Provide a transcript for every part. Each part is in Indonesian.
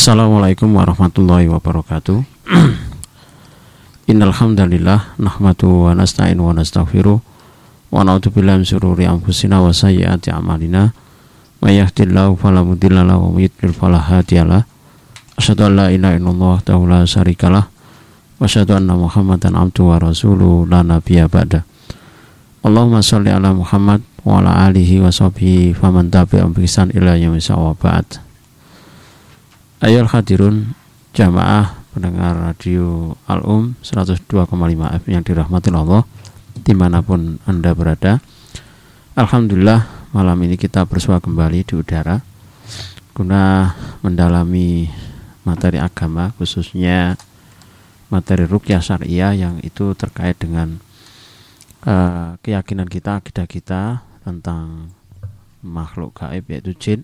Assalamualaikum warahmatullahi wabarakatuh. Innal hamdalillah wa nasta'inu wa nastaghfiruh wa na'udzu billahi anfusina wa sayyiati a'malina. May yahdihillahu fala wa may yudlil fala hadiyalah. Asyhadu an la ilaha illallah wa asyhadu anna Muhammadan abduhu wa rasuluhu la nabiyya ba'da. Allahumma shalli ala Muhammad wa ala alihi wa sahbihi faman tabi'ahum bi ihsan. Ayol hadirun jamaah pendengar radio Al-Um 102,5 FM yang dirahmati Allah di mana pun Anda berada. Alhamdulillah malam ini kita bersua kembali di udara guna mendalami materi agama khususnya materi rukyah syariah yang itu terkait dengan uh, keyakinan kita, akidah kita tentang makhluk gaib yaitu jin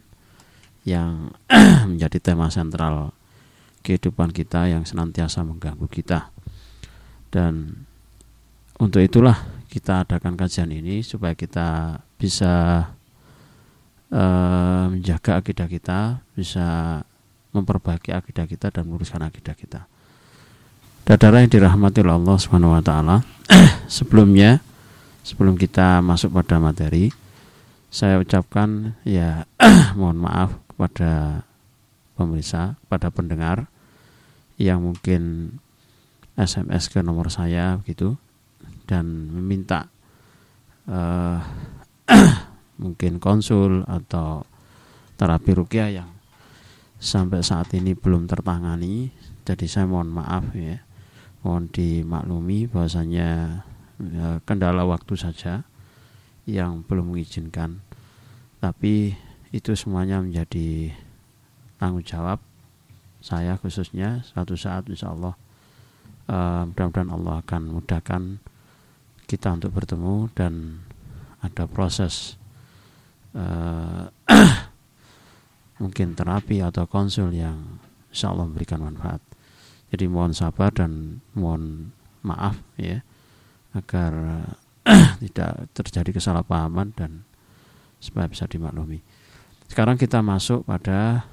yang menjadi tema sentral kehidupan kita yang senantiasa mengganggu kita. Dan untuk itulah kita adakan kajian ini supaya kita bisa uh, menjaga akidah kita, bisa memperbaiki akidah kita dan meluruskan akidah kita. Dadara yang dirahmati oleh Allah Subhanahu wa taala. Sebelumnya sebelum kita masuk pada materi, saya ucapkan ya mohon maaf kepada pemirsa, pada pendengar yang mungkin SMS ke nomor saya gitu dan meminta uh, mungkin konsul atau terapi rukyah yang sampai saat ini belum tertangani. Jadi saya mohon maaf ya mohon dimaklumi bahwasanya ya, kendala waktu saja yang belum mengizinkan. Tapi itu semuanya menjadi tanggung jawab saya khususnya suatu saat insya Allah uh, mudah-mudahan Allah akan mudahkan kita untuk bertemu dan ada proses uh, mungkin terapi atau konsul yang insya Allah memberikan manfaat jadi mohon sabar dan mohon maaf ya agar tidak terjadi kesalahpahaman dan supaya bisa dimaklumi. Sekarang kita masuk pada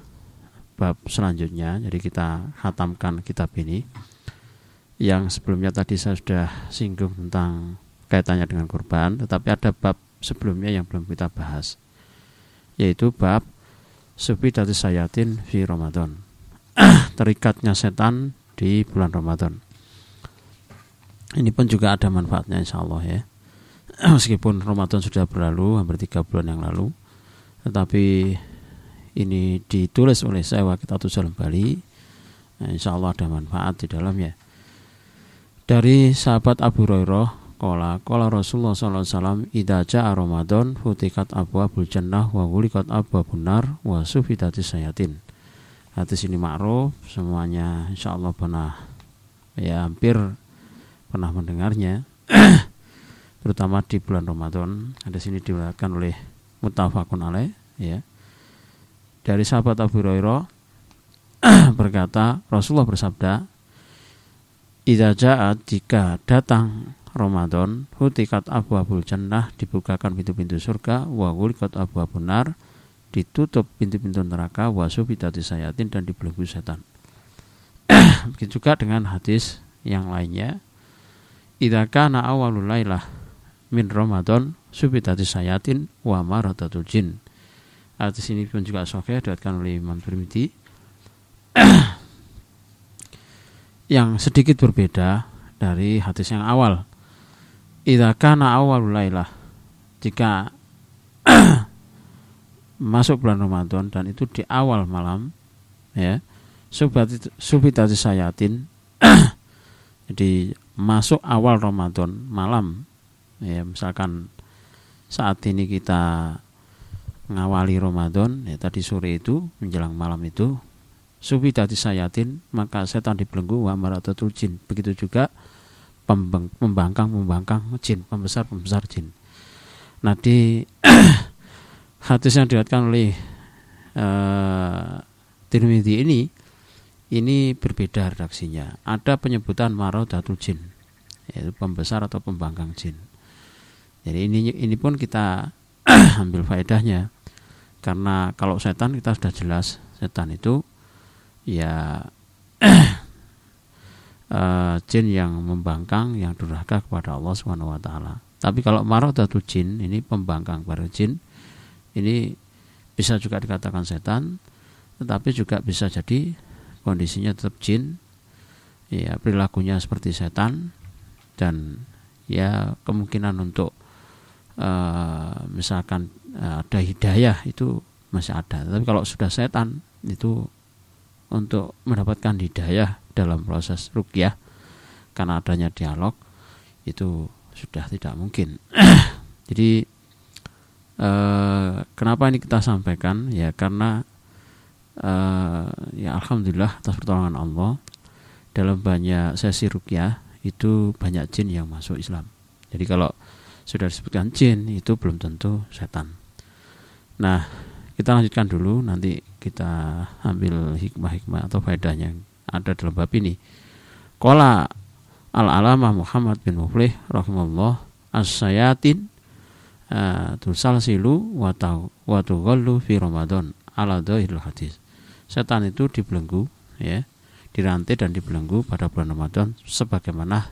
bab selanjutnya. Jadi kita hatamkan kitab ini. Yang sebelumnya tadi saya sudah singgung tentang kaitannya dengan kurban, tetapi ada bab sebelumnya yang belum kita bahas. Yaitu bab dati sayatin fi Ramadan. Terikatnya setan di bulan Ramadan. Ini pun juga ada manfaatnya insya Allah ya. Meskipun Ramadan sudah berlalu hampir tiga bulan yang lalu, tetapi ini ditulis oleh saya wakil Salam Bali nah, insya Allah ada manfaat di dalamnya. Dari sahabat Abu Hurairah Kola Kola Rasulullah SAW Ida ja'a Ramadan Futikat abu abul jannah Wa wulikat abu nar Wa sufidati sayatin Hadis ini ma'ruf Semuanya insya Allah pernah Ya hampir pernah mendengarnya. Terutama di bulan Ramadan. Hadis ini dilakukan oleh mutafakun alaih ya. Dari sahabat Abu Hurairah berkata Rasulullah bersabda Idza ja'at jika datang Ramadan hutikat abu abul jannah dibukakan pintu-pintu surga wa ghuliqat abu nar ditutup pintu-pintu neraka wa subitati sayatin dan dibelenggu setan. Begitu juga dengan hadis yang lainnya. Idza kana awalul lailah min Ramadan subitati sayatin wa maradatul jin. Hadis ini pun juga sahih diriwayatkan oleh Imam Tirmidzi. yang sedikit berbeda dari hadis yang awal. Idza kana awalul lailah jika masuk bulan Ramadan dan itu di awal malam ya subitati sayatin jadi masuk awal Ramadan malam ya misalkan saat ini kita mengawali Ramadan ya tadi sore itu menjelang malam itu subi dati sayatin maka setan dibelenggu wa maratatul jin. Begitu juga pembangkang pembangkang jin pembesar pembesar jin. Nah di hadis yang dilihatkan oleh uh, Tirmidzi ini ini berbeda redaksinya. Ada penyebutan maratatul jin yaitu pembesar atau pembangkang jin jadi ini ini pun kita ambil faedahnya karena kalau setan kita sudah jelas setan itu ya uh, jin yang membangkang yang durhaka kepada Allah Subhanahu wa taala. Tapi kalau maradatu jin ini pembangkang kepada jin ini bisa juga dikatakan setan tetapi juga bisa jadi kondisinya tetap jin ya perilakunya seperti setan dan ya kemungkinan untuk uh, misalkan uh, ada hidayah itu masih ada. Tapi kalau sudah setan itu untuk mendapatkan hidayah dalam proses rukyah karena adanya dialog itu sudah tidak mungkin. Jadi eh, kenapa ini kita sampaikan? Ya karena eh, ya alhamdulillah atas pertolongan Allah dalam banyak sesi rukyah itu banyak jin yang masuk Islam. Jadi kalau sudah disebutkan jin itu belum tentu setan nah kita lanjutkan dulu nanti kita ambil hikmah-hikmah atau faedahnya ada dalam bab ini. Qala al-alamah Muhammad bin Muflih rahimahullah as-sayatin uh, tusalsilu wa tughallu fi Ramadan ala dhahiril hadis. Setan itu dibelenggu ya, dirantai dan dibelenggu pada bulan Ramadan sebagaimana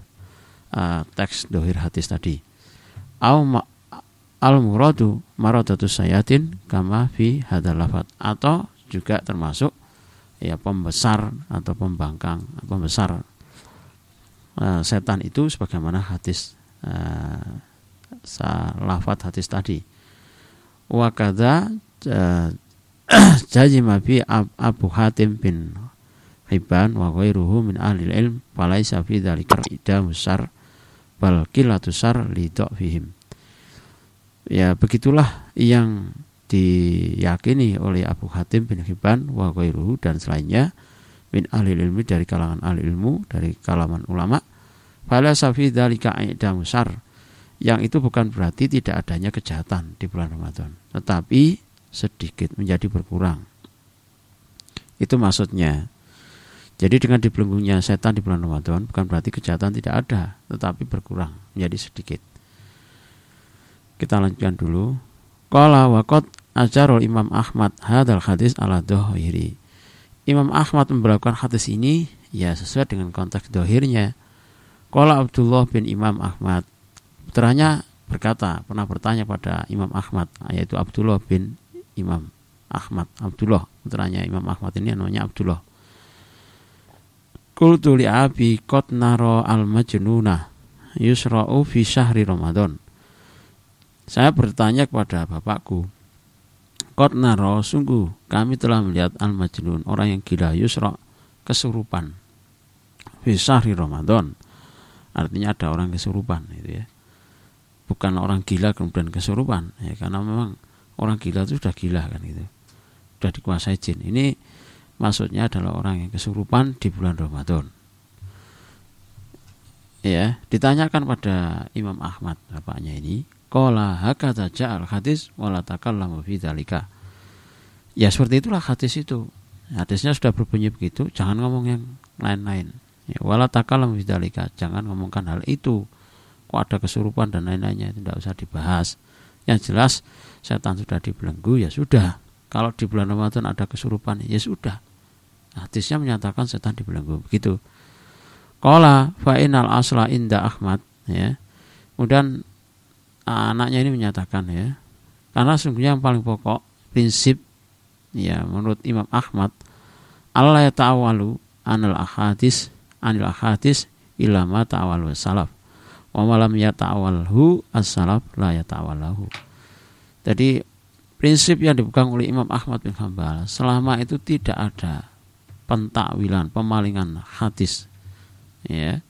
uh, teks dohir hadis tadi. Au al muradu maradatu sayatin kama fi hadal lafat atau juga termasuk ya pembesar atau pembangkang pembesar uh, setan itu sebagaimana hadis uh, lafat hadis tadi. Wa kadza uh, jajima fi Abu Hatim bin Hibban wa ghairuhu min ahli ilm falaisa fi dzalika ida musar bal qilatusar li fihim ya begitulah yang diyakini oleh Abu Hatim bin Hibban wa ghairuhu dan selainnya min ahli ilmi dari kalangan ahli ilmu dari kalangan ulama. Fala safi dzalika musar. Yang itu bukan berarti tidak adanya kejahatan di bulan Ramadan tetapi sedikit menjadi berkurang. Itu maksudnya jadi dengan dibelenggunya setan di bulan Ramadan bukan berarti kejahatan tidak ada tetapi berkurang menjadi sedikit kita lanjutkan dulu. Qala waqad ajarul Imam Ahmad hadal hadis ala dohiri. Imam Ahmad memperlakukan hadis ini ya sesuai dengan konteks dohirnya. Qala Abdullah bin Imam Ahmad. Putranya berkata, pernah bertanya pada Imam Ahmad, yaitu Abdullah bin Imam Ahmad. Abdullah, putranya Imam Ahmad ini namanya Abdullah. Qultu li abi qad naro al majnuna yusra'u fi syahri Ramadan. Saya bertanya kepada bapakku, Kot naro, sungguh kami telah melihat al-majnun, orang yang gila yusra, kesurupan. Fisahri Ramadan. Artinya ada orang kesurupan itu ya. Bukan orang gila kemudian kesurupan ya karena memang orang gila itu sudah gila kan itu. Sudah dikuasai jin. Ini maksudnya adalah orang yang kesurupan di bulan Ramadan. Ya, ditanyakan pada Imam Ahmad bapaknya ini, Qala hakata ja'al hadis wala takallamu fi dzalika. Ya seperti itulah hadis itu. Hadisnya sudah berbunyi begitu, jangan ngomong yang lain-lain. Ya, wala takallamu fi dzalika, jangan ngomongkan hal itu. Kok ada kesurupan dan lain-lainnya itu tidak usah dibahas. Yang jelas setan sudah dibelenggu ya sudah. Kalau di bulan Ramadan ada kesurupan ya sudah. Hadisnya menyatakan setan dibelenggu begitu. Qala fa inal asla inda Ahmad ya. Kemudian anaknya ini menyatakan ya karena sungguhnya yang paling pokok prinsip ya menurut Imam Ahmad Allah ta'awalu anil ahadis anil ahadis ilama ta'awalu salaf wa malam ya ta'awalhu as-salaf la ya ta'awalahu jadi prinsip yang dipegang oleh Imam Ahmad bin Hambal selama itu tidak ada pentakwilan pemalingan hadis. Ya.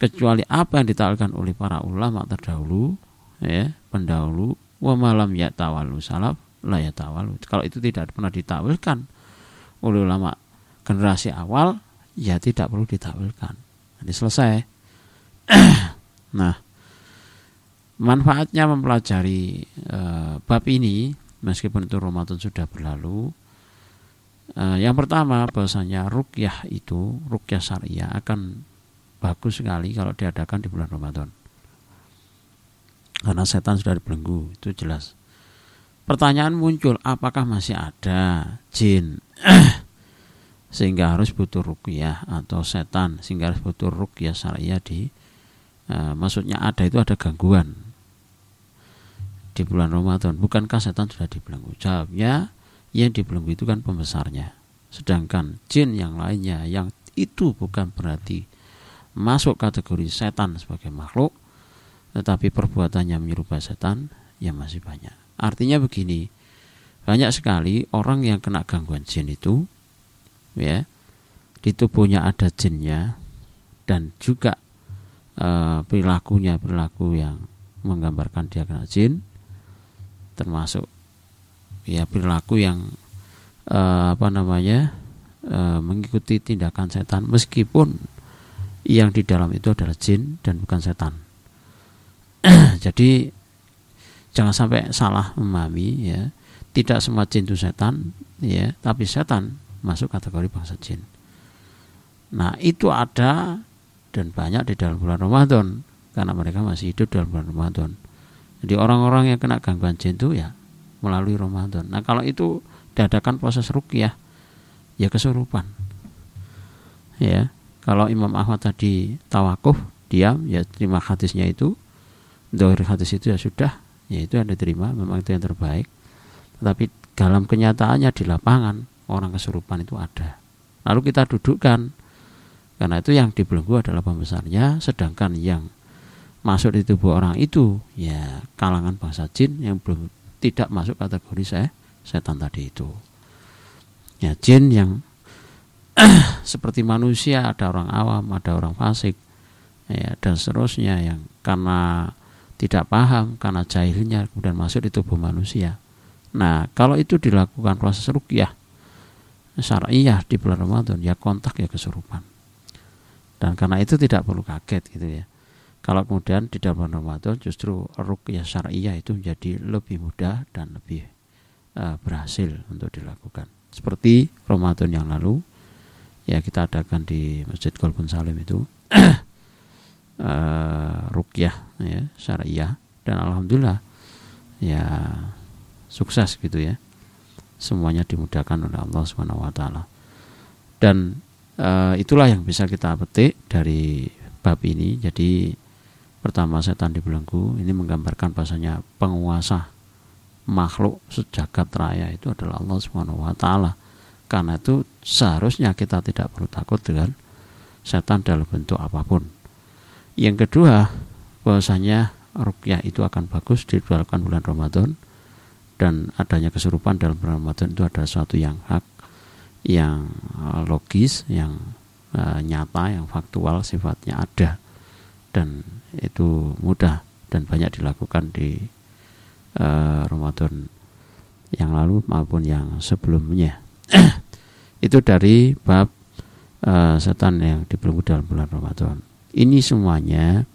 Kecuali apa yang ditawarkan oleh para ulama terdahulu ya pendahulu wa malam ya tawalu salaf la ya tawalu kalau itu tidak pernah ditawilkan oleh ulama generasi awal ya tidak perlu ditawilkan ini selesai. Nah manfaatnya mempelajari e, bab ini meskipun itu Ramadan sudah berlalu e, yang pertama bahwasanya rukyah itu rukyah syariah akan bagus sekali kalau diadakan di bulan Ramadan. Karena setan sudah dibelenggu itu jelas. Pertanyaan muncul apakah masih ada jin sehingga harus butuh rukyah atau setan sehingga harus butuh rukyah syariah di uh, maksudnya ada itu ada gangguan di bulan Ramadan. Bukankah setan sudah dibelenggu? Jawabnya yang dibelenggu itu kan pembesarnya. Sedangkan jin yang lainnya yang itu bukan berarti masuk kategori setan sebagai makhluk tetapi perbuatannya menyerupai setan ya masih banyak. Artinya begini banyak sekali orang yang kena gangguan jin itu ya di tubuhnya ada jinnya dan juga e, perilakunya perilaku yang menggambarkan dia kena jin termasuk ya perilaku yang e, apa namanya e, mengikuti tindakan setan meskipun yang di dalam itu adalah jin dan bukan setan. Jadi jangan sampai salah memahami ya. Tidak semua jin itu setan ya, tapi setan masuk kategori bangsa jin. Nah, itu ada dan banyak di dalam bulan Ramadan karena mereka masih hidup dalam bulan Ramadan. Jadi orang-orang yang kena gangguan jin itu ya melalui Ramadan. Nah, kalau itu diadakan proses rukyah ya kesurupan. Ya, kalau Imam Ahmad tadi tawakuf diam ya terima hadisnya itu dohir hadis itu ya sudah ya itu yang diterima memang itu yang terbaik tetapi dalam kenyataannya di lapangan orang kesurupan itu ada lalu kita dudukkan karena itu yang dibelenggu adalah pembesarnya sedangkan yang masuk di tubuh orang itu ya kalangan bangsa jin yang belum tidak masuk kategori saya setan tadi itu. Ya jin yang seperti manusia ada orang awam ada orang fasik ya, dan seterusnya yang karena tidak paham karena jahilnya kemudian masuk di tubuh manusia. Nah kalau itu dilakukan proses rukyah syariah di bulan Ramadan ya kontak ya kesurupan. Dan karena itu tidak perlu kaget gitu ya kalau kemudian di dalam Ramadan justru rukyah syariah itu menjadi lebih mudah dan lebih uh, berhasil untuk dilakukan. Seperti Ramadan yang lalu ya kita adakan di Masjid Golbun Salim itu uh, rukyah ya syariah dan alhamdulillah ya sukses gitu ya. Semuanya dimudahkan oleh Allah Subhanahu wa taala. Dan uh, itulah yang bisa kita petik dari bab ini. Jadi pertama setan dibelenggu ini menggambarkan bahasanya penguasa makhluk sejagat raya itu adalah Allah Subhanahu wa taala karena itu seharusnya kita tidak perlu takut dengan setan dalam bentuk apa pun. Yang kedua, bahwasanya rukyah itu akan bagus dilakukan bulan Ramadan dan adanya kesurupan dalam bulan Ramadan itu adalah sesuatu yang hak, yang eh, logis, yang uh, nyata, yang faktual sifatnya ada dan itu mudah dan banyak dilakukan di uh, Ramadan yang lalu maupun yang sebelumnya. itu dari bab uh, setan yang dibelenggu dalam bulan Ramadan. Ini semuanya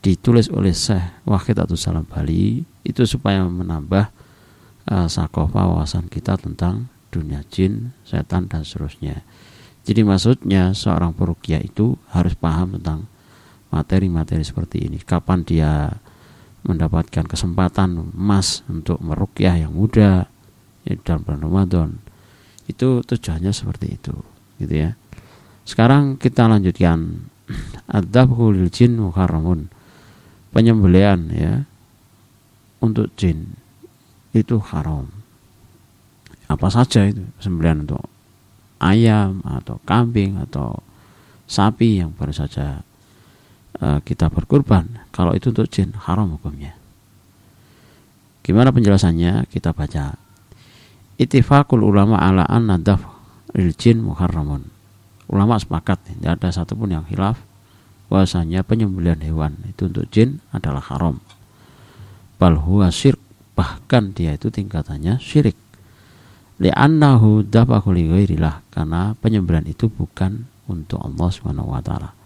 ditulis oleh Syekh Wahid atau Salam Bali itu supaya menambah uh, sakofa wawasan kita tentang dunia jin, setan dan seterusnya. Jadi maksudnya seorang perukia itu harus paham tentang materi-materi seperti ini. Kapan dia mendapatkan kesempatan emas untuk merukyah yang muda ya, dalam bulan Ramadan. Itu tujuannya seperti itu gitu ya. Sekarang kita lanjutkan. Adabhu lil jin muharramun. Penyembelian ya untuk jin itu haram. Apa saja itu sembelian untuk ayam atau kambing atau sapi yang baru saja uh, kita berkurban kalau itu untuk jin haram hukumnya gimana penjelasannya kita baca Ittifaqul ulama ala an nadaf jin muharramun. Ulama sepakat tidak ada satupun yang hilaf bahwasanya penyembelihan hewan itu untuk jin adalah haram. Bal huwa syirk bahkan dia itu tingkatannya syirik. Li'annahu dafahu li ghairillah karena penyembelihan itu bukan untuk Allah Subhanahu wa taala.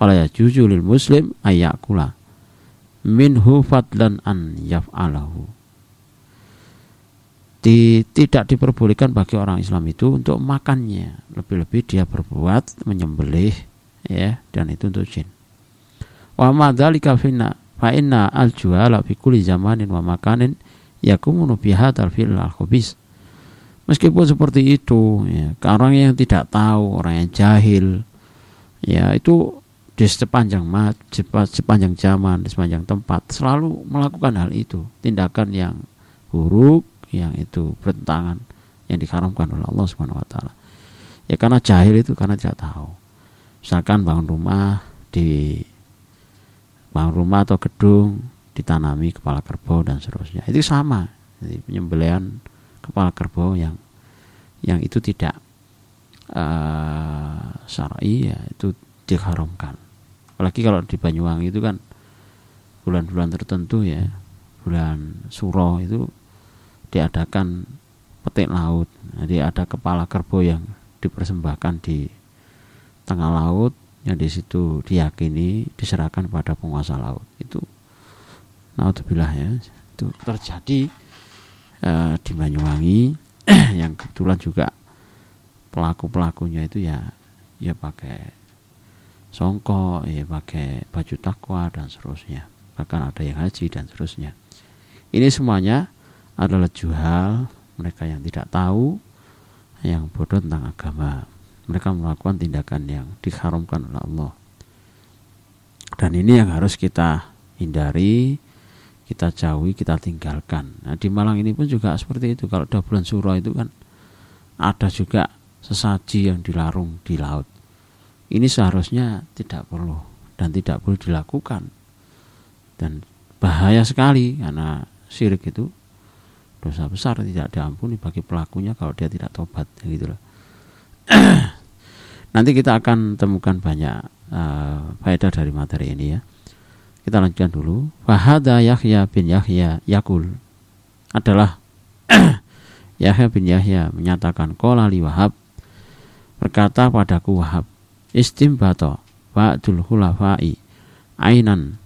Fala yajuzu lil muslim ayyakula minhu fadlan an yaf'alahu. Di, tidak diperbolehkan bagi orang Islam itu untuk makannya. Lebih-lebih dia berbuat menyembelih ya dan itu untuk jin. Wa madzalika finna fa inna al juala fi kulli zamanin wa makanin yakumunu bihadzal fil al khabis meskipun seperti itu ya orang yang tidak tahu orang yang jahil ya itu di sepanjang sepanjang zaman di sepanjang tempat selalu melakukan hal itu. Tindakan yang buruk yang itu bertentangan yang diharamkan oleh Allah Subhanahu wa taala. Ya karena jahil itu karena tidak tahu. Misalkan bangun rumah di bangun rumah atau gedung ditanami kepala kerbau dan seterusnya. Itu sama. Jadi penyembelian kepala kerbau yang yang itu tidak uh, syar'i ya itu diharamkan apalagi kalau di Banyuwangi itu kan bulan-bulan tertentu ya bulan suro itu diadakan petik laut. Jadi ada kepala kerbau yang dipersembahkan di tengah laut yang di situ diyakini diserahkan pada penguasa laut. Itu naudzubillah ya. Itu terjadi uh, di Banyuwangi. Yang kebetulan juga pelaku pelakunya itu ya ya pakai songkok ya pakai baju takwa dan seterusnya. Bahkan ada yang haji dan seterusnya. Ini semuanya adalah juhal mereka yang tidak tahu yang bodoh tentang agama. Mereka melakukan tindakan yang diharamkan oleh Allah. Dan ini yang harus kita hindari kita jauhi kita tinggalkan. Nah di Malang ini pun juga seperti itu. Kalau udah bulan surah itu kan ada juga sesaji yang dilarung di laut ini seharusnya tidak perlu dan tidak boleh dilakukan dan bahaya sekali karena syirik itu dosa besar tidak diampuni bagi pelakunya kalau dia tidak tobat gitu loh Nanti kita akan temukan banyak uh, faedah dari materi ini ya. Kita lanjutkan dulu. Fahada Yahya bin Yahya Yakul adalah Yahya bin Yahya menyatakan Kola li Wahab berkata padaku Wahab istimbato ba'dul hulafai ainan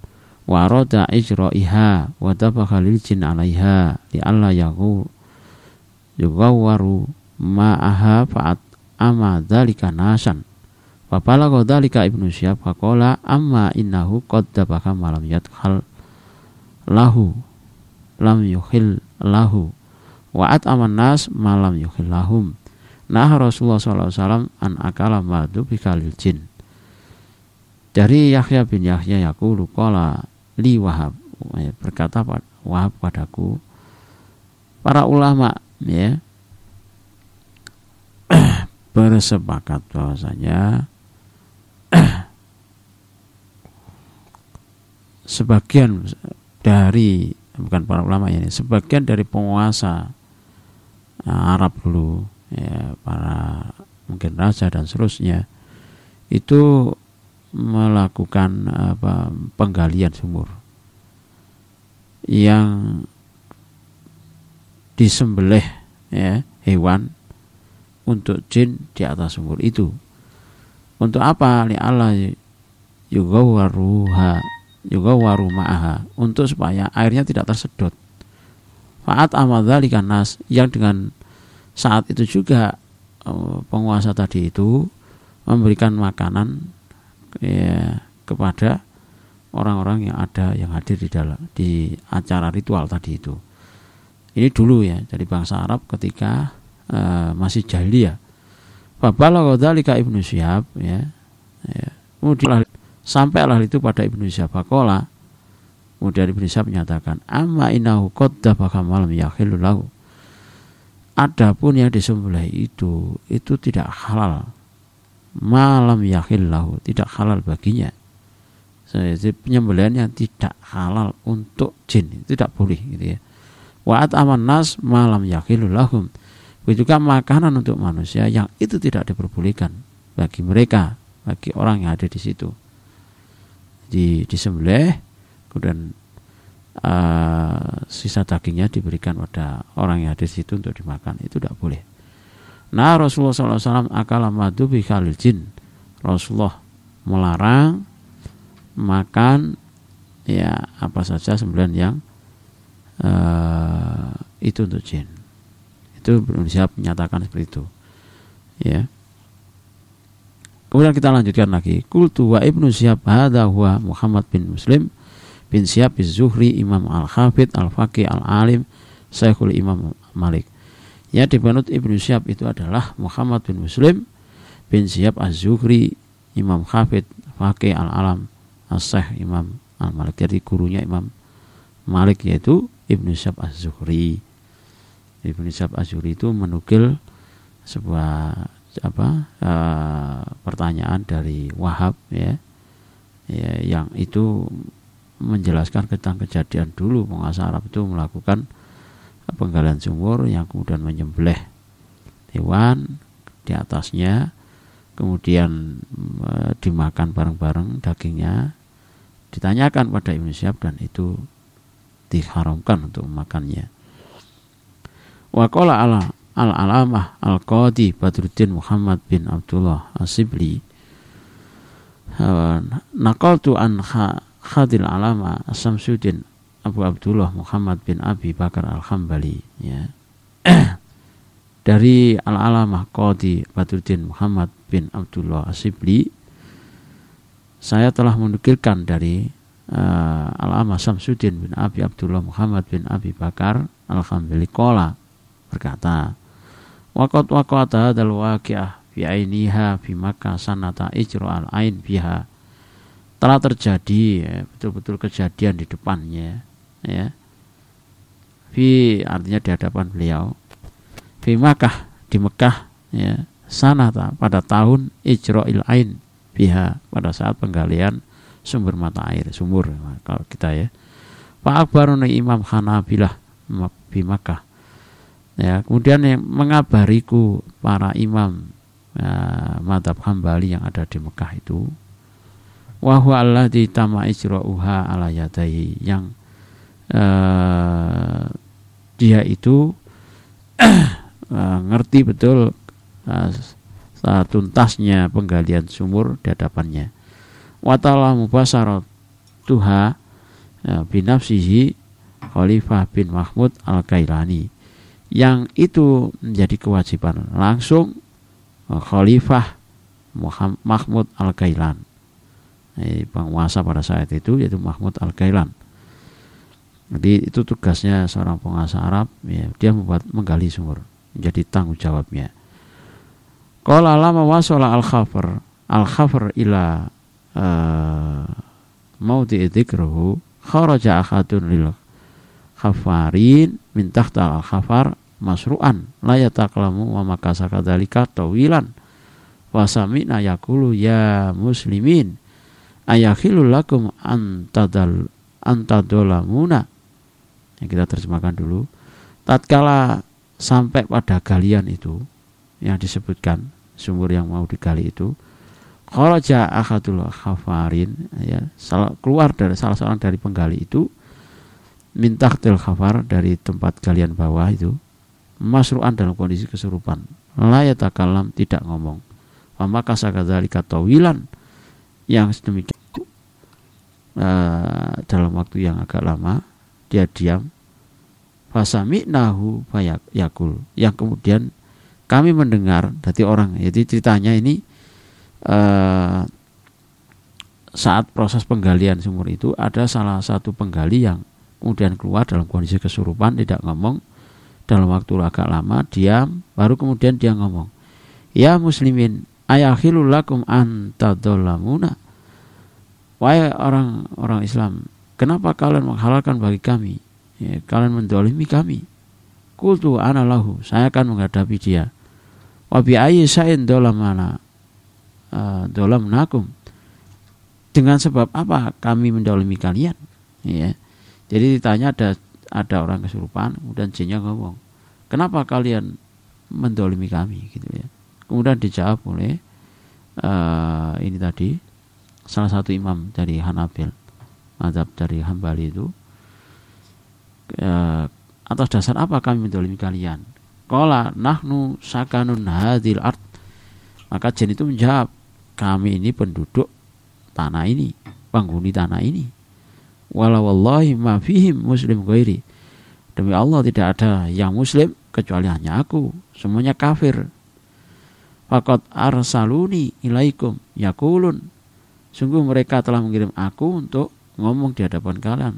waroda ijro'iha wadabaka lil jin alaiha li alla yahu yugawaru ma'aha fa'at amma dzalika nasan. Wa balagha dzalika ibnu syihab faqala amma innahu qad dabaka malam yadkhal lahu lam yukhil lahu wa at aman nas malam yukhil lahum nah Rasulullah SAW an akala madu bikalil jin. Dari Yahya bin Yahya yakulu qala li wahab. Berkata wahab padaku para ulama ya bersepakat bahwasanya sebagian dari bukan para ulama ini sebagian dari penguasa uh, Arab dulu ya para mungkin raja dan seterusnya itu melakukan apa penggalian sumur yang disembelih ya hewan untuk jin di atas sumur itu. Untuk apa? Li Allah juga waruha juga waru ma'aha untuk supaya airnya tidak tersedot. Faat amadzalika nas yang dengan saat itu juga eh, penguasa tadi itu memberikan makanan ya, kepada orang-orang yang ada yang hadir di dalam di acara ritual tadi itu. Ini dulu ya, jadi bangsa Arab ketika uh, masih jahiliyah. Fabala dzalika Ibnu Syihab ya. ya. Kemudian sampailah itu pada Ibnu Syihab Fakola. Kemudian Ibnu Syihab menyatakan, "Amma innahu qad malam yakhilu lahu." Adapun yang disembelih itu itu tidak halal. Malam yakhil lahu, tidak halal baginya. Jadi penyembelihan yang tidak halal untuk jin, tidak boleh gitu ya. Wa'at aman nas malam yakhilu lahum Begitu juga makanan untuk manusia yang itu tidak diperbolehkan bagi mereka, bagi orang yang ada di situ. Di disembelih, kemudian uh, sisa dagingnya diberikan pada orang yang di situ untuk dimakan. Itu tidak boleh. Nah Rasulullah SAW akala madu bi khalil jin. Rasulullah melarang makan ya apa saja sembilan yang uh, itu untuk jin itu belum siap menyatakan seperti itu ya kemudian kita lanjutkan lagi kultu wa ibnu siap hadha huwa Muhammad bin Muslim bin bin Zuhri Imam al-Hafid al-Faqih al-Alim Syekhul Imam Malik Ya di Banut Ibnu Syihab itu adalah Muhammad bin Muslim bin Syihab Az-Zuhri, Imam Khafid, Fakih Al-Alam, As-Seh Imam Al-Malik. Jadi gurunya Imam Malik yaitu Ibnu Syihab Az-Zuhri. Ibnu Syihab Az-Zuhri itu menukil sebuah apa uh, pertanyaan dari Wahab ya, ya yang itu menjelaskan tentang kejadian dulu. Penguasa Arab itu melakukan penggalian sumur yang kemudian menyembelih hewan di atasnya. Kemudian e, dimakan bareng-bareng dagingnya. Ditanyakan pada Ibnu Syihab dan itu diharamkan untuk memakannya. Waqala ala al-alamah al-qadi Badruddin Muhammad bin Abdullah Asibli Nakaltu an khadil alama Samsudin Abu Abdullah Muhammad bin Abi Bakar Al-Hambali ya. dari Al-Alamah Qadi Badruddin Muhammad bin Abdullah Asibli saya telah menukilkan dari uh, Al-Alamah Samsudin bin Abi Abdullah Muhammad bin Abi Bakar Al-Hambali Kola berkata Waqat waqat hadal waqi'ah fi ainiha fi Makkah sanata ijra al-ain biha telah terjadi ya, betul-betul kejadian di depannya ya. Fi artinya di hadapan beliau. Fi Makkah di Mekah ya sanata pada tahun Ijra'il Ain biha pada saat penggalian sumber mata air sumur kalau kita ya. Pak Akbarun Imam Hanabilah di Makkah. Ya kemudian yang mengabariku para imam ya, madhab hambali yang ada di Mekah itu wahwa Allah di tama ijra'uha ala yadai yang uh, dia itu uh, ngerti betul uh, tuntasnya penggalian sumur di hadapannya. Watala mubasarat tuha uh, binafsihi Khalifah bin Mahmud al-Kailani. Yang itu menjadi kewajiban langsung Khalifah Mahmud al-Kailan penguasa pada saat itu yaitu Mahmud al-Kailan jadi itu tugasnya seorang penguasa Arab, ya, dia membuat menggali sumur, menjadi tanggung jawabnya. Kalau lama wasala al khafar al khafar ila uh, mau diidikruhu kharaja akhadun lil khafarin min tahta al khafar masru'an la yataklamu wa makasa kadzalika tawilan wa sami'na ya muslimin ayakhilul lakum antadal antadolamuna yang kita terjemahkan dulu. Tatkala sampai pada galian itu yang disebutkan sumur yang mau digali itu kharaja akhadul khafarin ya keluar dari salah seorang dari penggali itu minta til khafar dari tempat galian bawah itu masru'an dalam kondisi kesurupan. Layatakalam tidak ngomong. Maka sakadzalika tawilan. Yang sedemikian uh, dalam waktu yang agak lama dia diam. Nahu yakul. Yang kemudian kami mendengar dari orang jadi ceritanya ini uh, saat proses penggalian sumur itu ada salah satu penggali yang kemudian keluar dalam kondisi kesurupan tidak ngomong. Dalam waktu agak lama diam baru kemudian dia ngomong ya muslimin ayakhilul lakum wahai orang orang Islam Kenapa kalian menghalalkan bagi kami? Ya, kalian mendolimi kami. Kultu ana lahu. Saya akan menghadapi dia. Wabi ayi sain dolam mana? Uh, dolam nakum. Dengan sebab apa kami mendolimi kalian? Ya. Jadi ditanya ada ada orang kesurupan, kemudian jinnya ngomong, kenapa kalian mendolimi kami? Gitu ya. Kemudian dijawab oleh uh, ini tadi salah satu imam dari Hanabil madhab dari Hambali itu e, atas dasar apa kami mendolimi kalian? Kola nahnu sakanun hadil art maka jin itu menjawab kami ini penduduk tanah ini penghuni tanah ini. Walau wallahi ma fihim muslim ghairi. Demi Allah tidak ada yang muslim kecuali hanya aku semuanya kafir. Fakat arsaluni ilaikum yakulun Sungguh mereka telah mengirim aku untuk ngomong di hadapan kalian.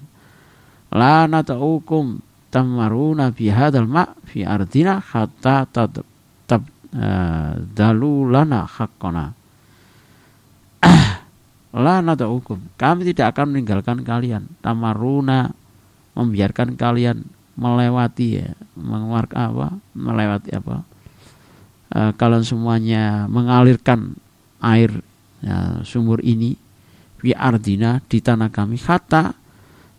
La nata'ukum tamaruna bi hadzal ma fi ardina hatta tab uh, dalulana haqqana. La hukum kami tidak akan meninggalkan kalian. Tamaruna membiarkan kalian melewati ya mengeluarkan apa? Melewati apa? E, kalian semuanya mengalirkan air ya, sumur ini fi ardina di tanah kami. Kata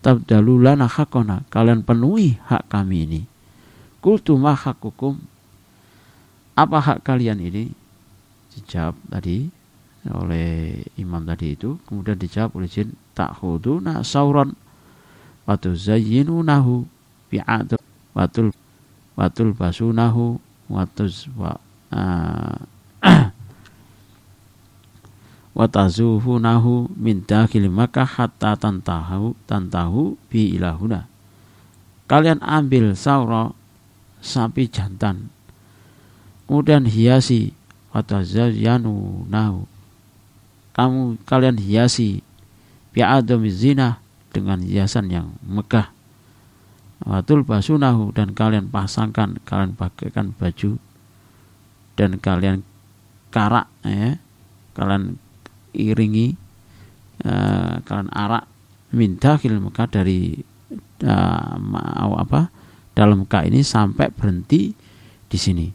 tabdalulana hakona kalian penuhi hak kami ini. Kultu ma hakukum apa hak kalian ini? Dijawab tadi oleh imam tadi itu. Kemudian dijawab oleh jin tak khuduna sauron watu zayyinunahu bi'atul watul watul basunahu watuz wa uh, watazuhunahu min dakhil Makkah hatta tantahu tantahu bi ilahuna. Kalian ambil sauro sapi jantan. Kemudian hiasi watazayyanu nahu. Kamu kalian hiasi bi adam zina dengan hiasan yang megah. Watul basunahu dan kalian pasangkan, kalian pakaikan baju dan kalian karak ya. Kalian iringi uh, kalian arak minta Mekah dari uh, apa dalam Mekah ini sampai berhenti di sini.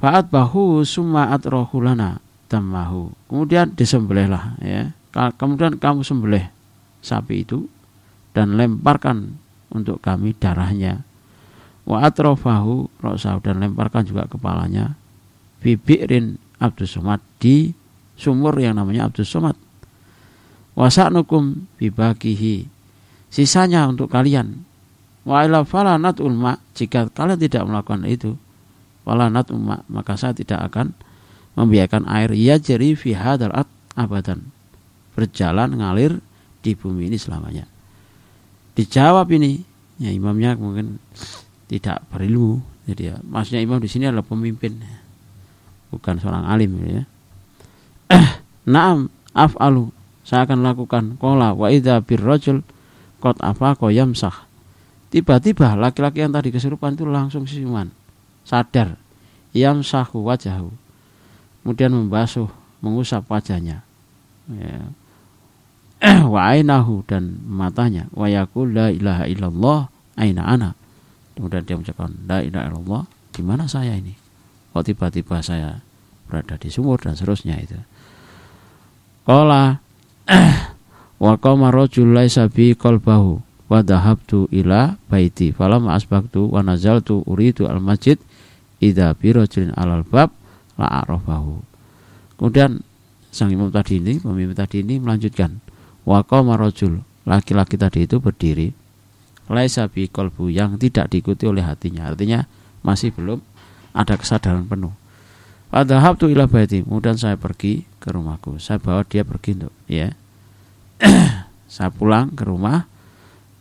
Fa'at bahu summa atrohulana tamahu. Kemudian disembelihlah ya. Kemudian kamu sembelih sapi itu dan lemparkan untuk kami darahnya. Wa atrofahu roksahu dan lemparkan juga kepalanya. Bibirin Abdul Somad di sumur yang namanya Abdul Somad. Wasa'nukum bibakihi. Sisanya untuk kalian. Wa ila falanat ulma. Jika kalian tidak melakukan itu. Falanat ulma. Maka saya tidak akan membiarkan air. Ya jeri fi hadal abadan. Berjalan ngalir di bumi ini selamanya. Dijawab ini. Ya imamnya mungkin tidak berilmu. Jadi ya, maksudnya imam di sini adalah pemimpin bukan seorang alim ya. Naam af'alu saya akan lakukan kola wa idza birrajul qad afaqa yamsah. Tiba-tiba laki-laki yang tadi kesurupan itu langsung siuman, sadar, yamsahu wajahu. Kemudian membasuh, mengusap wajahnya. Ya. wa ainahu dan matanya wa yaqul la ilaha illallah aina ana. Kemudian dia mengucapkan la ilaha illallah, di mana saya ini? Kok tiba-tiba saya berada di sumur dan seterusnya itu. Qala wa qama rajul laisa bi qalbahu wa dhahabtu ila baiti. Falamma asbaqtu wa nazaltu uridu al masjid idza bi rajulin alal bab la arafahu. Kemudian sang imam tadi ini pemimpin tadi ini melanjutkan wa qama rajul laki-laki tadi itu berdiri laisa bi qalbu yang tidak diikuti oleh hatinya. Artinya masih belum ada kesadaran penuh. Pada tu ila baiti, kemudian saya pergi ke rumahku. Saya bawa dia pergi untuk ya. saya pulang ke rumah,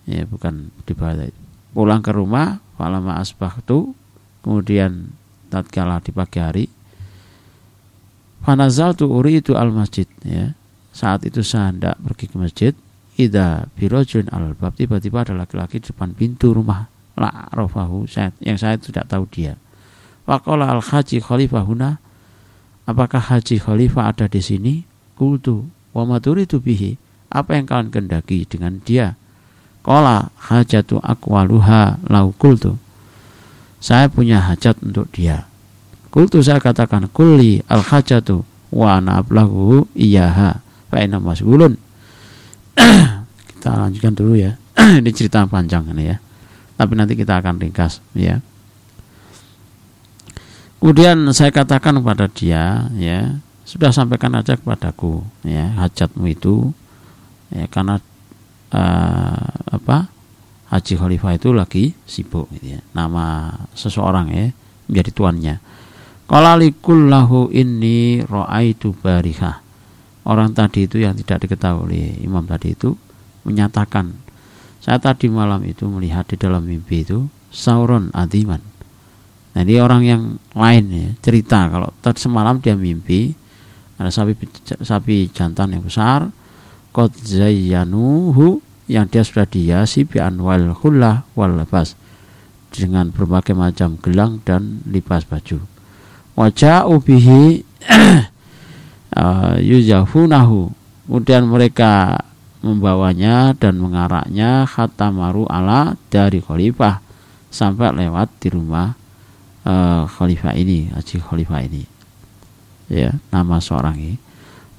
ya bukan di bawah Pulang ke rumah, falama tu kemudian tatkala di pagi hari, fanazal tu uri itu al masjid, ya. Saat itu saya hendak pergi ke masjid, ida birojun al bab. Tiba-tiba ada laki-laki di depan pintu rumah. La rofahu yang saya tidak tahu dia Wakola al haji khalifah huna. Apakah haji khalifah ada di sini? Kultu. Wa maturitu bihi. Apa yang kalian kendaki dengan dia? Kola hajatu akwaluha lau kultu. Saya punya hajat untuk dia. Kultu saya katakan kuli al hajatu wa na'ablahu iyaha fa'ina mas'ulun. kita lanjutkan dulu ya. ini cerita panjang ini ya. Tapi nanti kita akan ringkas ya. Kemudian saya katakan kepada dia, ya sudah sampaikan aja kepadaku, ya hajatmu itu, ya karena uh, apa Haji Khalifah itu lagi sibuk, gitu ya. nama seseorang ya menjadi tuannya. Kalalikul lahu ini ro'aitu barihah. Orang tadi itu yang tidak diketahui oleh imam tadi itu menyatakan saya tadi malam itu melihat di dalam mimpi itu sauron adiman jadi orang yang lain ya cerita kalau semalam dia mimpi ada sapi sapi jantan yang besar kot zayyanuhu yang dia sudah dihiasi bi anwal khullah wal labas dengan berbagai macam gelang dan lipas baju. Wajah ubihi uh, yuzafunahu. Kemudian mereka membawanya dan mengaraknya khatamaru ala dari khalifah sampai lewat di rumah uh, khalifah ini, Haji Khalifah ini. Ya, nama seorang ini.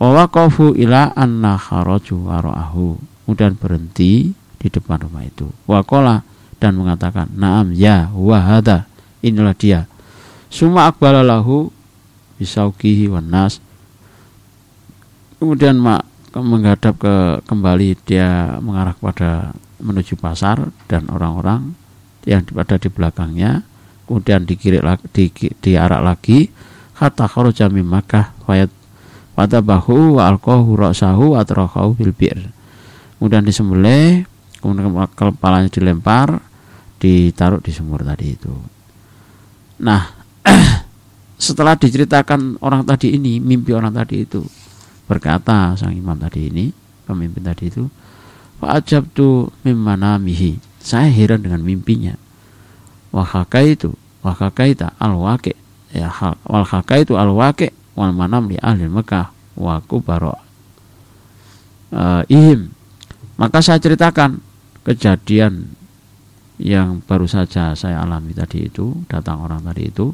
Wa waqafu ila anna kharaju wara'ahu. Kemudian berhenti di depan rumah itu. Wakola dan mengatakan, "Na'am ya wahada." Inilah dia. Suma akbalalahu bisaukihi wan nas. Kemudian mak menghadap ke kembali dia mengarah kepada menuju pasar dan orang-orang yang ada di belakangnya kemudian dikirik di, diarak lagi kata kharaja min Makkah fayat bahu wa alqahu ra'sahu atrakahu bil bir. Kemudian disembelih kemudian kepalanya dilempar ditaruh di sumur tadi itu. Nah setelah diceritakan orang tadi ini mimpi orang tadi itu berkata sang imam tadi ini pemimpin tadi itu Fa'ajab tu mimana mihi saya heran dengan mimpinya wahaka itu wahaka itu al wake ya wal itu al wake wal manam li ahli Mekah wa kubaro uh, ihim. Maka saya ceritakan kejadian yang baru saja saya alami tadi itu datang orang tadi itu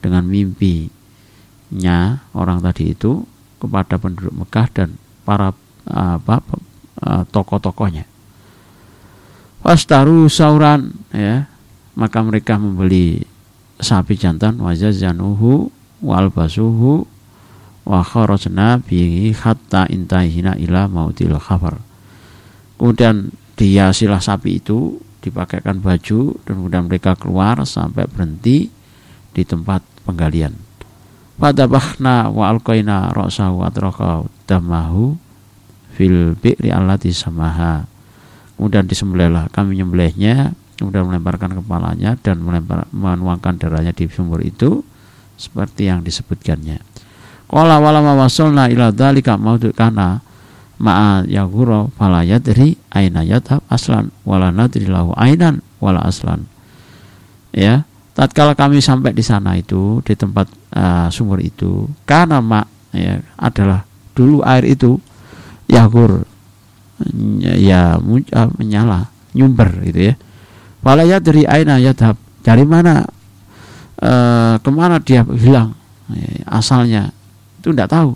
dengan mimpinya orang tadi itu kepada penduduk Mekah dan para apa tokoh-tokohnya. Wastaru sauran ya, maka mereka membeli sapi jantan wajazanuhu wal basuhu wa bihi hatta intahina ila mautil khabar. Kemudian diasilah sapi itu dipakaikan baju dan kemudian mereka keluar sampai berhenti di tempat penggalian. Fadabahna wa alqaina ra'sahu atraka damahu fil bi'ri allati samaha. Kemudian disembelihlah kami nyembelihnya, kemudian melemparkan kepalanya dan melempar, menuangkan darahnya di sumur itu seperti yang disebutkannya. Qala wala ma wasalna ila dzalika maudhu kana ma'a yaghura fala yadri aina yadhab aslan wala nadri lahu ainan wala aslan. Ya, tatkala kami sampai di sana itu di tempat uh, sumur itu karena mak ya adalah dulu air itu yakur ya uh, menyala nyumber gitu ya walaya dari aina yadhab. Dari mana uh, ke mana dia hilang? Ya, asalnya. Itu tidak tahu.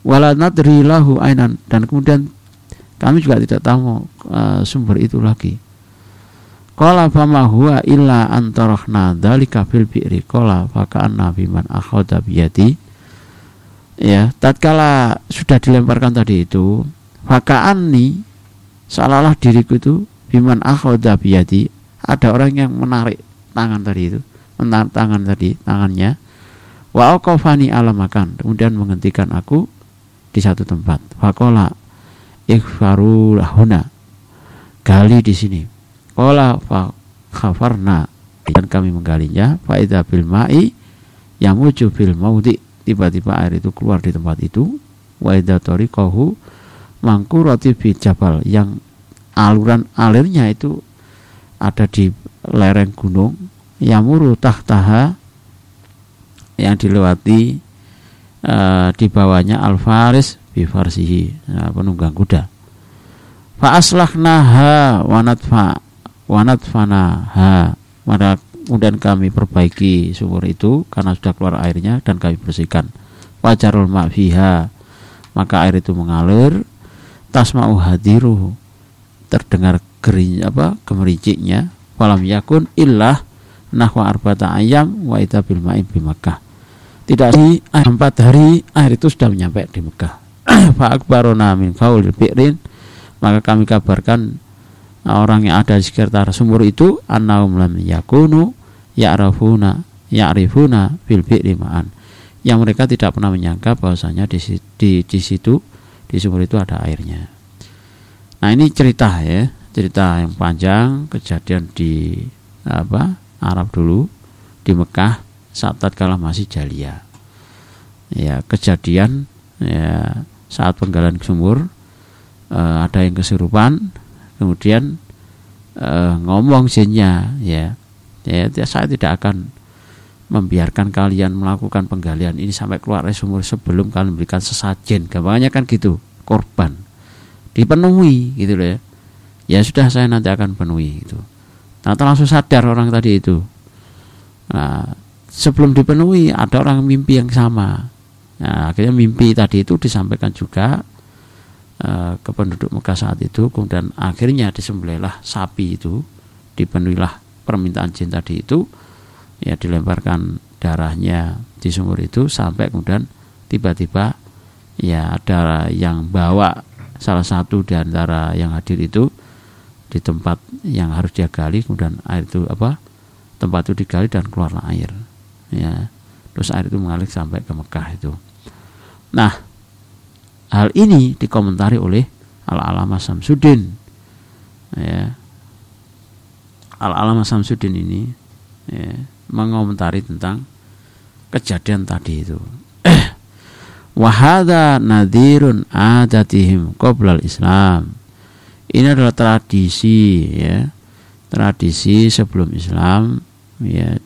Wala nadri lahu ainan. Dan kemudian kami juga tidak tahu uh, sumber itu lagi. Qala fama huwa illa antarahna dzalika fil bi'ri. Qala faka'anna biman akhadha biyadi. Ya tatkala sudah dilemparkan tadi itu faka'anni seolah diriku itu biman akhadha biyadi. Ada orang yang menarik tangan tadi itu menarik tangan tadi tangannya. Wa aqafani alamakan kemudian menghentikan aku di satu tempat. Faqala ikhfaru lahuna. Gali di sini. Qala fa khafarna dan kami menggalinya. Faida bil ma'i yamuju bil maudi. Tiba-tiba air itu keluar di tempat itu. Wa idza tariqahu mangkurati fi jabal. Yang aluran alirnya itu ada di lereng gunung yamuru tahtaha yang dilewati uh, di bawahnya al-faris bi farsihi nah, penunggang kuda. Fa aslahnaha wa nadfa wanat fana ha maka kemudian kami perbaiki sumur itu karena sudah keluar airnya dan kami bersihkan. Wajarul ma'fiha maka air itu mengalir. Tasma'u hadiru terdengar gering apa gemericiknya. Falam yakun illah nahwa arbata ayam wa ita bil ma'in bi Makkah. Tidak di empat hari air itu sudah menyampai di Mekah fa akbarona min faul bi'rin maka kami kabarkan orang yang ada di sekitar sumur itu annahum lam yakunu ya'rafuna ya'rifuna fil bi'ri ma'an. Yang mereka tidak pernah menyangka bahwasanya di, di, di situ di sumur itu ada airnya nah ini cerita ya cerita yang panjang kejadian di apa Arab dulu di Mekah saat tatkala masih Jalia ya kejadian ya saat penggalian sumur eh, ada yang kesurupan kemudian uh, ngomong jinnya ya. Ya saya tidak akan membiarkan kalian melakukan penggalian ini sampai keluar dari sumur sebelum kalian memberikan sesajen. Gampangnya kan gitu korban dipenuhi gitu loh ya. Ya sudah saya nanti akan penuhi itu nah langsung sadar orang tadi itu. Nah sebelum dipenuhi ada orang mimpi yang sama. Nah akhirnya mimpi tadi itu disampaikan juga uh, ke penduduk Mekah saat itu kemudian akhirnya disembelihlah sapi itu dipenuhilah permintaan jin tadi itu ya dilemparkan darahnya di sumur itu sampai kemudian tiba-tiba ya ada yang bawa salah satu di antara yang hadir itu di tempat yang harus dia gali kemudian air itu apa tempat itu digali dan keluarlah air ya. Terus air itu mengalir sampai ke Mekah itu. Nah hal ini dikomentari oleh al alama Samsudin ya. Al alama Samsudin ini ya, mengomentari tentang kejadian tadi itu wahada nadirun adatihim qoblal Islam. Ini adalah tradisi ya. Tradisi sebelum Islam ya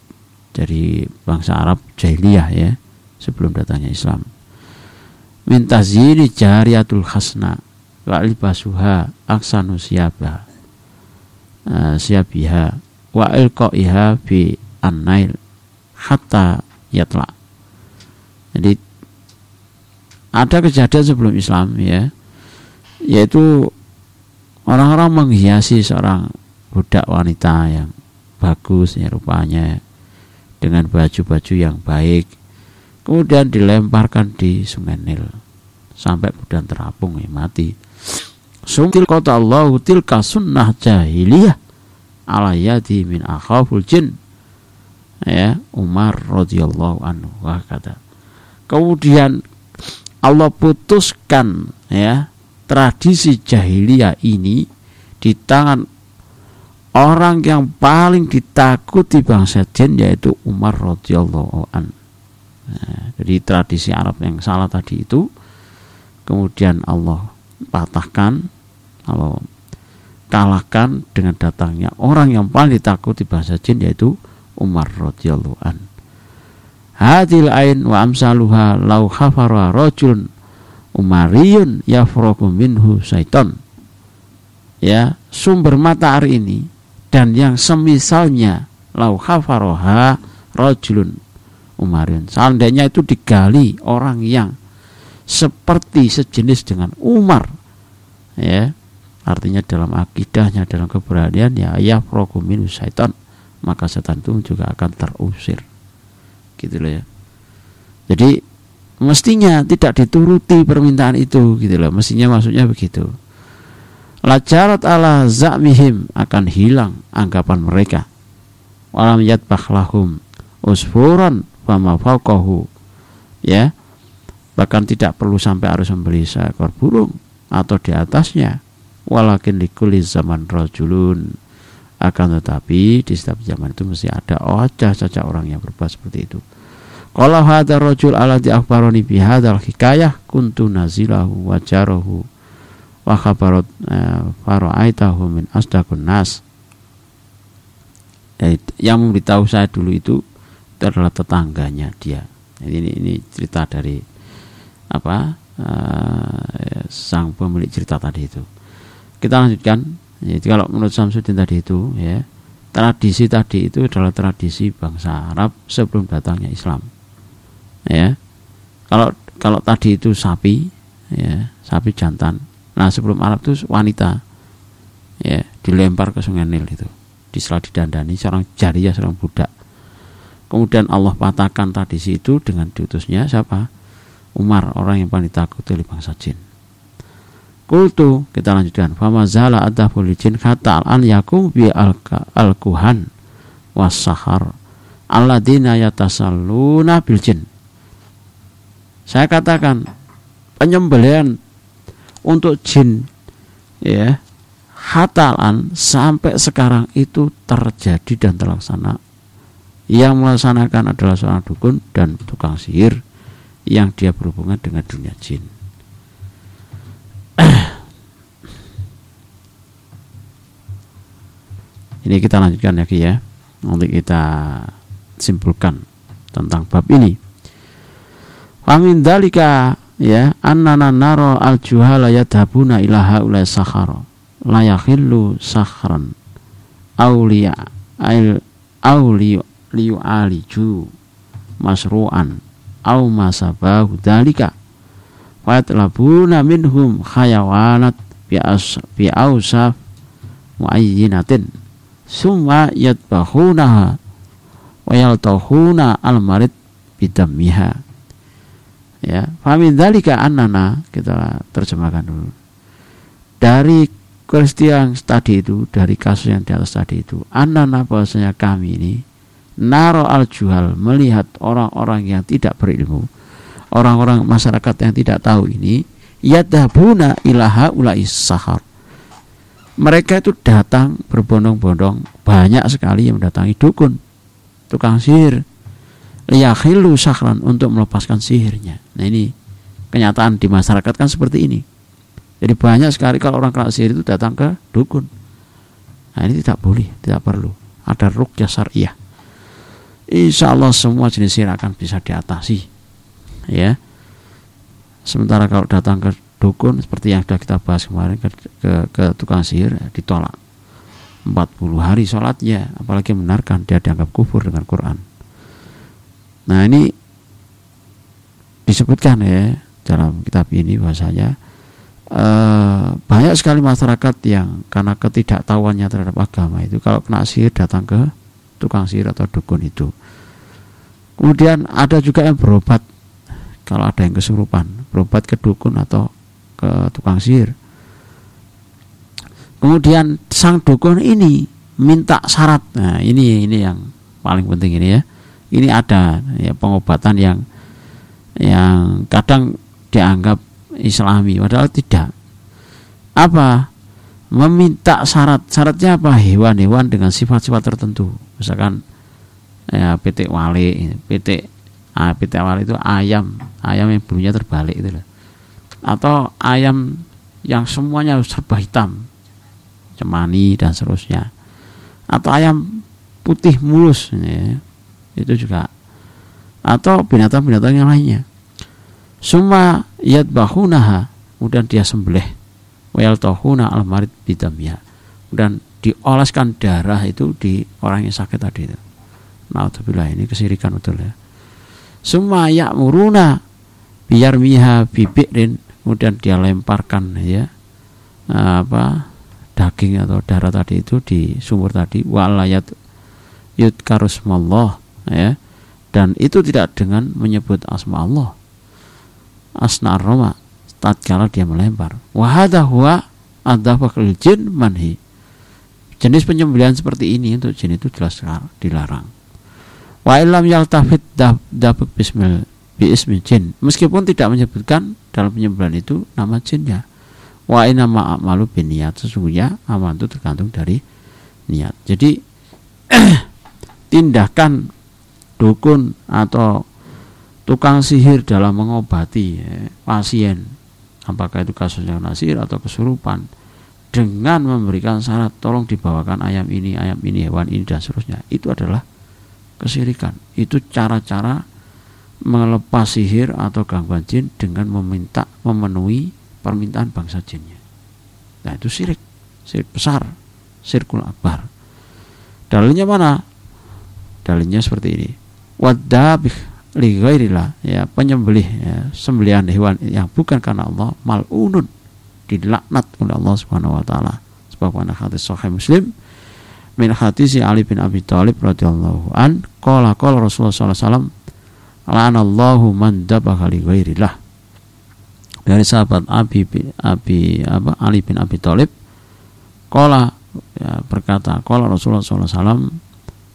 dari bangsa Arab jahiliyah ya sebelum datangnya Islam. Minta zini jariatul khasna wa libasuha aksanu siabah uh, siabiha wa ilqaiha bi an-nail hatta yatla jadi ada kejadian sebelum Islam ya. Yaitu orang-orang menghiasi seorang budak wanita yang bagus ya rupanya dengan baju-baju yang baik kemudian dilemparkan di sungai Nil sampai kemudian terapung ya mati. Sungkil kota Allah tilka sunnah jahiliyah yadi min akhaful jin. Ya Umar radhiyallahu anhu kata. Kemudian Allah putuskan ya tradisi jahiliyah ini di tangan orang yang paling ditakuti bangsa jin yaitu Umar radhiyallahu an. Nah, jadi tradisi Arab yang salah tadi itu kemudian Allah patahkan, Allah kalahkan dengan datangnya orang yang paling ditakuti bangsa jin yaitu Umar radhiyallahu an hadil ain wa amsaluha lau khafara rajulun umariyun yafraku minhu syaiton ya sumber mata air ini dan yang semisalnya lau khafaroha rajulun umariyun. Seandainya itu digali orang yang seperti sejenis dengan Umar ya artinya dalam akidahnya dalam keberanian ya yafraku minhu syaiton maka setan itu juga akan terusir gitu loh ya. Jadi mestinya tidak dituruti permintaan itu gitu loh. Mestinya maksudnya begitu. Lajarat ala za'mihim akan hilang anggapan mereka. Walam yadbah lahum usfuran fama fauqahu ya bahkan tidak perlu sampai harus membeli seekor burung atau di atasnya. Walakin likulis zaman rajulun akan tetapi di setiap zaman itu mesti ada wajah saja orang yang berbuat seperti itu. Kalau hadar rojul alati akhbaroni bihadal hikayah kuntu nazilahu wajarahu wa khabarat eh, fara'aitahu min asdaqun nas. Yang memberitahu saya dulu itu itu adalah tetangganya dia. Ini, ini cerita dari apa uh, sang pemilik cerita tadi itu. Kita lanjutkan jadi kalau menurut Samsudin tadi itu ya tradisi tadi itu adalah tradisi bangsa Arab sebelum datangnya Islam. Ya. Kalau kalau tadi itu sapi ya, sapi jantan. Nah, sebelum Arab itu wanita ya, dilempar ke Sungai Nil itu. Diselah didandani seorang jariah seorang budak. Kemudian Allah patahkan tradisi itu dengan diutusnya siapa? Umar, orang yang paling takut oleh bangsa jin. Kultu kita lanjutkan. Fama zala adaful jin kata al an yakum bi al, al kuhan was sahar alladzina yatasalluna bil jin. Saya katakan penyembelihan untuk jin ya hatalan sampai sekarang itu terjadi dan terlaksana yang melaksanakan adalah seorang dukun dan tukang sihir yang dia berhubungan dengan dunia jin Ini kita lanjutkan lagi ya. Nanti kita simpulkan tentang bab ini. Famin dalika ya annana naro al juhala yadhabuna ilaha ulai sakhara la yakhillu sakhran aulia ail auliu liu aliju masru'an au masabahu dalika fayatlabuna minhum khayawanat bi ausaf muayyinatin. Summa yadbahunaha wa yaltahuna al-marid bidammiha. Ya famin dalika annana kita terjemahkan dulu. Dari peristiwa yang tadi itu dari kasus yang di atas tadi itu annana bahwasanya kami ini naro al juhal melihat orang-orang yang tidak berilmu orang-orang masyarakat yang tidak tahu ini yadhabuna ilaha ulai sahar. Mereka itu datang berbondong-bondong. Banyak sekali yang mendatangi dukun tukang sihir. Liyakhilu sakran untuk melepaskan sihirnya. Nah ini kenyataan di masyarakat kan seperti ini. Jadi banyak sekali kalau orang kena sihir itu datang ke dukun. Nah ini tidak boleh tidak perlu. Ada rukyah syariah. Insya Allah semua jenis sihir akan bisa diatasi ya. Sementara kalau datang ke dukun seperti yang sudah kita bahas kemarin ke, ke, ke tukang sihir ya, ditolak. 40 hari sholatnya apalagi menarkan dia dianggap kufur dengan Quran. Nah ini disebutkan ya dalam kitab ini bahasanya eh, banyak sekali masyarakat yang karena ketidaktahuannya terhadap agama itu kalau kena sihir datang ke tukang sihir atau dukun itu. Kemudian ada juga yang berobat kalau ada yang kesurupan berobat ke dukun atau ke tukang sihir. Kemudian sang dukun ini minta syarat. Nah, ini ini yang paling penting ini ya. Ini ada ya pengobatan yang yang kadang dianggap islami padahal tidak. Apa? Meminta syarat. Syaratnya apa? Hewan-hewan dengan sifat-sifat tertentu. Misalkan ya PT wali, PT ah, PT wali itu ayam, ayam yang bulunya terbalik itu loh. Atau ayam yang semuanya serba hitam. Cemani dan seterusnya. Atau ayam putih mulus ya, itu juga. Atau binatang-binatang yang lainnya. Semua yat bahunaha kemudian dia sembelih. Wayal tohuna al marid bidamnya dan dioleskan darah itu di orang yang sakit tadi itu. Naudzubillah ini kesirikan betul ya. Semua muruna biar miha bibikrin kemudian dia lemparkan ya apa daging atau darah tadi itu di sumur tadi. Walayat yudkarusmallah ya. Dan itu tidak dengan menyebut asma Allah. Asna roma tatkala dia melempar. Wahada huwa adafakul jin manhi. Jenis penyembelihan seperti ini untuk jin itu jelas dilarang wa ilam yaltafid dabuk bismil biismi jin. Meskipun tidak menyebutkan dalam penyembelihan itu nama jinnya. Wa inama malu niat. Sesungguhnya amal itu tergantung dari niat. Jadi tindakan dukun atau tukang sihir dalam mengobati ya, pasien. Apakah itu kasusnya nasir atau kesurupan. Dengan memberikan syarat tolong dibawakan ayam ini ayam ini hewan ini dan seterusnya. Itu adalah kesirikan itu cara-cara melepas sihir atau gangguan jin dengan meminta memenuhi permintaan bangsa jinnya. Nah itu sirik, sirik besar, sirkul akbar. Dalilnya mana? Dalilnya seperti ini. Wadabih li ya penyembelih ya, sembelihan hewan yang bukan karena Allah malunun dilaknat oleh Allah Subhanahu wa taala. Sebagaimana hadis sahih Muslim min hadis Ali bin Abi Thalib radhiyallahu an qala qala Rasulullah sallallahu alaihi wasallam la'anallahu man dabaha li ghairillah dari sahabat Abi Abi apa Ali bin Abi Thalib qala ya, berkata qala Rasulullah SAW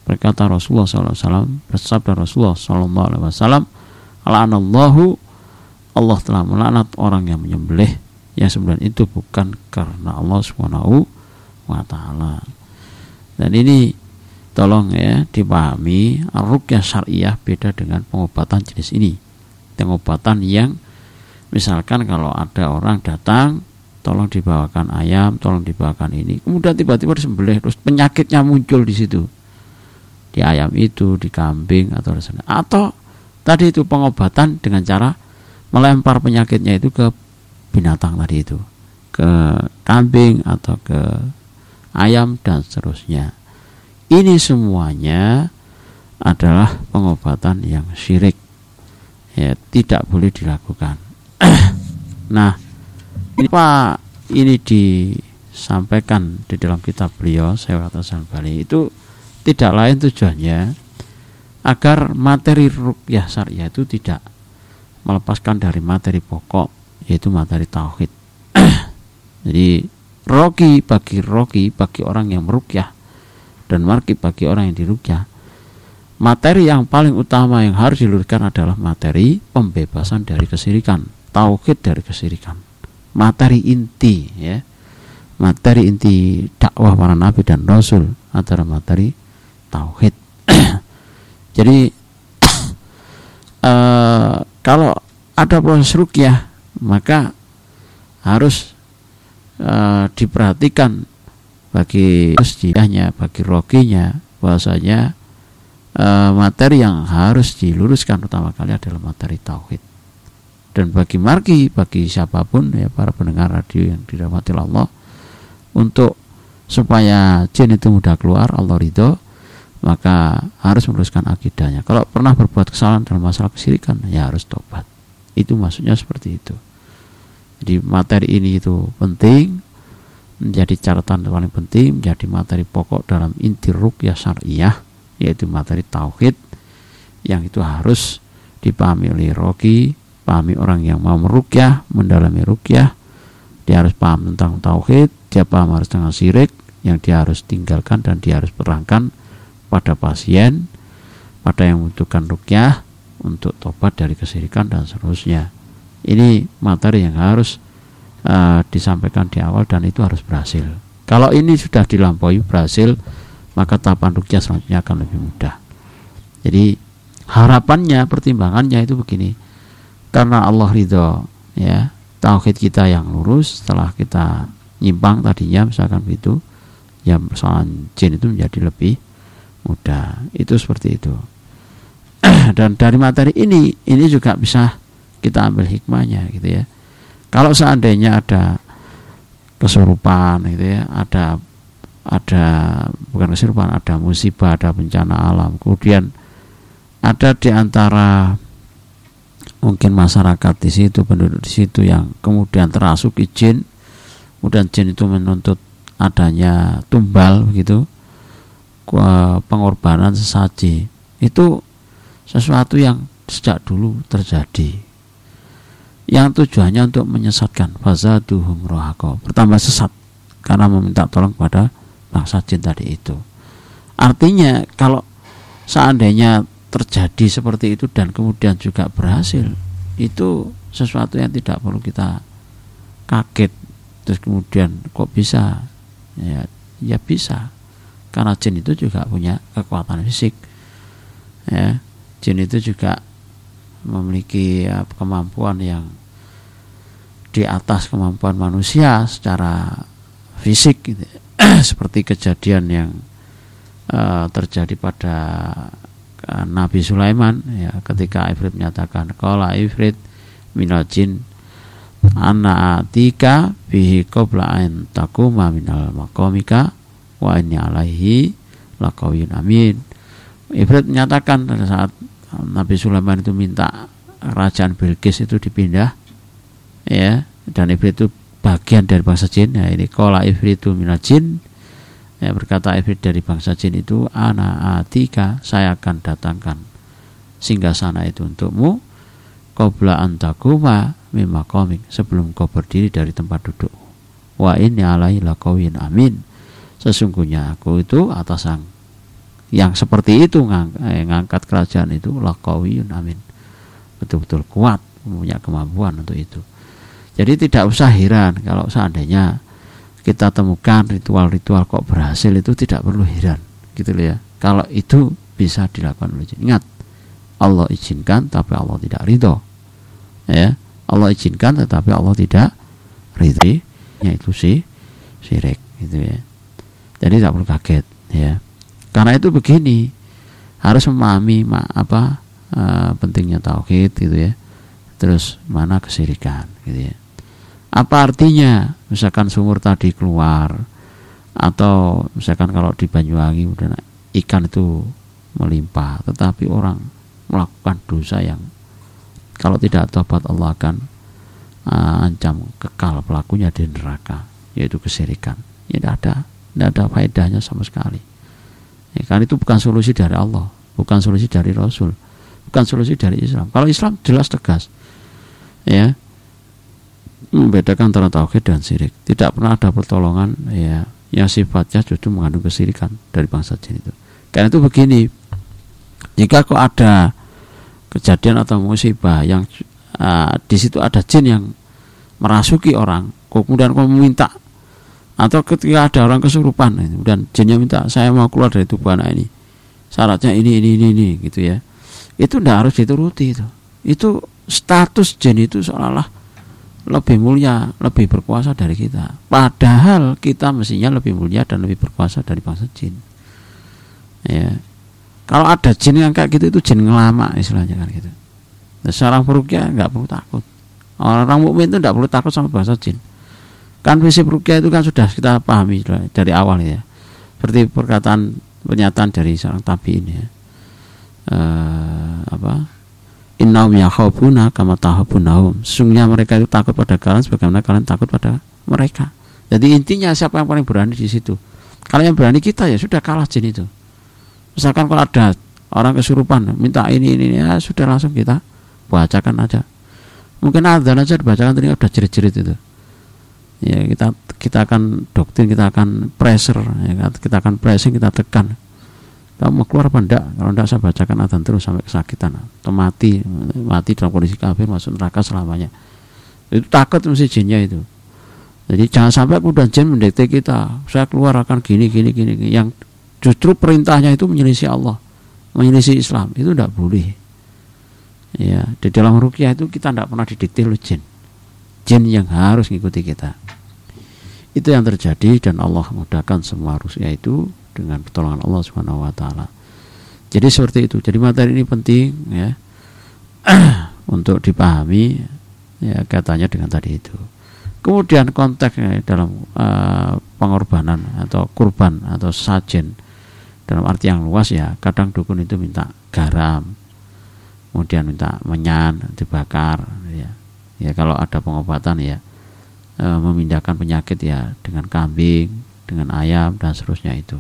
berkata Rasulullah SAW bersabda Rasulullah SAW la'anallahu Allah telah melaknat orang yang menyembelih yang sebenarnya itu bukan karena Allah Subhanahu wa taala. Dan ini tolong ya dipahami rukyah syariah beda dengan pengobatan jenis ini. Pengobatan yang misalkan kalau ada orang datang tolong dibawakan ayam tolong dibawakan ini kemudian tiba-tiba disembelih terus penyakitnya muncul di situ. Di ayam itu di kambing atau sana. Atau tadi itu pengobatan dengan cara melempar penyakitnya itu ke binatang tadi itu. Ke kambing atau ke ayam dan seterusnya. Ini semuanya adalah pengobatan yang syirik. Ya tidak boleh dilakukan. Nah ini ini disampaikan di dalam kitab beliau saya kata Bali? Itu tidak lain tujuannya agar materi rukyah syariah itu tidak melepaskan dari materi pokok yaitu materi tauhid. Jadi roki bagi roki bagi orang yang merukyah. Dan marki bagi orang yang dirukyah. Materi yang paling utama yang harus diluruskan adalah materi pembebasan dari kesirikan. Tauhid dari kesirikan. Materi inti ya. Materi inti dakwah para nabi dan rasul antara materi tauhid. Jadi uh, kalau ada proses rukyah maka harus uh, diperhatikan bagi masjidnya, bagi rokinya bahwasanya uh, materi yang harus diluruskan utama kali adalah materi tauhid. Dan bagi marki, bagi siapa pun ya para pendengar radio yang dirahmati Allah untuk supaya jin itu mudah keluar Allah ridho maka harus meluruskan akidahnya. Kalau pernah berbuat kesalahan dalam masalah kesirikan, ya harus tobat. Itu maksudnya seperti itu. Jadi materi ini itu penting, menjadi catatan paling penting, menjadi materi pokok dalam inti rukyah syariah, yaitu materi tauhid, yang itu harus dipahami oleh roki, pahami orang yang mau merukyah, mendalami rukyah, dia harus paham tentang tauhid, dia paham harus tentang syirik, yang dia harus tinggalkan dan dia harus perangkan pada pasien, pada yang membutuhkan rukyah untuk tobat dari kesirikan dan seterusnya. Ini materi yang harus uh, disampaikan di awal dan itu harus berhasil. Kalau ini sudah dilampaui berhasil, maka tahapan rukyah selanjutnya akan lebih mudah. Jadi harapannya, pertimbangannya itu begini. Karena Allah ridho, ya, tauhid kita yang lurus setelah kita nyimpang tadinya misalkan begitu, ya persoalan jin itu menjadi lebih mudah itu seperti itu dan dari materi ini ini juga bisa kita ambil hikmahnya gitu ya. Kalau seandainya ada kesurupan gitu ya ada ada bukan kesurupan ada musibah ada bencana alam kemudian ada di antara mungkin masyarakat di situ penduduk di situ yang kemudian terasuk izin kemudian jin itu menuntut adanya tumbal gitu pengorbanan sesaji itu sesuatu yang sejak dulu terjadi yang tujuannya untuk menyesatkan. Fazaduhum rohako. Pertama sesat. Karena meminta tolong kepada bangsa jin tadi itu. Artinya kalau seandainya terjadi seperti itu dan kemudian juga berhasil itu sesuatu yang tidak perlu kita kaget. Terus kemudian kok bisa? Ya ya bisa. Karena jin itu juga punya kekuatan fisik. Ya jin itu juga memiliki ya, kemampuan yang di atas kemampuan manusia secara fisik gitu. seperti kejadian yang uh, terjadi pada uh, Nabi Sulaiman ya ketika Ifrit menyatakan kalau Ifrit minal jin atika bihi qabla takuma minal maqamika wa inni alaihi amin Ibrat menyatakan pada saat Nabi Sulaiman itu minta kerajaan Bilqis itu dipindah ya. Dan Ibrit itu bagian dari bangsa jin. Ya ini kola itu minal jin. Ya, berkata Ibrit dari bangsa jin itu ana atika saya akan datangkan singgah sana itu untukmu qabla antakuma mimma komik sebelum kau berdiri dari tempat duduk wa inni alaihi lakawin amin. Sesungguhnya aku itu atas yang yang seperti itu ngang, eh, kerajaan itu lakawiyun amin. Betul-betul kuat punya kemampuan untuk itu. Jadi tidak usah heran kalau seandainya kita temukan ritual-ritual kok berhasil itu tidak perlu heran gitu ya. Kalau itu bisa dilakukan oleh jin. Ingat Allah izinkan tapi Allah tidak ridho. Ya Allah izinkan tetapi Allah tidak ridho. Ya itu sih syirik gitu ya. Jadi tak perlu kaget ya karena itu begini harus memahami ma, apa uh, pentingnya tauhid gitu ya. Terus mana kesirikan gitu ya. Apa artinya? Misalkan sumur tadi keluar atau misalkan kalau di Banyuwangi ikan itu melimpah tetapi orang melakukan dosa yang kalau tidak tobat Allah akan uh, ancam kekal pelakunya di neraka yaitu kesirikan. Ya tidak ada tidak ada faedahnya sama sekali ya, kan itu bukan solusi dari Allah bukan solusi dari Rasul bukan solusi dari Islam. Kalau Islam jelas tegas ya membedakan antara tauhid dan sirik tidak pernah ada pertolongan ya yang sifatnya justru mengandung kesirikan dari bangsa jin itu. Karena itu begini jika kok ada kejadian atau musibah yang uh, di situ ada jin yang merasuki orang kemudian kau meminta atau ketika ada orang kesurupan dan jinnya minta saya mau keluar dari tubuh anak ini syaratnya ini ini ini, ini gitu ya itu tidak harus dituruti itu itu status jin itu seolah-olah lebih mulia, lebih berkuasa dari kita. Padahal kita mestinya lebih mulia dan lebih berkuasa dari bangsa jin. Ya. Kalau ada jin yang kayak gitu itu jin ngelama istilahnya kan gitu. Nah, seorang perukia nggak perlu takut. Orang mukmin itu nggak perlu takut sama bangsa jin. Kan visi perukia itu kan sudah kita pahami dari awal ya. Seperti perkataan pernyataan dari seorang tabi ini ya. Uh, apa? Innahum yakhafuna kama tahabunahum sesungguhnya mereka itu takut pada kalian sebagaimana kalian takut pada mereka. Jadi intinya siapa yang paling berani di situ? Kalau yang berani kita ya sudah kalah jin itu. Misalkan kalau ada orang kesurupan minta ini ini, ini ya sudah langsung kita bacakan aja. Mungkin ada aja dibacakan tadi udah jerit-jerit itu ya kita kita akan doktrin kita akan pressure ya, kita akan pressing kita tekan. Kamu mau keluar apa enggak? Kalau enggak saya bacakan adzan terus sampai kesakitan. Atau mati mati dalam kondisi kafir masuk neraka selamanya. Itu takut mesti jinnya itu. Jadi jangan sampai kemudian jin mendekati kita saya keluar akan gini gini gini yang justru perintahnya itu menyelisih Allah menyelisih Islam. Itu tidak boleh. Ya di dalam rukyah itu kita tidak pernah didikte jin. Jin yang harus mengikuti kita itu yang terjadi dan Allah mudahkan semua rukyah itu dengan pertolongan Allah Subhanahu wa taala. Jadi seperti itu. Jadi materi ini penting ya untuk dipahami ya katanya dengan tadi itu. Kemudian konteksnya dalam uh, pengorbanan atau kurban atau sajen dalam arti yang luas ya kadang dukun itu minta garam kemudian minta menyan dibakar ya ya kalau ada pengobatan ya e, memindahkan penyakit ya dengan kambing dengan ayam dan seterusnya itu.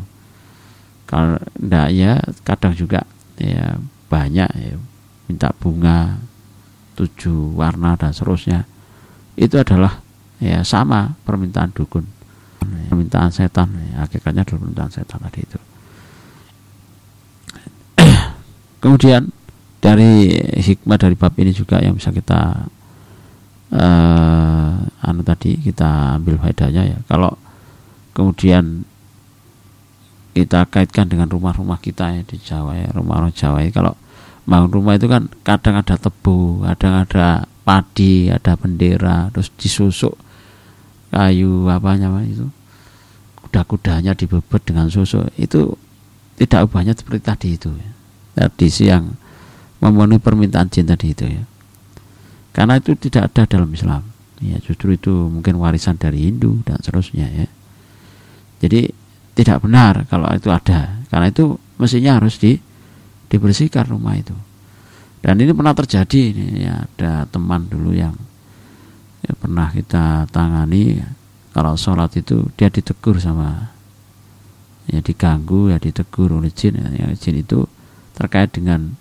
Kalau enggak ya kadang juga ya banyak ya minta bunga tujuh warna dan seterusnya. Itu adalah ya sama permintaan dukun permintaan setan. Ya, hakikatnya adalah permintaan setan tadi itu. Kemudian dari hikmah dari bab ini juga yang bisa kita uh, anu tadi kita ambil faedahnya ya. Kalau kemudian kita kaitkan dengan rumah-rumah kita ya di Jawa ya rumah-rumah Jawa ya. Kalau bangun rumah itu kan kadang ada tebu kadang ada padi ada bendera terus disusuk kayu apa namanya itu kuda-kudanya dibebet dengan susu itu tidak ubahnya seperti tadi itu ya. tradisi yang memenuhi permintaan jin tadi itu ya karena itu tidak ada dalam Islam. Ya justru itu mungkin warisan dari Hindu dan seterusnya ya. Jadi tidak benar kalau itu ada. Karena itu mestinya harus di dibersihkan rumah itu. Dan ini pernah terjadi ini ya, ada teman dulu yang ya, pernah kita tangani kalau sholat itu dia ditegur sama ya diganggu ya ditegur oleh jin ya, ya. Jin itu terkait dengan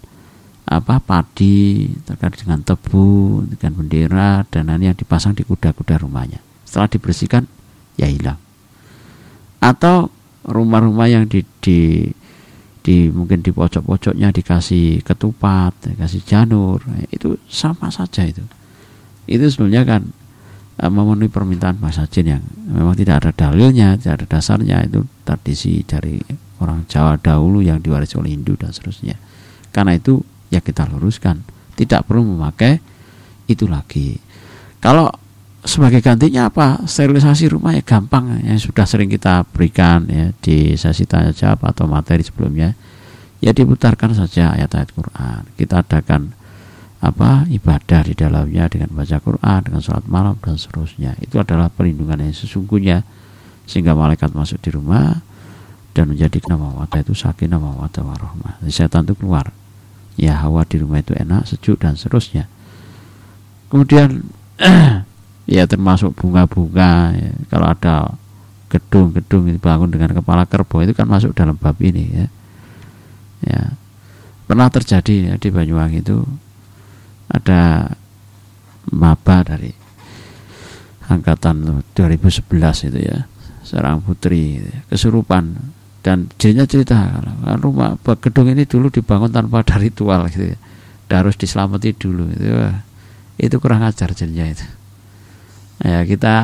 apa padi terkait dengan tebu dengan bendera dan lain yang dipasang di kuda-kuda rumahnya setelah dibersihkan ya hilang atau rumah-rumah yang di, di di mungkin di pojok-pojoknya dikasih ketupat, dikasih janur, itu sama saja itu. Itu sebenarnya kan uh, memenuhi permintaan bahasa jin yang memang tidak ada dalilnya, tidak ada dasarnya itu tradisi dari orang Jawa dahulu yang diwarisi oleh Hindu dan seterusnya. Karena itu ya kita luruskan, tidak perlu memakai itu lagi. Kalau sebagai gantinya apa sterilisasi rumah ya gampang yang sudah sering kita berikan ya di sesi tanya jawab atau materi sebelumnya ya diputarkan saja ayat-ayat Quran kita adakan apa ibadah di dalamnya dengan baca Quran dengan sholat malam dan seterusnya itu adalah perlindungan yang sesungguhnya sehingga malaikat masuk di rumah dan menjadi nama itu sakinah mawadah warahmah setan itu keluar ya hawa di rumah itu enak sejuk dan seterusnya. Kemudian ya termasuk bunga-bunga ya. kalau ada gedung-gedung dibangun dengan kepala kerbau itu kan masuk dalam bab ini ya. Ya. Pernah terjadi ya, di Banyuwangi itu ada maba dari angkatan 2011 itu ya seorang putri ya, kesurupan dan jadinya cerita rumah gedung ini dulu dibangun tanpa ada ritual gitu ya. Dan harus diselamati dulu itu itu kurang ajar jadinya itu. Ya kita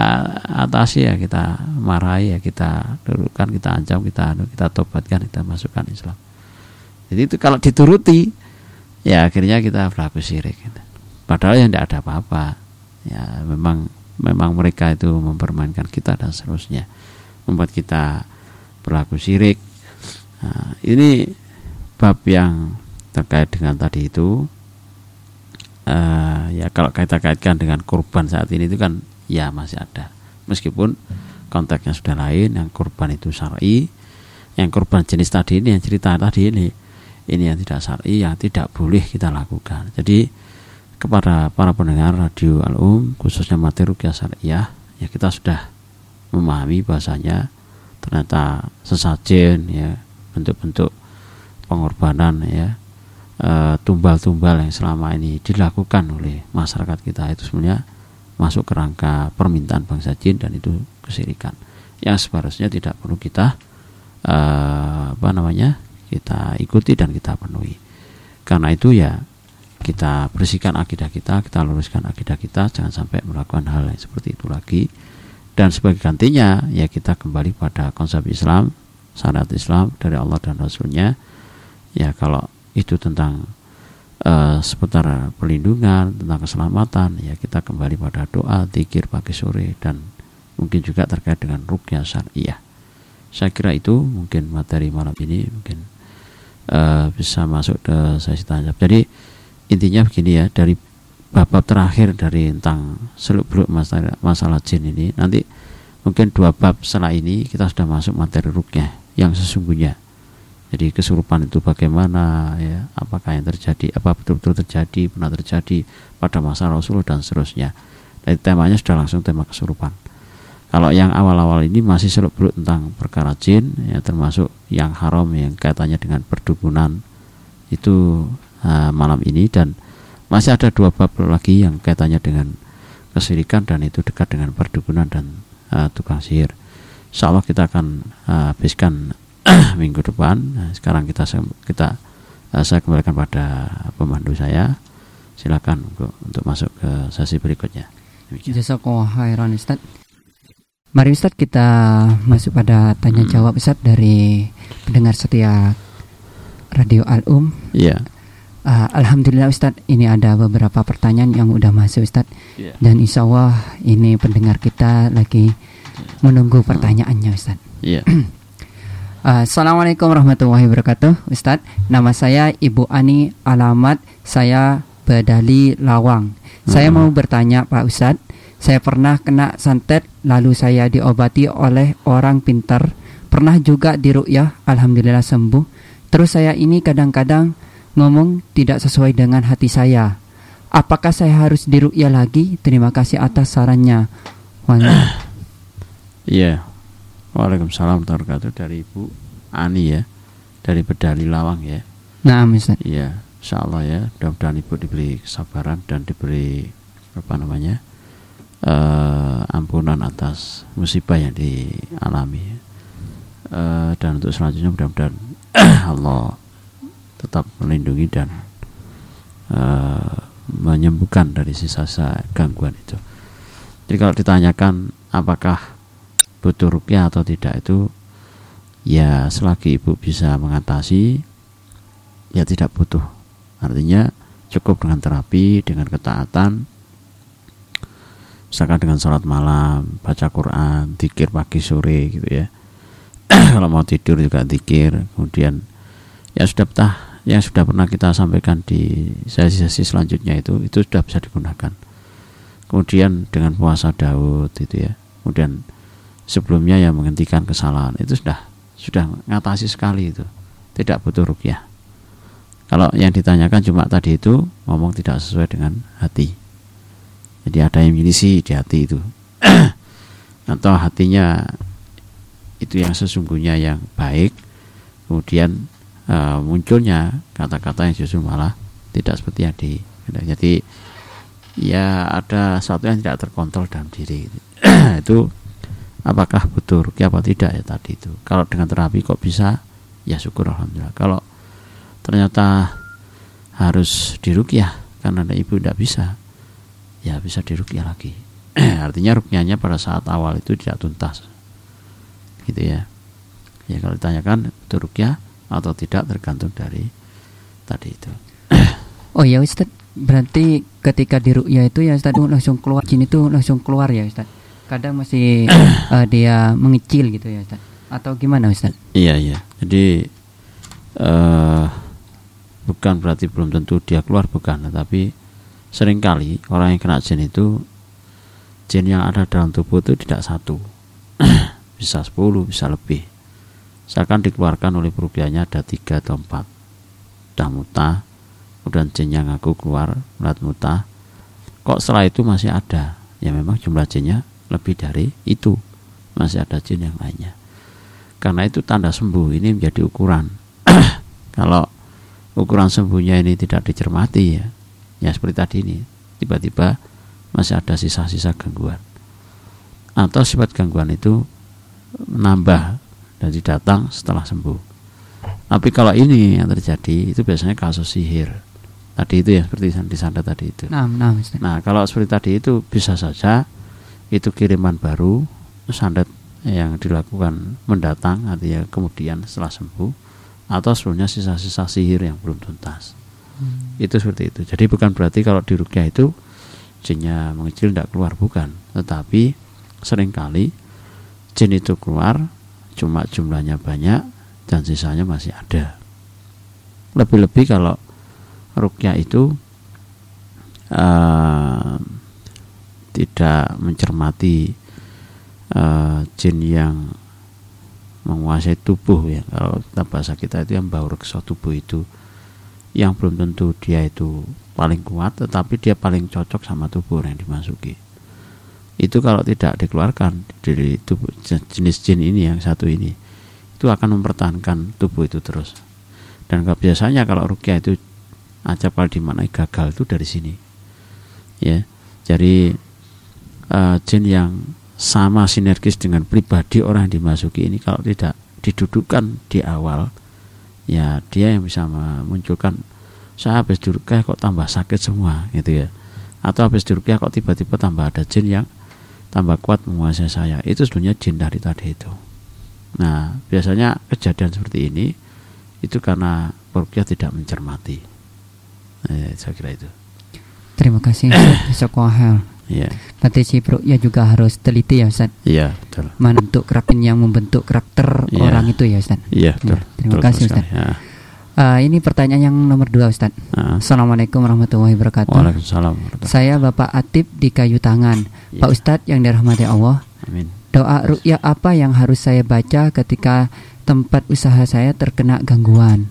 atasi ya kita marahi ya kita dudukan kita ancam kita anu kita tobatkan kita masukkan Islam. Jadi itu kalau dituruti ya akhirnya kita berlaku syirik gitu. padahal yang tidak ada apa-apa. Ya memang memang mereka itu mempermainkan kita dan seterusnya. Membuat kita berlaku syirik. Nah, ini bab yang terkait dengan tadi itu. Uh, ya kalau kita kaitkan dengan korban saat ini itu kan ya masih ada. Meskipun konteksnya sudah lain yang korban itu syar'i. Yang korban jenis tadi ini yang cerita tadi ini ini yang tidak syar'i yang tidak boleh kita lakukan. Jadi kepada para pendengar radio al-um khususnya materi rukyah syariah ya kita sudah memahami bahasanya ternyata sesajen ya bentuk-bentuk pengorbanan ya. Eh, tumbal-tumbal yang selama ini dilakukan oleh masyarakat kita itu sebenarnya masuk ke rangka permintaan bangsa jin dan itu kesirikan. Yang seharusnya tidak perlu kita uh, apa namanya kita ikuti dan kita penuhi. Karena itu ya kita bersihkan akidah kita kita luruskan akidah kita jangan sampai melakukan hal yang seperti itu lagi dan sebagai gantinya ya kita kembali pada konsep Islam syariat Islam dari Allah dan Rasulnya. Ya kalau itu tentang uh, seputar perlindungan tentang keselamatan ya kita kembali pada doa tikir pagi sore dan mungkin juga terkait dengan rukyah syariah. Saya kira itu mungkin materi malam ini mungkin uh, bisa masuk ke sesi tanya jadi intinya begini ya dari bab-bab terakhir dari tentang seluk beluk masalah, masalah jin ini nanti mungkin dua bab setelah ini kita sudah masuk materi rukyah yang sesungguhnya jadi kesurupan itu bagaimana ya, apakah yang terjadi, apa betul-betul terjadi, pernah terjadi pada masa Rasul dan seterusnya. Jadi temanya sudah langsung tema kesurupan. Kalau yang awal-awal ini masih seluk beluk tentang perkara jin, ya termasuk yang haram yang kaitannya dengan perdukunan itu uh, malam ini dan masih ada dua bab lagi yang kaitannya dengan kesirikan dan itu dekat dengan perdukunan dan uh, tukang sihir. Insya Allah kita akan uh, habiskan minggu depan. Sekarang kita kita uh, saya kembalikan pada pemandu saya. Silakan untuk, untuk masuk ke sesi berikutnya. Jazakallah khairan Ustaz. Mari Ustaz kita masuk pada tanya jawab Ustaz dari pendengar setia Radio Al-Um. Iya. Yeah. Uh, Alhamdulillah Ustadz ini ada beberapa pertanyaan yang udah masuk Ustadz yeah. dan insya Allah ini pendengar kita lagi yeah. menunggu pertanyaannya Ustadz. Yeah. Uh, Assalamualaikum warahmatullahi wabarakatuh Ustadz Nama saya Ibu Ani Alamat saya Bedali Lawang Saya hmm. mau bertanya Pak Ustadz Saya pernah kena santet Lalu saya diobati oleh orang pintar Pernah juga dirukyah Alhamdulillah sembuh Terus saya ini kadang-kadang Ngomong tidak sesuai dengan hati saya Apakah saya harus dirukyah lagi? Terima kasih atas sarannya Iya Waalaikumsalam warahmatullahi dari Ibu Ani ya dari Bedali Lawang ya. Nah, Ustaz. Iya, insya Allah ya. Mudah-mudahan Ibu diberi kesabaran dan diberi apa namanya uh, ampunan atas musibah yang dialami. Uh, dan untuk selanjutnya mudah-mudahan Allah tetap melindungi dan uh, menyembuhkan dari sisa-sisa gangguan itu. Jadi kalau ditanyakan apakah butuh rupiah atau tidak itu ya selagi ibu bisa mengatasi ya tidak butuh. Artinya cukup dengan terapi dengan ketaatan. Misalkan dengan sholat malam baca Quran dikir pagi sore gitu ya. Kalau mau tidur juga dikir kemudian ya sudah petah yang sudah pernah kita sampaikan di sesi-sesi selanjutnya itu itu sudah bisa digunakan. Kemudian dengan puasa Daud itu ya kemudian sebelumnya yang menghentikan kesalahan itu sudah sudah ngatasi sekali itu. Tidak butuh rukyah. Kalau yang ditanyakan cuma tadi itu ngomong tidak sesuai dengan hati. Jadi ada yang milisi di hati itu. Atau hatinya itu yang sesungguhnya yang baik kemudian e, munculnya kata-kata yang justru malah tidak seperti yang di jadi ya ada sesuatu yang tidak terkontrol dalam diri. Itu apakah butuh rukyah apa tidak ya tadi itu. Kalau dengan terapi kok bisa ya syukur alhamdulillah. Kalau ternyata harus dirukyah karena ada ibu tidak bisa ya bisa dirukyah lagi. Artinya rukyahnya pada saat awal itu tidak tuntas. Gitu ya. Ya kalau ditanyakan itu rukyah atau tidak tergantung dari tadi itu. Oh ya Ustaz. Berarti ketika di rukyah itu ya Ustaz langsung keluar jin itu langsung keluar ya Ustaz? Kadang masih uh, dia mengecil gitu ya Ustaz? Atau gimana Ustaz? Iya iya. Jadi uh, bukan berarti belum tentu dia keluar bukan. Tapi sering kali orang yang kena jin itu jin yang ada dalam tubuh itu tidak satu. Bisa 10 bisa lebih seakan dikeluarkan oleh perubiannya ada tiga atau empat. Sudah muta kemudian jin yang aku keluar melihat muta kok setelah itu masih ada? Ya memang jumlah jinnya lebih dari itu. Masih ada jin yang lainnya. Karena itu tanda sembuh ini menjadi ukuran. Kalau ukuran sembuhnya ini tidak dicermati ya ya seperti tadi ini tiba-tiba masih ada sisa-sisa gangguan. Atau sifat gangguan itu menambah dan datang setelah sembuh. Tapi kalau ini yang terjadi itu biasanya kasus sihir. Tadi itu ya seperti di sana tadi itu. Nah, nah, nah kalau seperti tadi itu bisa saja itu kiriman baru sandat yang dilakukan mendatang artinya kemudian setelah sembuh atau sebelumnya sisa-sisa sihir yang belum tuntas. Hmm. itu seperti itu. Jadi bukan berarti kalau di rukyah itu jinnya mengecil tidak keluar bukan. Tetapi sering kali jin itu keluar cuma jumlahnya banyak dan sisanya masih ada. Lebih-lebih kalau rukyah itu uh, tidak mencermati uh, jin yang menguasai tubuh ya. Kalau bahasa kita itu yang bau reksa tubuh itu yang belum tentu dia itu paling kuat tetapi dia paling cocok sama tubuh yang dimasuki itu kalau tidak dikeluarkan dari tubuh jenis jin ini yang satu ini itu akan mempertahankan tubuh itu terus. Dan biasanya kalau rukyah itu acap kali di mana gagal itu dari sini. Ya jadi uh, jin yang sama sinergis dengan pribadi orang yang dimasuki ini kalau tidak didudukkan di awal ya dia yang bisa memunculkan saya habis dirukyah kok tambah sakit semua gitu ya. Atau habis dirukyah kok tiba-tiba tambah ada jin yang tambah kuat menguasai saya itu sebenarnya jin dari tadi itu nah biasanya kejadian seperti ini itu karena perukyah tidak mencermati eh, saya kira itu terima kasih Sokohel Ya. Berarti si ya juga harus teliti ya Ustaz. Iya, betul. Membentuk karakter yang membentuk karakter ya. orang itu ya Ustaz. Iya, betul. Ya, terima betul, kasih Ustaz. Ya. Uh, ini pertanyaan yang nomor dua Ustaz. Uh. Assalamualaikum warahmatullahi wabarakatuh. Waalaikumsalam. Saya Bapak Atip di Kayu Tangan. Ya. Pak Ustadz yang dirahmati Allah. Amin. Doa rukyah apa yang harus saya baca ketika tempat usaha saya terkena gangguan?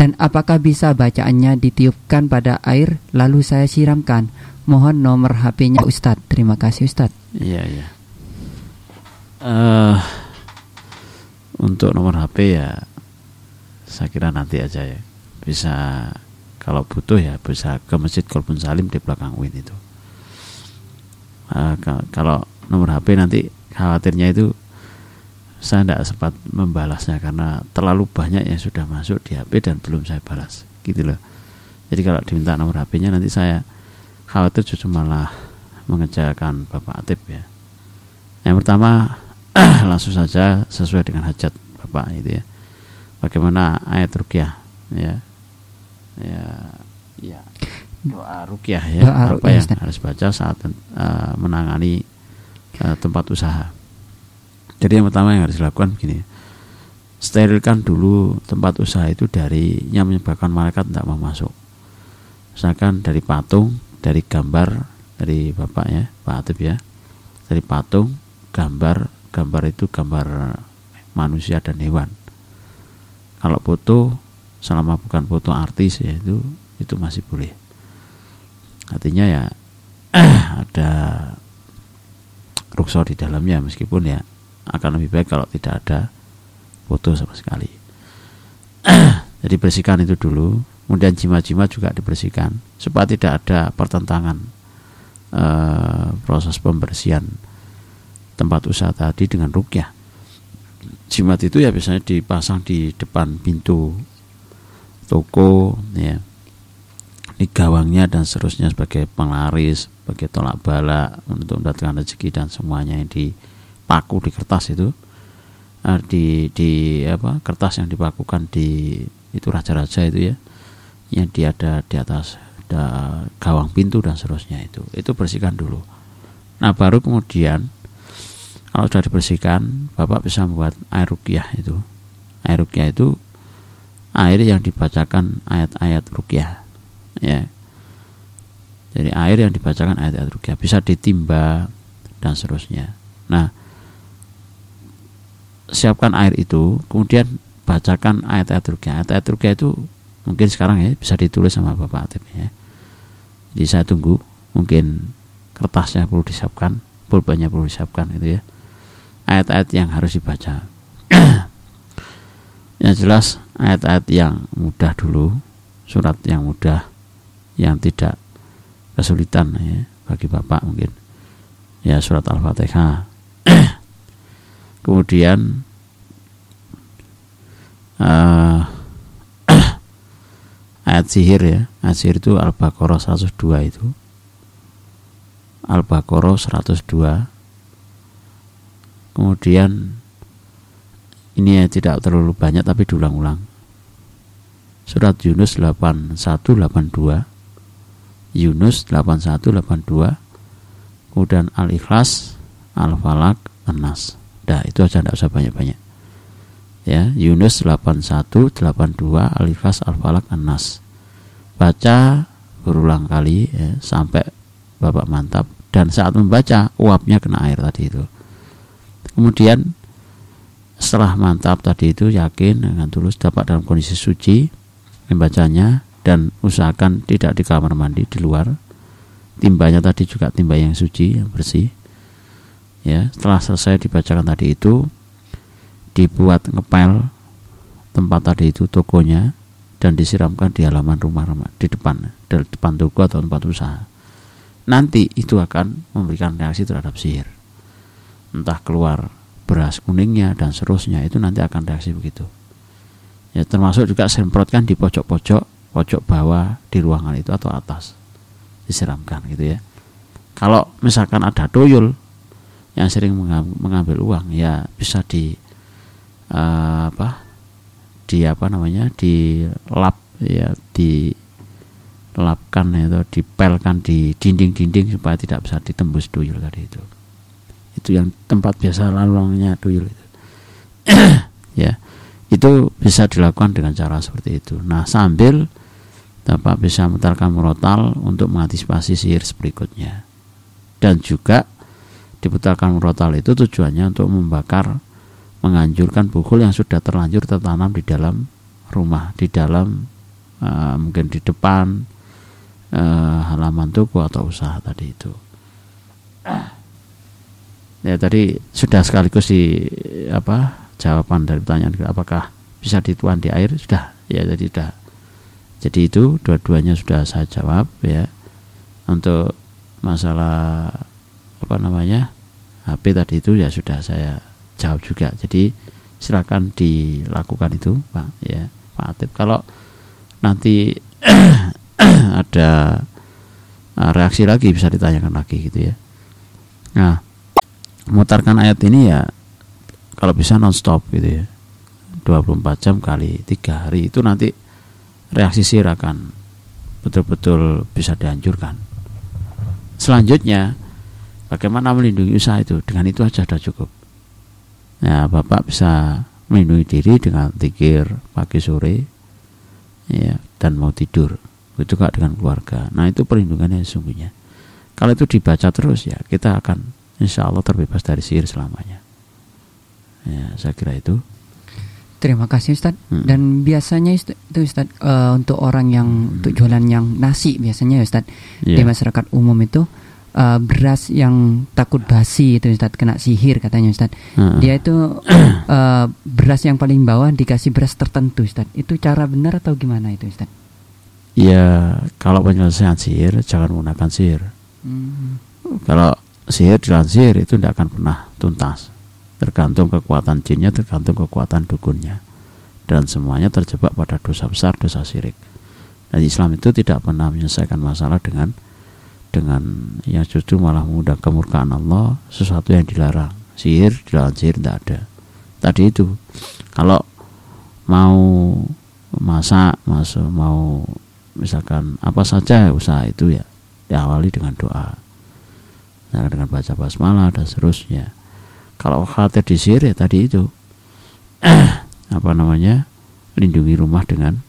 Dan apakah bisa bacaannya ditiupkan pada air lalu saya siramkan? Mohon nomor HP-nya Ustadz. Terima kasih Ustadz. Iya iya. Uh, untuk nomor HP ya saya kira nanti aja ya. Bisa kalau butuh ya bisa ke Masjid Kolbun Salim di belakang UIN itu. Uh, kalau nomor HP nanti khawatirnya itu saya tidak sempat membalasnya karena terlalu banyak yang sudah masuk di HP dan belum saya balas gitu loh jadi kalau diminta nomor HP-nya nanti saya khawatir justru malah mengejarkan Bapak Atip ya. Yang pertama langsung saja sesuai dengan hajat Bapak itu ya. Bagaimana ayat rukyah ya. Ya, ya. doa rukyah ya Doa apa ruqyah, yang Ustaz. harus baca saat uh, menangani uh, tempat usaha. Jadi yang pertama yang harus dilakukan begini, sterilkan dulu tempat usaha itu dari yang menyebabkan malaikat tidak mau masuk. Misalkan dari patung, dari gambar dari bapak ya, Pak Atib ya, dari patung, gambar, gambar itu gambar manusia dan hewan. Kalau foto, selama bukan foto artis ya itu itu masih boleh. Artinya ya ada rukso di dalamnya meskipun ya akan lebih baik kalau tidak ada foto sama sekali. Jadi bersihkan itu dulu, kemudian jimat-jimat juga dibersihkan supaya tidak ada pertentangan eh, proses pembersihan tempat usaha tadi dengan rukyah. Jimat itu ya biasanya dipasang di depan pintu toko, ya, di gawangnya dan seterusnya sebagai penglaris, sebagai tolak bala untuk mendatangkan rezeki dan semuanya yang dipaku di kertas itu. Eh, di di apa kertas yang dipakukan di itu raja-raja itu ya yang dia ada di atas ada gawang pintu dan seterusnya itu. Itu bersihkan dulu. Nah baru kemudian kalau sudah dibersihkan bapak bisa membuat air rukyah itu. Air rukyah itu air yang dibacakan ayat-ayat rukyah ya. Jadi air yang dibacakan ayat-ayat rukyah bisa ditimba dan seterusnya. Nah siapkan air itu kemudian bacakan ayat-ayat rukyah. Ayat-ayat rukyah itu mungkin sekarang ya bisa ditulis sama bapak Atib ya. Jadi saya tunggu mungkin kertasnya perlu disiapkan pulpennya perlu disiapkan gitu ya ayat-ayat yang harus dibaca. Yang jelas ayat-ayat yang mudah dulu surat yang mudah yang tidak kesulitan ya bagi bapak mungkin. Ya surat al-fatihah. Kemudian uh, ayat sihir ya. Ayat sihir itu al-baqarah 102 itu. Al-baqarah 102 kemudian ini ya tidak terlalu banyak tapi diulang-ulang surat Yunus 8182 Yunus 8182 kemudian Al-Ikhlas Al-Falak An-Nas Nah, itu aja tidak usah banyak-banyak. Ya, Yunus 8182 Al-Ikhlas Al-Falak An-Nas. Baca berulang kali ya, sampai Bapak mantap dan saat membaca uapnya kena air tadi itu. Kemudian setelah mantap tadi itu yakin dengan tulus dapat dalam kondisi suci membacanya dan usahakan tidak di kamar mandi di luar. Timbanya tadi juga timba yang suci yang bersih. Ya setelah selesai dibacakan tadi itu dibuat ngepel tempat tadi itu tokonya dan disiramkan di halaman rumah rumah di depan di depan toko atau tempat usaha. Nanti itu akan memberikan reaksi terhadap sihir entah keluar beras kuningnya dan seterusnya itu nanti akan reaksi begitu. Ya termasuk juga semprotkan di pojok-pojok pojok bawah di ruangan itu atau atas disiramkan gitu ya. Kalau misalkan ada tuyul yang sering mengambil uang ya bisa di uh, apa di apa namanya di lap ya di lapkan atau dipelkan di dinding-dinding supaya tidak bisa ditembus tuyul tadi itu itu yang tempat biasa lalungnya tuyul itu. Ya itu bisa dilakukan dengan cara seperti itu. Nah sambil Bapak bisa memutarkan murotal untuk mengantisipasi sihir berikutnya. Dan juga diputarkan murotal itu tujuannya untuk membakar menganjurkan bukul yang sudah terlanjur tertanam di dalam rumah di dalam uh, mungkin di depan uh, halaman toko atau usaha tadi itu ya tadi sudah sekaligus di apa jawaban dari pertanyaan apakah bisa dituan di air? Sudah ya jadi sudah. Jadi itu dua-duanya sudah saya jawab ya. Untuk masalah apa namanya HP tadi itu ya sudah saya jawab juga. Jadi silakan dilakukan itu Pak ya Pak Atip. Kalau nanti ada uh, reaksi lagi bisa ditanyakan lagi gitu ya. Nah memutarkan ayat ini ya kalau bisa non stop gitu ya 24 jam kali tiga hari itu nanti reaksi sihir akan betul-betul bisa dihancurkan. Selanjutnya, bagaimana melindungi usaha itu? Dengan itu aja sudah cukup. Ya, Bapak bisa melindungi diri dengan tikir pagi sore, ya, dan mau tidur. Itu juga dengan keluarga. Nah, itu perlindungannya sesungguhnya. Kalau itu dibaca terus ya, kita akan insya Allah terbebas dari sihir selamanya. Ya, saya kira itu. Terima kasih Ustadz. Hmm. Dan biasanya itu Ustadz uh, untuk orang yang hmm. untuk jualan yang nasi biasanya ya Ustadz yeah. di masyarakat umum itu uh, beras yang takut basi itu Ustadz kena sihir katanya Ustadz. Hmm. Dia itu uh, beras yang paling bawah dikasih beras tertentu Ustadz. Itu cara benar atau gimana itu Ustadz? Ya kalau penyelesaian sihir jangan menggunakan sihir. Hmm. Kalau sihir dilansir itu tidak akan pernah tuntas tergantung kekuatan jinnya, tergantung kekuatan dukunnya. Dan semuanya terjebak pada dosa besar, dosa syirik. Dan Islam itu tidak pernah menyelesaikan masalah dengan dengan yang justru malah mengundang kemurkaan Allah sesuatu yang dilarang. Sihir, dilarang sihir tidak ada. Tadi itu kalau mau masak, masuk mau misalkan apa saja usaha itu ya diawali dengan doa. Nah, dengan baca basmalah dan seterusnya. Kalau khawatir disir ya tadi itu. Apa namanya? Lindungi rumah dengan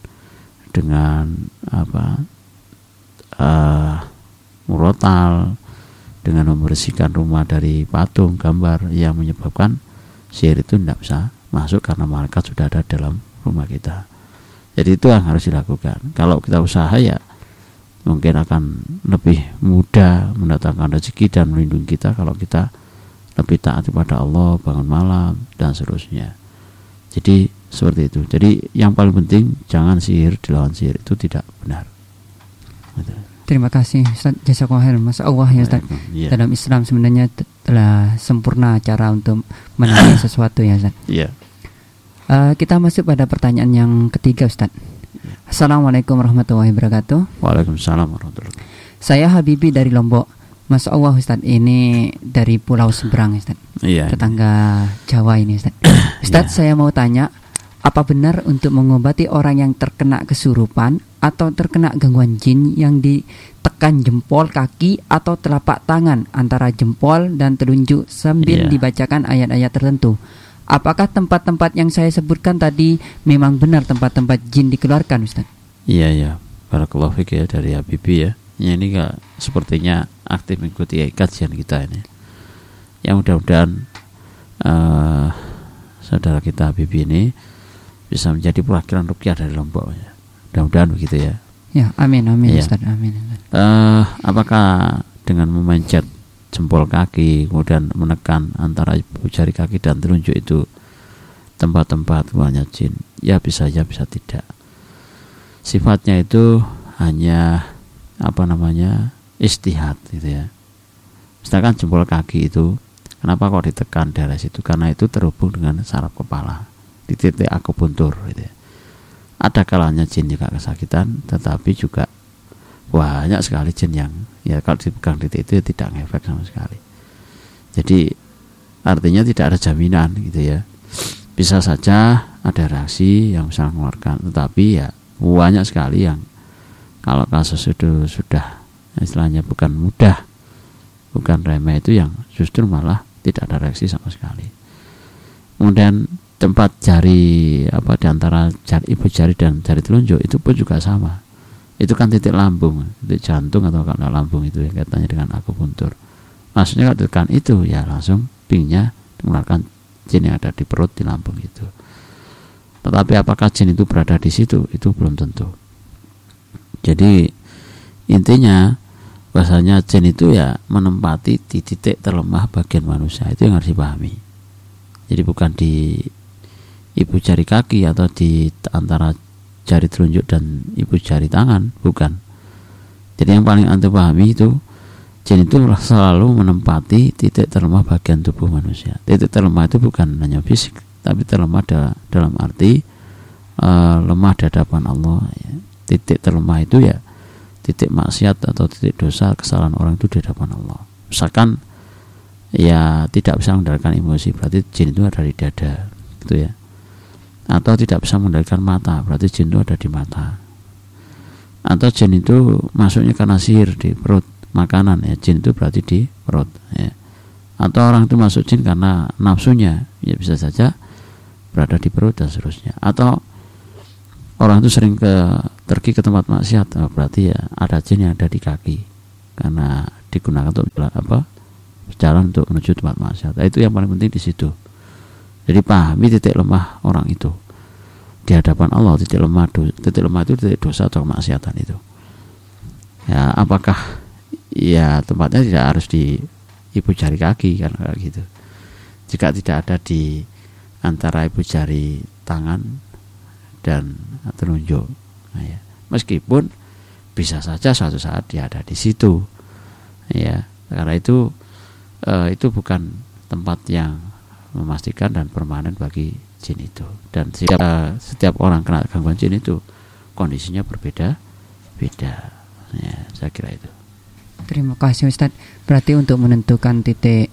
dengan apa? Uh, murotal dengan membersihkan rumah dari patung gambar yang menyebabkan sihir itu tidak bisa masuk karena malaikat sudah ada dalam rumah kita. Jadi itu yang harus dilakukan. Kalau kita usaha ya mungkin akan lebih mudah mendatangkan rezeki dan melindungi kita kalau kita lebih taat kepada Allah bangun malam dan seterusnya jadi seperti itu jadi yang paling penting jangan sihir dilawan sihir itu tidak benar gitu. Terima kasih Ustaz Jazakallah Mas Allah ya Ustaz. Ya. Dalam Islam sebenarnya telah sempurna cara untuk menangani sesuatu ya Ustaz. Iya. Uh, kita masuk pada pertanyaan yang ketiga Ustaz. Assalamualaikum warahmatullahi wabarakatuh. Waalaikumsalam warahmatullahi wabarakatuh. Saya Habibi dari Lombok. Masya Allah Ustaz ini dari Pulau Seberang Ustaz iya, Tetangga Jawa ini Ustaz Ustaz iya. saya mau tanya Apa benar untuk mengobati orang yang terkena kesurupan Atau terkena gangguan jin yang ditekan jempol kaki Atau telapak tangan antara jempol dan telunjuk Sambil iya. dibacakan ayat-ayat tertentu Apakah tempat-tempat yang saya sebutkan tadi Memang benar tempat-tempat jin dikeluarkan Ustaz? Iya iya Barakallahu fikir ya dari Habibie ya Ya ini gak sepertinya aktif mengikuti kajian kita ini. Yang mudah-mudahan uh, saudara kita Habibie ini bisa menjadi perwakilan rukyah dari Lombok ya. Mudah-mudahan begitu ya. Ya, amin amin ya. Ustaz, amin. Uh, apakah dengan memencet jempol kaki kemudian menekan antara ibu jari kaki dan telunjuk itu tempat-tempat banyak jin? Ya bisa ya bisa tidak. Sifatnya itu hanya apa namanya istihad gitu ya sedangkan jempol kaki itu kenapa kok ditekan daerah situ karena itu terhubung dengan saraf kepala di titik akupuntur gitu ya ada kalanya jin juga kesakitan tetapi juga banyak sekali jin yang ya kalau dipegang titik itu ya tidak ngefek sama sekali. Jadi artinya tidak ada jaminan gitu ya. Bisa saja ada reaksi yang bisa mengeluarkan tetapi ya banyak sekali yang kalau kasus itu sudah istilahnya bukan mudah bukan remeh itu yang justru malah tidak ada reaksi sama sekali. Kemudian tempat jari apa di antara jari ibu jari dan jari telunjuk itu pun juga sama itu kan titik lambung titik jantung atau kalau lambung itu ya katanya dengan akupuntur. Maksudnya kalau tekan itu ya langsung pingnya mengeluarkan jin yang ada di perut di lambung itu. Tetapi apakah jin itu berada di situ? Itu belum tentu. Jadi intinya bahasanya jin itu ya menempati di titik terlemah bagian manusia. Itu yang harus dipahami. Jadi bukan di ibu jari kaki atau di antara jari telunjuk dan ibu jari tangan, bukan. Jadi yang paling antum pahami itu jin itu selalu menempati titik terlemah bagian tubuh manusia. Titik terlemah itu bukan hanya fisik, tapi terlemah dalam arti uh, lemah di hadapan Allah. Ya. Titik terlemah itu ya titik maksiat atau titik dosa kesalahan orang itu di hadapan Allah misalkan ya tidak bisa mengendalikan emosi berarti jin itu ada di dada gitu ya atau tidak bisa mengendalikan mata berarti jin itu ada di mata. Atau jin itu masuknya karena sihir di perut makanan ya. Jin itu berarti di perut ya. Atau orang itu masuk jin karena nafsunya ya bisa saja berada di perut dan seterusnya. Atau orang itu sering ke pergi ke tempat maksiat oh, berarti ya ada jin yang ada di kaki. Karena digunakan untuk apa jalan untuk menuju tempat maksiat. Nah, itu yang paling penting di situ jadi pahami titik lemah orang itu. Di hadapan Allah titik lemah titik lemah itu titik dosa atau maksiatan itu. Ya apakah ya tempatnya tidak harus di ibu jari kaki kan kayak gitu. Jika tidak ada di antara ibu jari tangan dan telunjuk. Nah, ya. meskipun bisa saja suatu saat dia ada di situ. Ya karena itu eh, itu bukan tempat yang memastikan dan permanen bagi jin itu dan setiap, setiap orang kena gangguan jin itu kondisinya berbeda beda ya saya kira itu Terima kasih Ustadz. Berarti untuk menentukan titik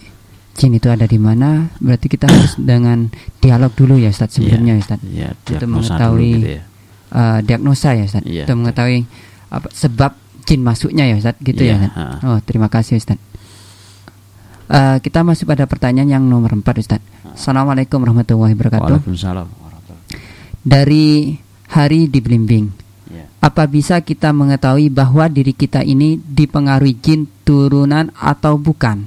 jin itu ada di mana, berarti kita harus dengan dialog dulu ya Ustadz sebelumnya ya, Ustadz. Ya, untuk mengetahui gitu ya. uh, diagnosa ya Ustadz. Ya, untuk mengetahui apa, sebab jin masuknya ya Ustadz gitu ya. ya Oh, terima kasih Ustadz. Uh, kita masuk pada pertanyaan yang nomor 4 Ustadz. Assalamualaikum warahmatullahi wabarakatuh. Waalaikumsalam. Dari hari di Blimbing apa bisa kita mengetahui bahwa diri kita ini dipengaruhi jin turunan atau bukan?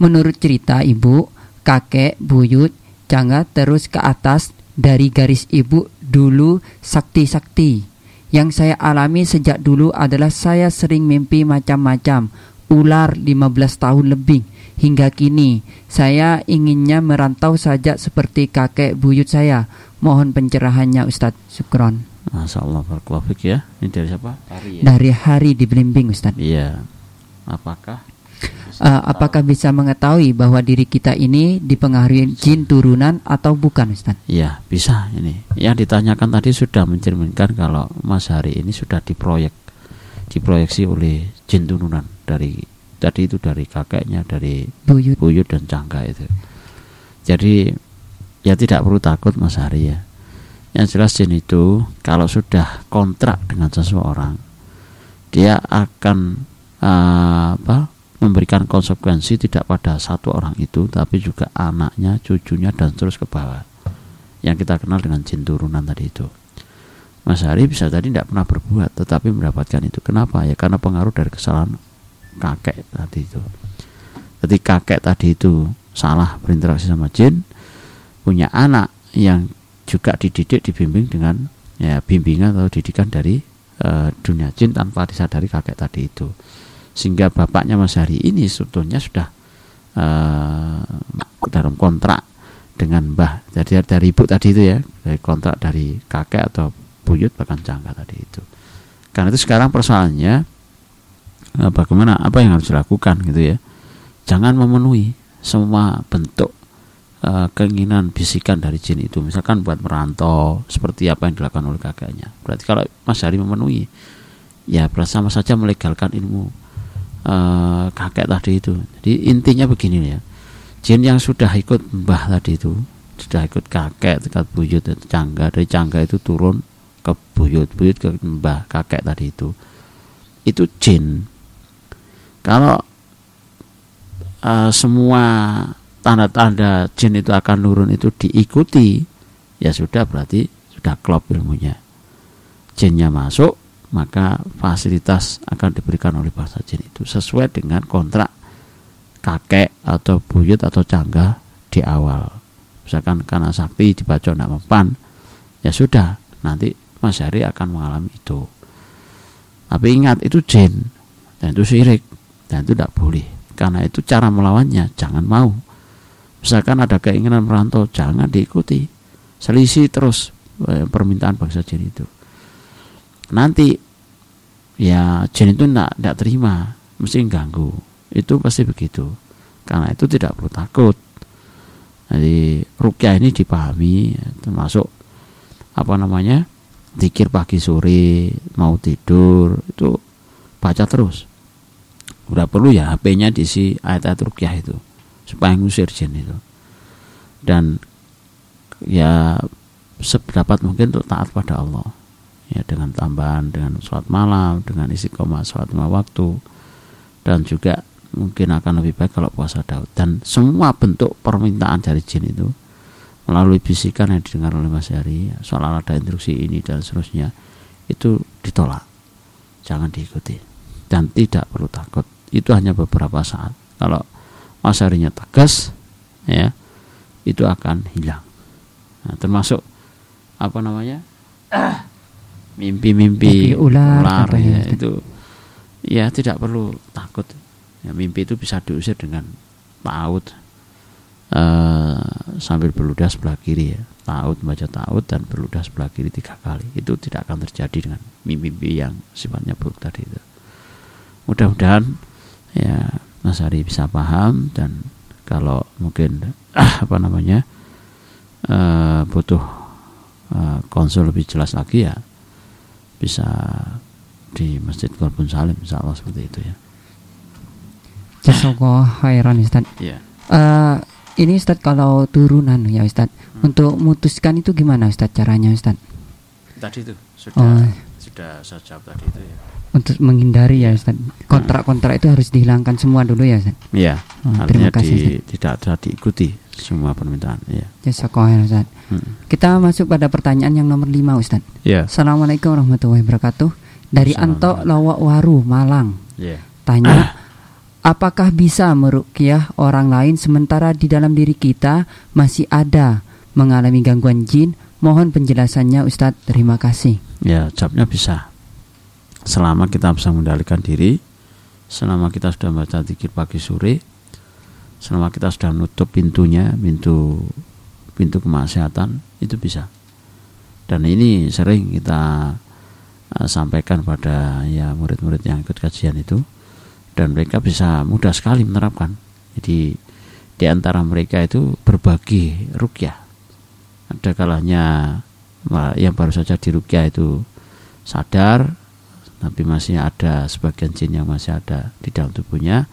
Menurut cerita ibu, kakek, buyut, jangga terus ke atas dari garis ibu dulu sakti-sakti. Yang saya alami sejak dulu adalah saya sering mimpi macam-macam, ular 15 tahun lebih. Hingga kini, saya inginnya merantau saja seperti kakek buyut saya. Mohon pencerahannya Ustadz Sukron. Masya Allah Barakallahu ya Ini dari siapa? Hari ya? Dari hari di Belimbing Ustaz Iya Apakah uh, Apakah bisa mengetahui bahwa diri kita ini dipengaruhi jin turunan atau bukan Ustaz? Iya bisa ini Yang ditanyakan tadi sudah mencerminkan kalau Mas Hari ini sudah diproyek Diproyeksi oleh jin turunan Dari Tadi itu dari kakeknya Dari buyut, buyut dan cangga itu. Jadi Ya tidak perlu takut Mas Hari ya. Yang jelas jin itu kalau sudah kontrak dengan seseorang dia akan uh, apa memberikan konsekuensi tidak pada satu orang itu tapi juga anaknya cucunya dan terus ke bawah. Yang kita kenal dengan jin turunan tadi itu. Mas Hari bisa tadi tidak pernah berbuat tetapi mendapatkan itu. Kenapa? Ya karena pengaruh dari kesalahan kakek tadi itu. Jadi kakek tadi itu salah berinteraksi sama jin punya anak yang juga dididik dibimbing dengan ya bimbingan atau didikan dari uh, dunia jin tanpa disadari kakek tadi itu. Sehingga bapaknya Mas Hari ini sebetulnya sudah uh, dalam kontrak dengan mbah jadi dari ibu tadi itu ya dari kontrak dari kakek atau buyut bahkan cangga tadi itu. Karena itu sekarang persoalannya bagaimana apa yang harus dilakukan gitu ya. Jangan memenuhi semua bentuk uh, keinginan bisikan dari jin itu. Misalkan buat merantau seperti apa yang dilakukan oleh kakeknya. Berarti kalau Mas Hari memenuhi ya bersama saja melegalkan ilmu uh, kakek tadi itu. Jadi intinya begini ya. Jin yang sudah ikut mbah tadi itu sudah ikut kakek dekat buyut cangga dari cangga itu turun ke buyut buyut ke mbah kakek tadi itu. Itu jin kalau uh, semua tanda-tanda jin itu akan nurun itu diikuti ya sudah berarti sudah klop ilmunya. Jinnya masuk maka fasilitas akan diberikan oleh bangsa jin itu sesuai dengan kontrak kakek atau buyut atau cangga di awal. Misalkan karena sakti dibaca tidak mempan ya sudah nanti Mas Hari akan mengalami itu. Tapi ingat itu jin dan itu syirik dan itu tidak boleh. Karena itu cara melawannya jangan mau. Misalkan ada keinginan merantau jangan diikuti. Selisih terus eh, permintaan bangsa jin itu. Nanti ya jin itu tidak terima. Mesti ganggu. Itu pasti begitu. Karena itu tidak perlu takut. Jadi rukyah ini dipahami termasuk apa namanya dikir pagi sore mau tidur itu baca terus udah perlu ya HP-nya diisi ayat-ayat rukyah itu supaya ngusir jin itu. Dan ya sependapat mungkin untuk taat pada Allah. Ya dengan tambahan dengan sholat malam dengan istiqomah sholat lima waktu. Dan juga mungkin akan lebih baik kalau puasa Daud. Dan semua bentuk permintaan dari jin itu melalui bisikan yang didengar oleh Mas Heri soal ada instruksi ini dan seterusnya itu ditolak. Jangan diikuti. Dan tidak perlu takut itu hanya beberapa saat. Kalau Mas Herinya tegas ya itu akan hilang. Nah, termasuk apa namanya mimpi-mimpi ular, ular ya, itu ya tidak perlu takut. Ya, mimpi itu bisa diusir dengan taut uh, sambil berludah sebelah kiri ya. Taut membaca taut dan berludah sebelah kiri tiga kali. Itu tidak akan terjadi dengan mimpi-mimpi yang sifatnya buruk tadi itu. Mudah-mudahan ya Mas Ari bisa paham dan kalau mungkin ah, apa namanya uh, butuh uh, konsul lebih jelas lagi ya bisa di Masjid Golbun Salim insya Allah seperti itu ya. Jazakallah khairan Ustaz. Ya uh, ini Ustaz kalau turunan ya Ustaz hmm. untuk memutuskan itu gimana Ustaz caranya Ustaz? Tadi itu sudah oh. sudah saya jawab tadi itu ya untuk menghindari ya Ustaz. Kontrak-kontrak itu harus dihilangkan semua dulu ya Ustaz. Iya. Oh, terima kasih. Di, tidak tidak diikuti semua permintaan, ya. Jazakallah Ustaz. Hmm. Kita masuk pada pertanyaan yang nomor 5 Ustaz. Ya. Assalamualaikum warahmatullahi wabarakatuh. Dari Anto Lawak Waru, Malang. Ya. Tanya Apakah bisa merukyah orang lain sementara di dalam diri kita masih ada mengalami gangguan jin? Mohon penjelasannya Ustadz. Terima kasih. Ya, jawabnya bisa selama kita bisa mengendalikan diri selama kita sudah baca zikir pagi sore selama kita sudah nutup pintunya pintu pintu kemaksiatan itu bisa. Dan ini sering kita uh, sampaikan pada ya murid-murid yang ikut kajian itu. Dan mereka bisa mudah sekali menerapkan. Jadi di antara mereka itu berbagi rukyah. Ada kalanya yang baru saja di rukyah itu sadar tapi masih ada sebagian jin yang masih ada di dalam tubuhnya.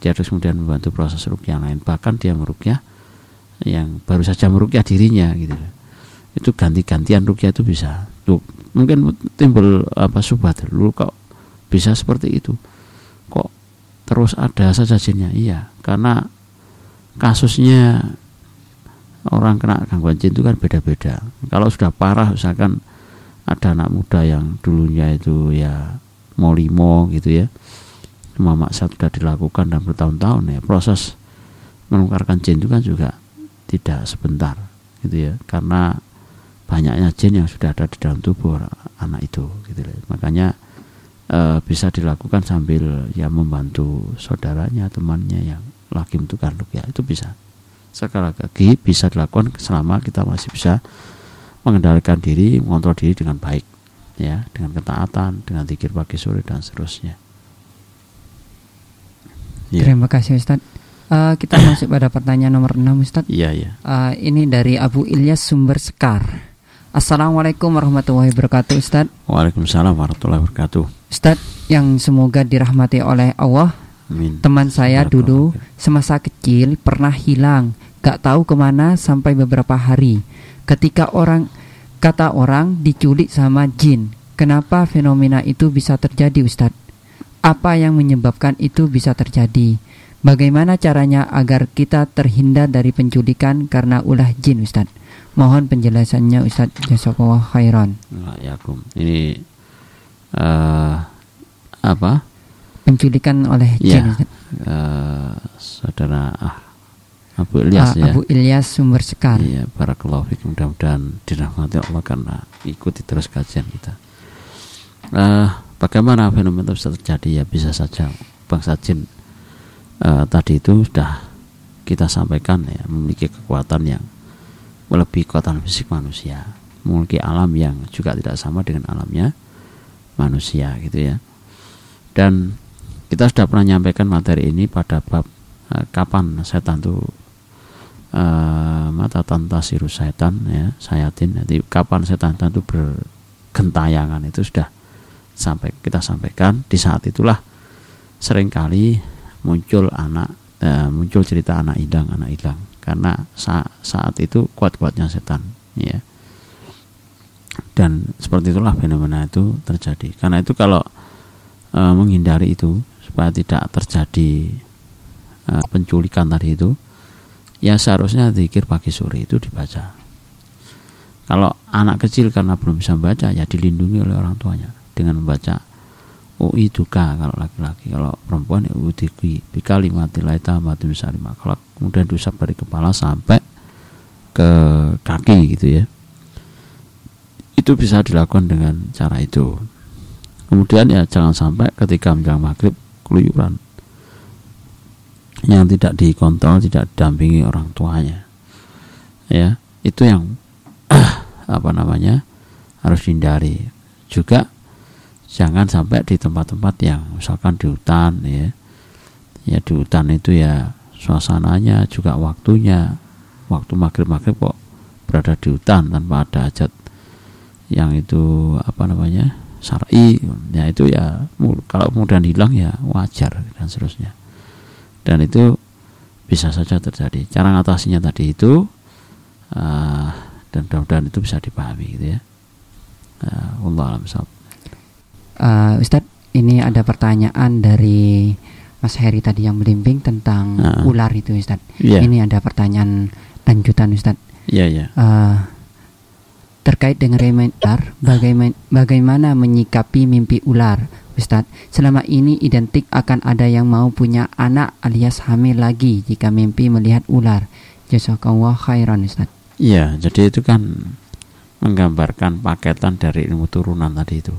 Dia terus kemudian membantu proses rukyah lain. Bahkan dia merukyah yang baru saja merukyah dirinya gitu. Itu ganti-gantian rukyah itu bisa. Tuh, mungkin timbul apa subhat. Lu kok bisa seperti itu? Kok terus ada saja jinnya? Iya karena kasusnya orang kena gangguan jin itu kan beda-beda. Kalau sudah parah misalkan ada anak muda yang dulunya itu ya mau limo gitu ya. Cuma maksud sudah dilakukan dan bertahun-tahun ya. Proses menukarkan jin itu kan juga tidak sebentar gitu ya. Karena banyaknya jin yang sudah ada di dalam tubuh anak itu gitu ya. makanya e, bisa dilakukan sambil ya membantu saudaranya temannya yang lagi menukar ya itu bisa. Sekali lagi bisa dilakukan selama kita masih bisa mengendalikan diri, mengontrol diri dengan baik, ya, dengan ketaatan, dengan zikir pagi sore dan seterusnya. Ya. Terima kasih Ustaz. Uh, kita masuk pada pertanyaan nomor 6 Ustaz. Iya, iya. Uh, ini dari Abu Ilyas Sumber Sekar. Assalamualaikum warahmatullahi wabarakatuh Ustaz. Waalaikumsalam warahmatullahi wabarakatuh. Ustaz yang semoga dirahmati oleh Allah. Amin. Teman saya dulu semasa kecil pernah hilang, gak tahu ke mana sampai beberapa hari ketika orang kata orang diculik sama jin. Kenapa fenomena itu bisa terjadi, Ustadz? Apa yang menyebabkan itu bisa terjadi? Bagaimana caranya agar kita terhindar dari penculikan karena ulah jin, Ustadz? Mohon penjelasannya, Ustadz. Jazakallah khairan. Ya, Ini uh, apa? Penculikan oleh ya, jin, Uh, saudara ah, Abu Ilyas uh, ya. Abu Ilyas Sumber Sekar. Iya, para kelofik mudah-mudahan dirahmati Allah karena ikuti terus kajian kita. Uh, bagaimana fenomena itu bisa terjadi ya bisa saja bangsa jin uh, tadi itu sudah kita sampaikan ya memiliki kekuatan yang melebihi kekuatan fisik manusia, memiliki alam yang juga tidak sama dengan alamnya manusia gitu ya. Dan kita sudah pernah menyampaikan materi ini pada bab uh, kapan setan itu uh, mata tanta siru setan ya sayatin. Jadi kapan setan itu bergentayangan itu sudah sampai kita sampaikan. Di saat itulah sering kali muncul anak uh, muncul cerita anak hilang anak hilang karena saat, saat itu kuat-kuatnya setan ya. Dan seperti itulah fenomena itu terjadi. Karena itu kalau e, menghindari itu supaya tidak terjadi e, penculikan tadi itu ya seharusnya zikir pagi sore itu dibaca. Kalau anak kecil karena belum bisa membaca ya dilindungi oleh orang tuanya dengan membaca UI duka kalau laki-laki. Kalau perempuan ya udiki bikalimati laita mati misalnya kalau kemudian diusap dari kepala sampai ke kaki gitu ya. Itu bisa dilakukan dengan cara itu. Kemudian ya jangan sampai ketika menjelang maghrib keluyuran yang tidak dikontrol tidak didampingi orang tuanya. Ya itu yang apa namanya harus dihindari. Juga jangan sampai di tempat-tempat yang misalkan di hutan ya. Ya di hutan itu ya suasananya juga waktunya. Waktu maghrib maghrib kok berada di hutan tanpa ada hajat yang itu apa namanya syar'i. Ya itu ya kalau kemudian hilang ya wajar dan seterusnya dan itu bisa saja terjadi cara ngatasinya tadi itu uh, dan mudah-mudahan itu bisa dipahami gitu ya uh, Allah alam uh, Ustadz ini ada pertanyaan dari Mas Heri tadi yang melimping tentang uh, ular itu Ustadz yeah. ini ada pertanyaan lanjutan Ustadz. Iya, iya. Uh, terkait dengan ular, bagaimana, bagaimana menyikapi mimpi ular, Ustadz? Selama ini identik akan ada yang mau punya anak alias hamil lagi jika mimpi melihat ular. Jazakallah khairan, Ustadz. Iya, jadi itu kan menggambarkan paketan dari ilmu turunan tadi itu.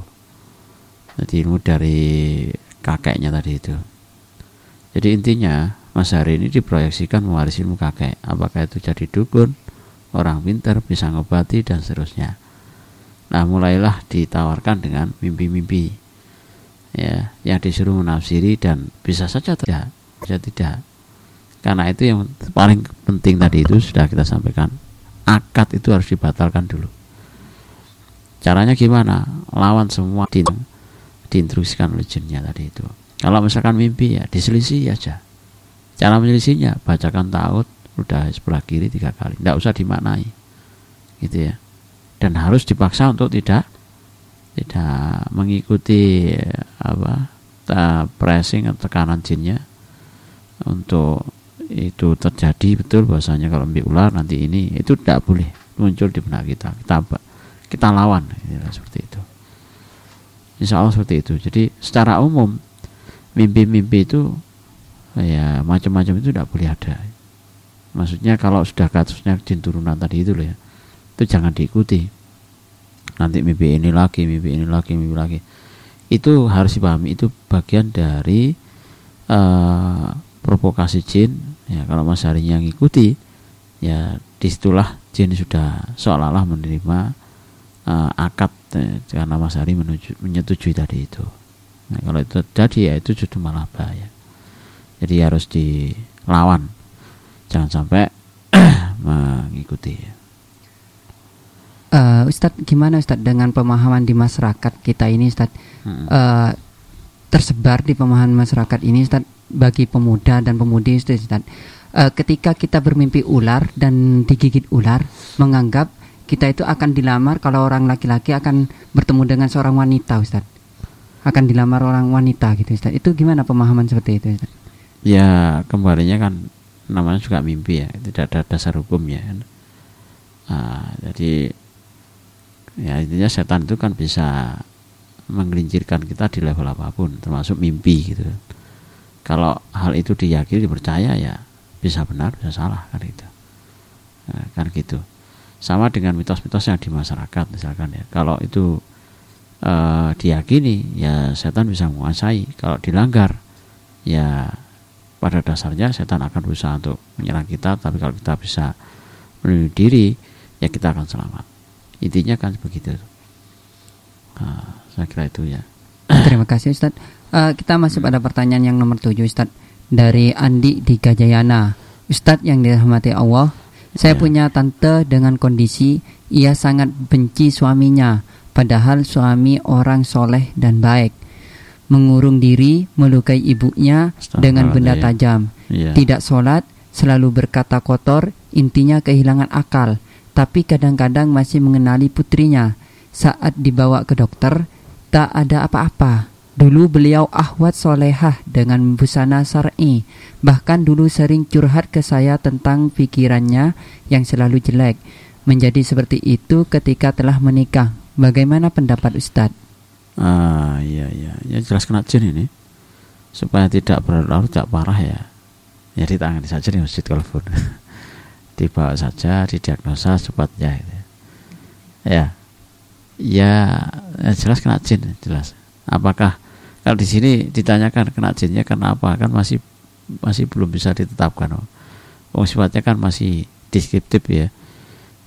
Jadi ilmu dari kakeknya tadi itu. Jadi intinya Mas hari ini diproyeksikan mewarisi ilmu kakek. Apakah itu jadi dukun, orang pintar, bisa ngobati, dan seterusnya. Nah, mulailah ditawarkan dengan mimpi-mimpi. Ya, yang disuruh menafsiri dan bisa saja tidak, bisa tidak. Karena itu yang paling penting tadi itu sudah kita sampaikan. Akad itu harus dibatalkan dulu. Caranya gimana? Lawan semua di, diinstruksikan oleh jinnya tadi itu. Kalau misalkan mimpi ya diselisih aja Cara menyelisihinya bacakan taut udah sebelah kiri tiga kali, tidak usah dimaknai, gitu ya. Dan harus dipaksa untuk tidak tidak mengikuti apa pressing atau tekanan jinnya. Untuk itu terjadi betul bahwasanya kalau ambil ular nanti ini itu tidak boleh muncul di benak kita. Kita kita lawan gitu, seperti itu. Insya Allah seperti itu. Jadi secara umum mimpi-mimpi itu ya macam-macam itu tidak boleh ada maksudnya kalau sudah kasusnya jin turunan tadi itu loh ya itu jangan diikuti. Nanti mimpi ini lagi mimpi ini lagi mimpi lagi. Itu harus dipahami itu bagian dari uh, provokasi jin. Ya kalau mas harinya ngikuti ya di situlah jin sudah seolah-olah menerima uh, akad eh, karena mas hari menuju, menyetujui tadi itu. Nah, kalau itu terjadi ya itu justru malah bahaya. Jadi harus dilawan jangan sampai mengikuti. Uh, Ustadz gimana Ustadz dengan pemahaman di masyarakat kita ini Ustadz? Hmm. uh, tersebar di pemahaman masyarakat ini Ustadz bagi pemuda dan pemudi Ustadz. Uh, ketika kita bermimpi ular dan digigit ular menganggap kita itu akan dilamar kalau orang laki-laki akan bertemu dengan seorang wanita Ustadz. Akan dilamar orang wanita gitu Ustadz. Itu gimana pemahaman seperti itu Ustadz? Ya kembalinya kan namanya juga mimpi ya tidak ada dasar hukumnya nah, jadi ya intinya setan itu kan bisa menggelincirkan kita di level apa pun termasuk mimpi gitu. Kalau hal itu diyakini dipercaya ya bisa benar bisa salah kan itu nah, kan gitu. Sama dengan mitos-mitos yang di masyarakat misalkan ya. Kalau itu uh, diyakini ya setan bisa menguasai. Kalau dilanggar ya pada dasarnya setan akan berusaha untuk menyerang kita tapi kalau kita bisa melindungi diri ya kita akan selamat. Intinya kan begitu. Nah, saya kira itu ya. Terima kasih Ustadz uh, kita masih pada pertanyaan yang nomor tujuh Ustadz dari Andi di Gajayana. Ustadz yang dirahmati Allah saya ya. punya tante dengan kondisi ia sangat benci suaminya padahal suami orang soleh dan baik mengurung diri, melukai ibunya dengan benda tajam. Ya. Tidak sholat, selalu berkata kotor, intinya kehilangan akal. Tapi kadang-kadang masih mengenali putrinya. Saat dibawa ke dokter, tak ada apa-apa. Dulu beliau ahwat solehah dengan busana syar'i. Bahkan dulu sering curhat ke saya tentang pikirannya yang selalu jelek. Menjadi seperti itu ketika telah menikah. Bagaimana pendapat Ustadz? Ah iya iya, ya jelas kena jin ini. Supaya tidak berlarut tidak parah ya. Ya ditangani saja di masjid telepon. Dibawa saja, didiagnosa cepatnya. Gitu. Ya, ya, ya jelas kena jin, jelas. Apakah kalau di sini ditanyakan kena jinnya karena apa? Kan masih masih belum bisa ditetapkan. Oh sifatnya kan masih deskriptif ya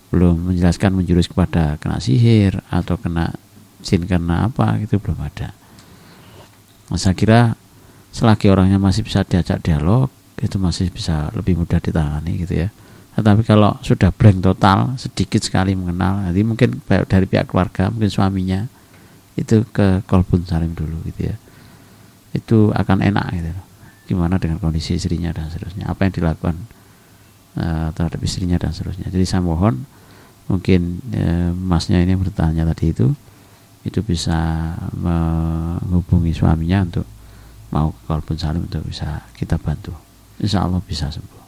belum menjelaskan menjurus kepada kena sihir atau kena jin karena apa itu belum ada. Nah, saya kira selagi orangnya masih bisa diajak dialog itu masih bisa lebih mudah ditangani gitu ya. Tetapi kalau sudah blank total sedikit sekali mengenal nanti mungkin dari pihak keluarga mungkin suaminya itu ke kolbun salim dulu gitu ya. Itu akan enak gitu. Gimana dengan kondisi istrinya dan seterusnya? Apa yang dilakukan uh, terhadap istrinya dan seterusnya? Jadi saya mohon mungkin uh, masnya ini bertanya tadi itu itu bisa menghubungi suaminya untuk mau ke Kolbun Salim untuk bisa kita bantu. Insya Allah bisa sembuh.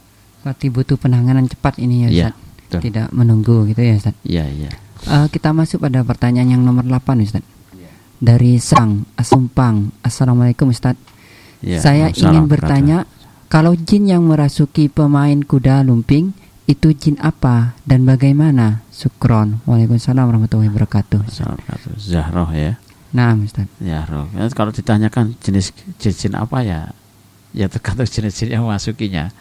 Berarti butuh penanganan cepat ini ya iya, Ustaz. Ya, Tidak menunggu gitu ya Ustaz. Iya, iya. Uh, kita masuk pada pertanyaan yang nomor 8 Ustaz. Ya. Dari Sang Asumpang. Assalamualaikum Ustaz. Ya, Saya ingin bertanya kalau jin yang merasuki pemain kuda lumping itu jin apa dan bagaimana? Sukron. Waalaikumsalam warahmatullahi wabarakatuh. Zahroh ya. Nah, Ustaz. Zahroh. Ya, kalau ditanyakan jenis jin apa ya, ya tergantung jenis-jenis yang masukinya.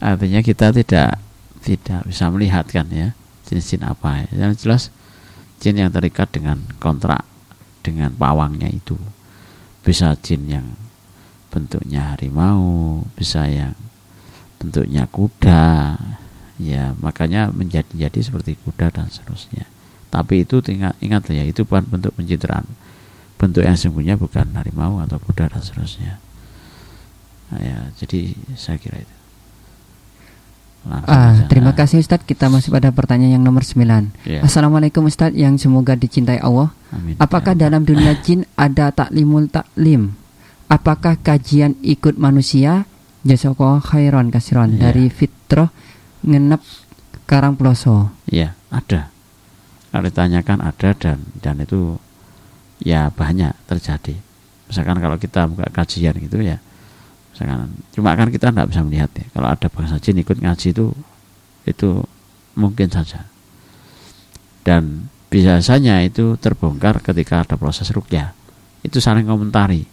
Artinya kita tidak tidak bisa melihat kan ya jenis jin apa. Ya. Yang jelas jin yang terikat dengan kontrak dengan pawangnya itu. Bisa jin yang bentuknya harimau, bisa yang bentuknya kuda, ya makanya menjadi jadi seperti kuda dan seterusnya. Tapi itu ingat ingat ya itu bukan bentuk pencitraan. Bentuk yang sesungguhnya bukan harimau atau kuda dan seterusnya. Nah, ya jadi saya kira itu. Ah, terima kasih Ustadz kita masih pada pertanyaan yang nomor 9 ya. Assalamualaikum Ustadz yang semoga dicintai Allah. Amin. Apakah ya. dalam dunia jin ada taklimul taklim? Apakah kajian ikut manusia? Jasoko khairon kasiron ya. dari fitrah ngenep Karang Ploso. Iya, ada. Kalau ditanyakan ada dan dan itu ya banyak terjadi. Misalkan kalau kita buka kajian gitu ya, misalkan cuma kan kita nggak bisa melihat ya. Kalau ada bangsa jin ikut ngaji itu itu mungkin saja. Dan biasanya itu terbongkar ketika ada proses rukyah. Itu saling komentari.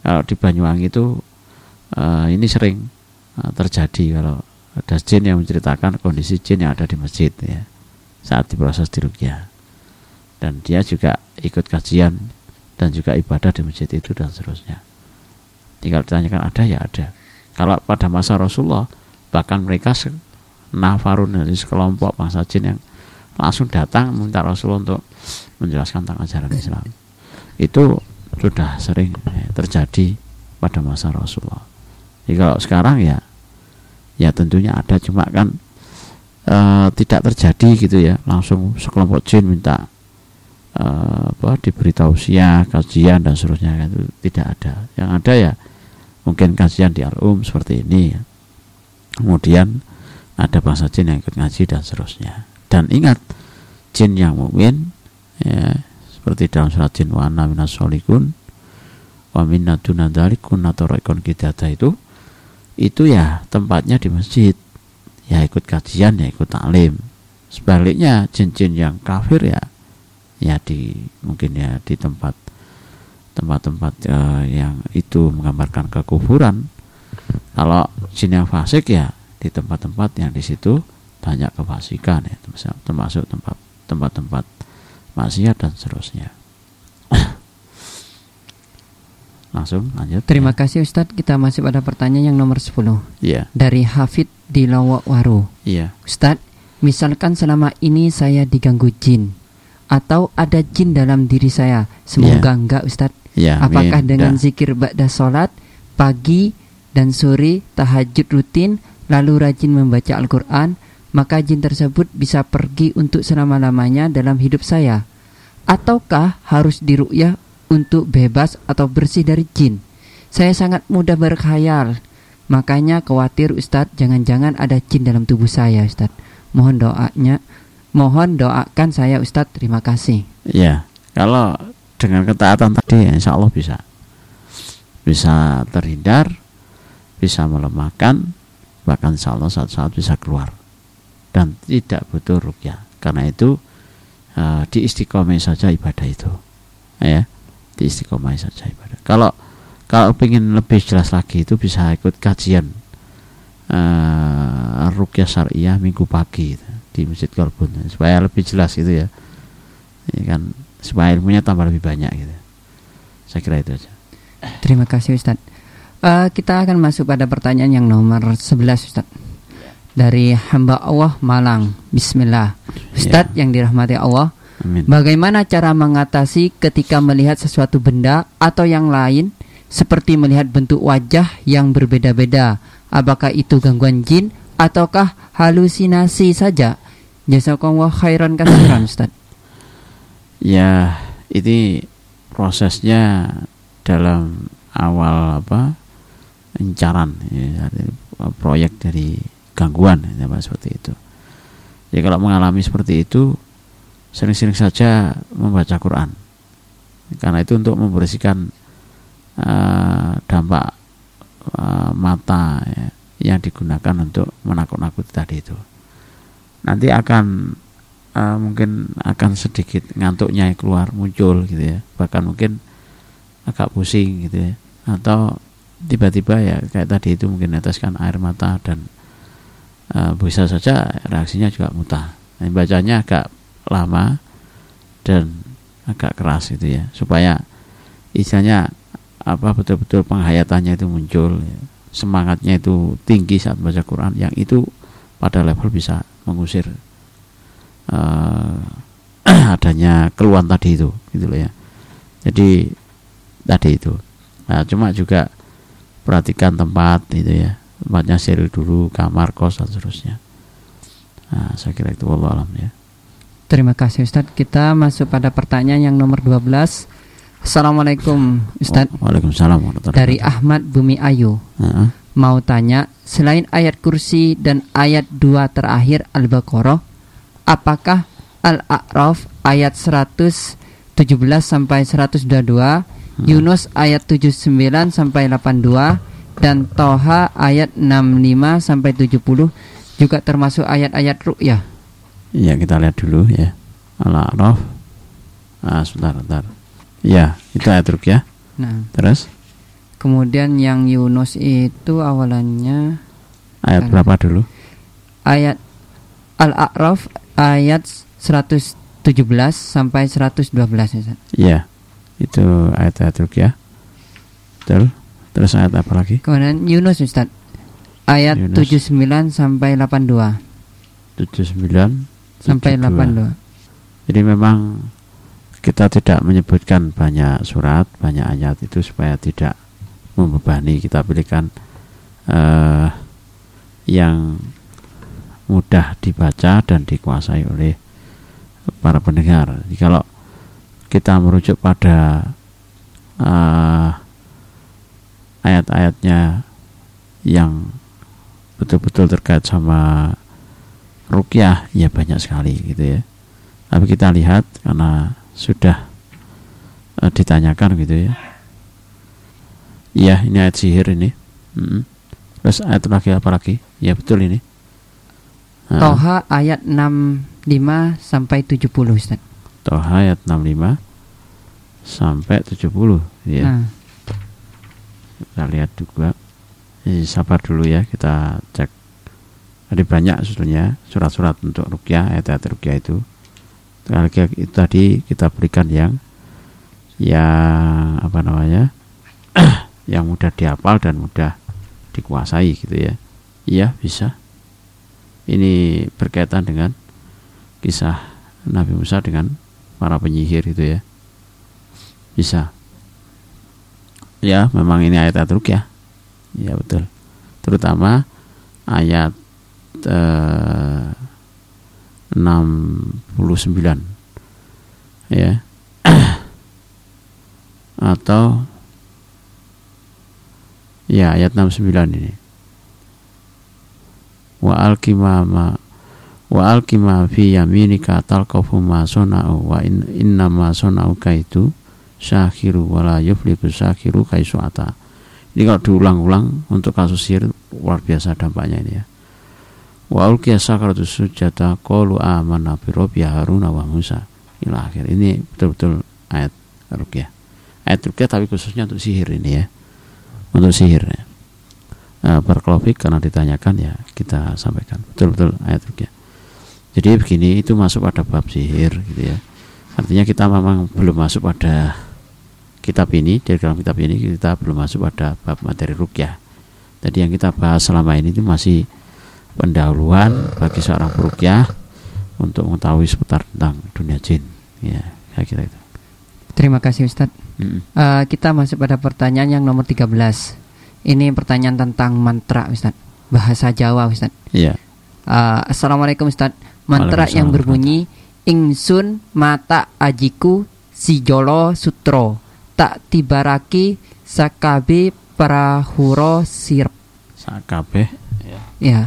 Kalau di Banyuwangi itu uh, ini sering uh, terjadi kalau ada jin yang menceritakan kondisi jin yang ada di masjid ya. Saat diproses di rukyah dan dia juga ikut kajian dan juga ibadah di masjid itu dan seterusnya. Tinggal ditanyakan ada? Ya ada. Kalau pada masa Rasulullah bahkan mereka nafarun dari sekelompok bangsa jin yang langsung datang minta Rasulullah untuk menjelaskan tentang ajaran Islam. Itu sudah sering ya, terjadi pada masa Rasulullah. Jadi kalau sekarang ya ya tentunya ada cuma kan e, tidak terjadi gitu ya. Langsung sekelompok jin minta e, apa diberi tausiah kajian dan seterusnya kan itu tidak ada. Yang ada ya mungkin kajian di alum seperti ini ya. kemudian ada bangsa jin yang ikut ngaji dan seterusnya. Dan ingat jin yang mukmin ya seperti dalam surat jin wa minas solikun wa minna dunadalikun atau kita itu itu ya tempatnya di masjid. Ya ikut kajian ya ikut taklim. Sebaliknya jin-jin yang kafir ya ya di mungkin ya di tempat tempat-tempat uh, yang itu menggambarkan kekufuran. Kalau jin yang fasik ya di tempat-tempat yang di situ banyak kefasikan ya termasuk tempat tempat-tempat maksiat dan seterusnya Langsung lanjut. Terima ya. kasih Ustadz. Kita masih pada pertanyaan yang nomor 10. Iya. Dari Hafid di Lawak Waru. Iya. Ustadz, misalkan selama ini saya diganggu jin atau ada jin dalam diri saya. Semoga ya. enggak Ustadz. Ya, Apakah amin. dengan zikir ba'da sholat pagi dan sore tahajud rutin lalu rajin membaca Al-Qur'an maka jin tersebut bisa pergi untuk selama-lamanya dalam hidup saya ataukah harus dirukyah untuk bebas atau bersih dari jin? Saya sangat mudah berkhayal. Makanya khawatir Ustadz jangan-jangan ada jin dalam tubuh saya Ustadz. Mohon doanya, mohon doakan saya Ustadz. Terima kasih. Ya, kalau dengan ketaatan tadi insya Allah bisa bisa terhindar, bisa melemahkan, bahkan insya Allah saat-saat bisa keluar dan tidak butuh rukyah. Karena itu uh, di istiqomah saja ibadah itu, ya di istiqomah saja ibadah. Kalau kalau ingin lebih jelas lagi itu bisa ikut kajian uh, rukyah syariah minggu pagi itu, di masjid Kolbun supaya lebih jelas gitu ya. ya kan supaya ilmunya tambah lebih banyak gitu. Saya kira itu aja. Terima kasih Ustadz. Uh, kita akan masuk pada pertanyaan yang nomor 11 Ustadz. Dari hamba Allah Malang. Bismillah. Ustadz ya. yang dirahmati Allah. Amin. Bagaimana cara mengatasi ketika melihat sesuatu benda atau yang lain seperti melihat bentuk wajah yang berbeda-beda? Apakah itu gangguan jin ataukah halusinasi saja? Jazakallah khairan kasiran Ustaz. Ya, ini prosesnya dalam awal apa incaran ya, proyek dari gangguan ya, seperti itu. Ya kalau mengalami seperti itu sering-sering saja membaca Quran karena itu untuk membersihkan uh, dampak uh, mata ya, yang digunakan untuk menakut-nakuti tadi itu. Nanti akan uh, mungkin akan sedikit ngantuknya keluar muncul gitu ya bahkan mungkin agak pusing gitu ya atau tiba-tiba ya kayak tadi itu mungkin neteskan air mata dan uh, bisa saja reaksinya juga muntah. Nah, bacanya agak lama dan agak keras itu ya. Supaya istilahnya apa betul-betul penghayatannya itu muncul ya. semangatnya itu tinggi saat baca Quran yang itu pada level bisa mengusir uh, adanya keluhan tadi itu gitu loh ya. Jadi tadi itu. Nah cuma juga perhatikan tempat itu ya. Tempatnya steril dulu kamar kos dan seterusnya. Nah saya kira itu Allah alam ya terima kasih Ustadz kita masuk pada pertanyaan yang nomor 12 Assalamualaikum Ustadz Waalaikumsalam dari Ahmad Bumi Ayu uh-huh. mau tanya selain ayat kursi dan ayat dua terakhir Al-Baqarah apakah Al-A'raf ayat 117 sampai 122 Hmm. Yunus ayat 79 sampai 82 dan Toha ayat 65 sampai 70 juga termasuk ayat-ayat ru'yah. Iya, kita lihat dulu ya. Al-A'raf. Ah, sebentar, sebentar. Ya, itu ayat ru'yah. Nah. Terus? Kemudian yang Yunus itu awalannya ayat berapa dulu? Ayat Al-A'raf ayat 117 sampai 112 Iya itu ayat-ayat rukyah betul terus ayat apa lagi kemudian Yunus Ustaz ayat Yunus. 79 sampai 82 79 sampai 82 jadi memang kita tidak menyebutkan banyak surat banyak ayat itu supaya tidak membebani. Kita pilihkan uh, yang mudah dibaca dan dikuasai oleh para pendengar. Jadi kalau kita merujuk pada uh, ayat-ayatnya yang betul-betul terkait sama rukyah ya banyak sekali gitu ya tapi kita lihat karena sudah uh, ditanyakan gitu ya iya ini ayat sihir ini hmm. terus ayat lagi apa lagi ya betul ini Toha ayat 65 sampai 70 Ustaz Toha ayat 65 sampai 70 ya. Nah. Kita lihat juga. Sabar dulu ya kita cek. Ada banyak sebetulnya surat-surat untuk rukyah ayat-ayat rukyah itu. Itu tadi kita berikan yang yang apa namanya? yang mudah dihafal dan mudah dikuasai gitu ya. Iya, bisa. Ini berkaitan dengan kisah Nabi Musa dengan para penyihir itu ya bisa ya memang ini ayat-ayat rukyah ya betul terutama ayat eh, 69 ya. Atau ya ayat 69 ini. Wa alqimama wa alqima fi yaminika talqafu ma sona'u wa in, inna ma sona'u kaitu syakiru wala yufliku syakiru kaisu ata. Ini kalau diulang-ulang untuk kasus sihir luar biasa dampaknya ini ya wa ulqiya sakaratu sujata qalu amanna bi rabbi haruna wa musa. Ila akhir. Ini betul-betul ayat rukyah ayat rukyah tapi khususnya untuk sihir ini ya. Untuk sihir ya. Uh, karena ditanyakan ya kita sampaikan. Betul-betul ayat rukyah jadi begini itu masuk pada bab sihir gitu ya. Artinya kita memang belum masuk pada kitab ini. Dari dalam kitab ini kita belum masuk pada bab materi rukyah jadi yang kita bahas selama ini itu masih pendahuluan bagi seorang perukyah untuk mengetahui seputar tentang dunia jin. Ya saya kira itu. Terima kasih Ustadz. Mm uh, kita masuk pada pertanyaan yang nomor 13 ini pertanyaan tentang mantra Ustadz. Bahasa Jawa Ustadz. Iya. Uh, Assalamualaikum Ustadz. Mantra yang berbunyi ingsun mata ajiku si jolo sutro tak tibaraki sakabe prahuro sirp. Sakabe ya. ya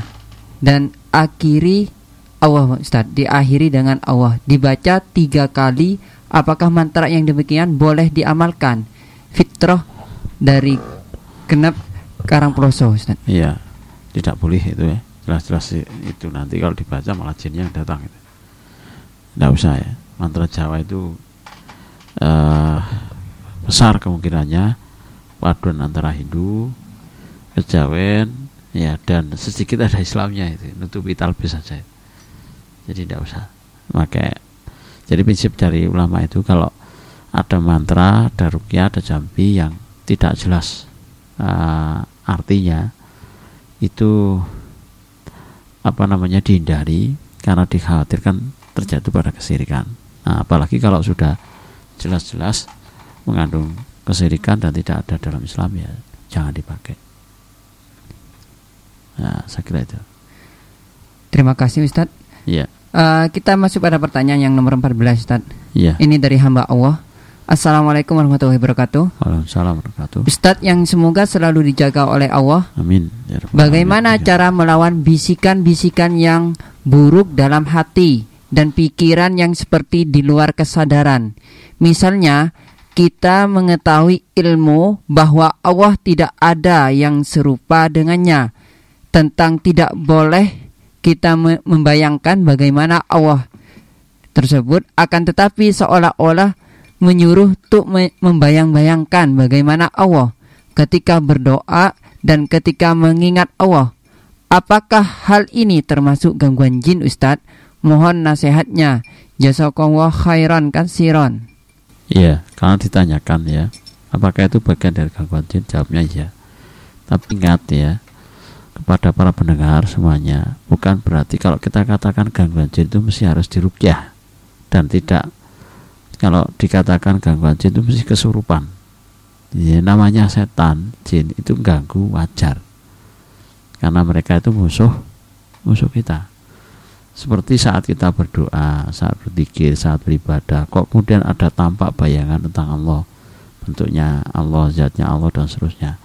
dan akhiri Allah Ustaz. Diakhiri dengan Allah. Dibaca tiga kali. Apakah mantra yang demikian? Boleh diamalkan. Fitrah dari genap karang peloso Ustaz. Iya. Tidak boleh itu ya. Jelas-jelas itu nanti kalau dibaca malah jin yang datang itu. Tidak usah ya. Mantra Jawa itu uh, besar kemungkinannya. Paduan antara Hindu kejawen ya dan sedikit ada Islamnya itu nutupi talbis saja jadi tidak usah maka jadi prinsip dari ulama itu kalau ada mantra ada rukyah ada jambi yang tidak jelas uh, artinya itu apa namanya dihindari karena dikhawatirkan terjatuh pada kesirikan. Nah, apalagi kalau sudah jelas-jelas mengandung kesirikan dan tidak ada dalam Islam ya jangan dipakai. Nah, saya kira itu. Terima kasih Ustadz. Iya. Uh, kita masuk pada pertanyaan yang nomor 14 Ustadz. Iya. Ini dari hamba Allah. Assalamualaikum warahmatullahi wabarakatuh. Waalaikumsalam warahmatullahi Ustadz yang semoga selalu dijaga oleh Allah. Amin. Ya, Bagaimana ya. cara melawan bisikan-bisikan yang buruk dalam hati dan pikiran yang seperti di luar kesadaran? Misalnya, kita mengetahui ilmu bahwa Allah tidak ada yang serupa dengannya. Tentang tidak boleh kita membayangkan bagaimana Allah tersebut akan tetapi seolah-olah menyuruh untuk membayang-bayangkan bagaimana Allah ketika berdoa dan ketika mengingat Allah. Apakah hal ini termasuk gangguan jin Ustadz? Mohon nasihatnya. Jazakallah khairan kan siron. Iya, kalau ditanyakan ya, apakah itu bagian dari gangguan jin? Jawabnya iya. Tapi ingat ya, kepada para pendengar semuanya, bukan berarti kalau kita katakan gangguan jin itu mesti harus dirukyah. Dan tidak kalau dikatakan gangguan jin itu mesti kesurupan. Ya, namanya setan jin itu ganggu wajar. Karena mereka itu musuh musuh kita. Seperti saat kita berdoa saat berzikir saat beribadah kok kemudian ada tampak bayangan tentang Allah? Bentuknya Allah zatnya Allah dan seterusnya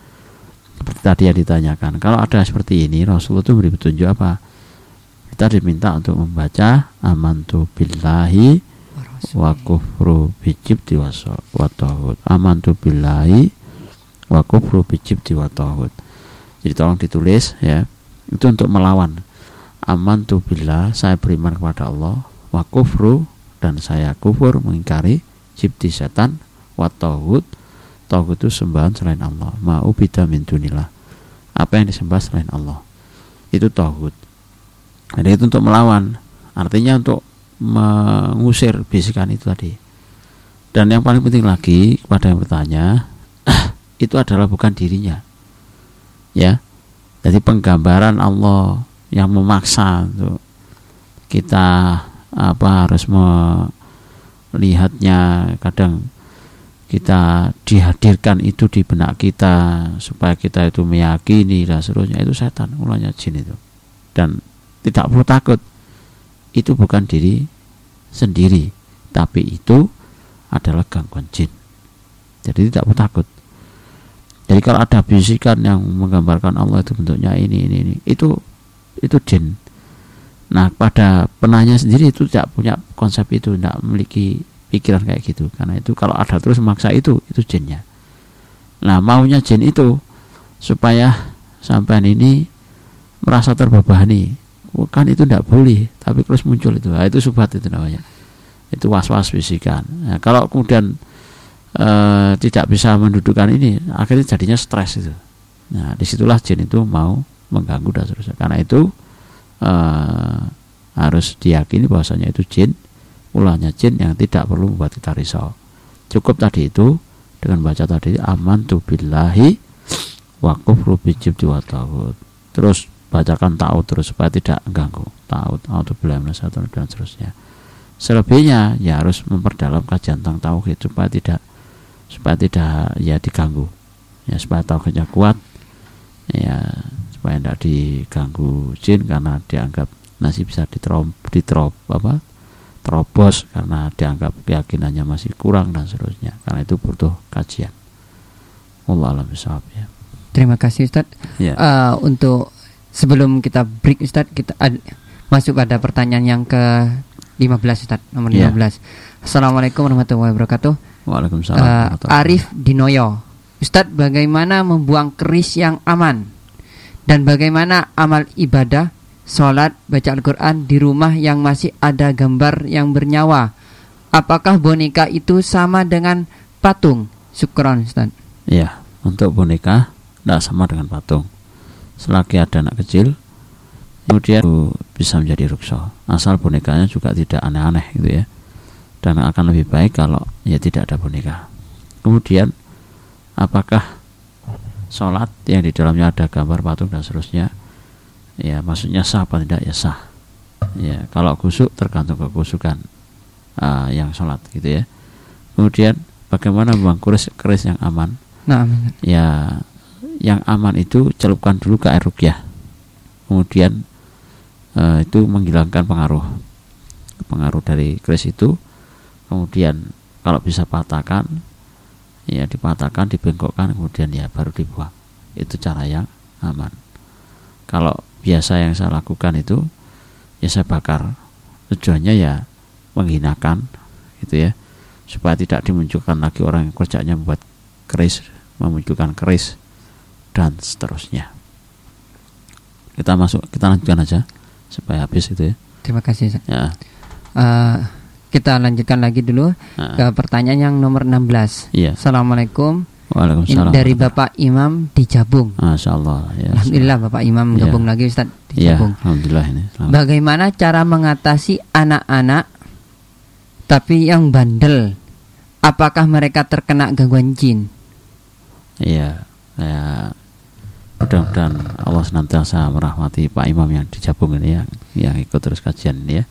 seperti tadi yang ditanyakan. Kalau ada seperti ini Rasulullah itu beri petunjuk apa? Kita diminta untuk membaca amantu billahi wa kufru bijibti wa tauhid. Amantu billahi wa kufru bijibti wa jadi tolong ditulis ya. Itu untuk melawan. Amantu billah saya beriman kepada Allah. Wa kufru dan saya kufur mengingkari cipti setan. Wa tauhid itu sembahan selain Allah ma'u bida min dunillah apa yang disembah selain Allah itu tauhid jadi itu untuk melawan artinya untuk mengusir bisikan itu tadi. Dan yang paling penting lagi kepada yang bertanya, itu adalah bukan dirinya. Ya. Jadi penggambaran Allah yang memaksa untuk kita apa harus melihatnya kadang kita dihadirkan itu di benak kita supaya kita itu meyakini dan seterusnya. Itu setan mulanya jin itu. Dan tidak perlu takut. Itu bukan diri sendiri, tapi itu adalah gangguan jin. jadi tidak perlu takut. Jadi kalau ada bisikan yang menggambarkan Allah itu bentuknya ini ini ini itu itu jin. Nah pada penanya sendiri itu tidak punya konsep itu tidak memiliki pikiran kayak gitu. Karena itu kalau ada terus memaksa itu itu jinnya. Nah maunya jin itu supaya sampai ini merasa terbebani. Oh, kan itu tidak boleh tapi terus muncul itu. Nah, itu subhat itu namanya. Itu was-was bisikan. Nah, kalau kemudian e, tidak bisa mendudukkan ini akhirnya jadinya stres itu. Nah di situlah jin itu mau mengganggu dan seterusnya. Karena itu e, harus diyakini bahwasanya itu jin ulahnya jin yang tidak perlu membuat kita risau. Cukup tadi itu dengan baca tadi aman tu billahi wa kufru wa terus bacakan tahu terus supaya tidak mengganggu tahu auto satu dan seterusnya. Selebihnya ya harus memperdalam kajian tentang tauhid supaya tidak supaya tidak ya diganggu. Ya supaya tauhidnya kuat ya supaya tidak diganggu jin karena dianggap masih bisa ditrop ditrop apa terobos karena dianggap keyakinannya masih kurang dan seterusnya. Karena itu butuh kajian. Allah alam ya. Terima kasih Ustaz. Ya. uh, untuk sebelum kita break Ustaz kita ad, masuk pada pertanyaan yang ke 15 Ustaz nomor ya. 15 Assalamualaikum warahmatullahi wabarakatuh. Waalaikumsalam uh, Arif Dinoyo. Ustadz bagaimana membuang keris yang aman? Dan bagaimana amal ibadah sholat, baca Al-Quran di rumah yang masih ada gambar yang bernyawa. Apakah boneka itu sama dengan patung? Syukron, Ustaz. Iya, untuk boneka tidak sama dengan patung. Selagi ada anak kecil, kemudian bisa menjadi rukso. Asal bonekanya juga tidak aneh-aneh gitu ya. Dan akan lebih baik kalau ya tidak ada boneka. Kemudian, apakah sholat yang di dalamnya ada gambar patung dan seterusnya ya maksudnya sah apa tidak? Ya sah. Ya kalau kusuk tergantung kekusukan uh, yang sholat gitu ya. Kemudian bagaimana membuang keris keris yang aman? Nah, ya yang aman itu celupkan dulu ke air rukyah. Kemudian uh, itu menghilangkan pengaruh. Pengaruh dari keris itu. Kemudian kalau bisa patahkan ya dipatahkan dibengkokkan kemudian ya baru dibuang. Itu cara yang aman. Kalau biasa yang saya lakukan itu ya saya bakar. Tujuannya ya menghinakan gitu ya. Supaya tidak dimunculkan lagi orang yang kerjanya membuat keris memunculkan keris dan seterusnya. Kita masuk kita lanjutkan aja supaya habis itu ya. Terima kasih ya. Uh, kita lanjutkan lagi dulu nah. ke pertanyaan yang nomor 16 iya. Assalamualaikum Waalaikumsalam. Ini dari Bapak Imam di Jabung. Masya Allah. Ya, Alhamdulillah Bapak Imam ya. gabung lagi Ustaz di ya, Jabung. Alhamdulillah ini. Selamat. Bagaimana cara mengatasi anak-anak tapi yang bandel? Apakah mereka terkena gangguan jin? Iya, ya. Mudah-mudahan Allah senantiasa merahmati Pak Imam yang di Jabung ini ya, yang ikut terus kajian ini ya.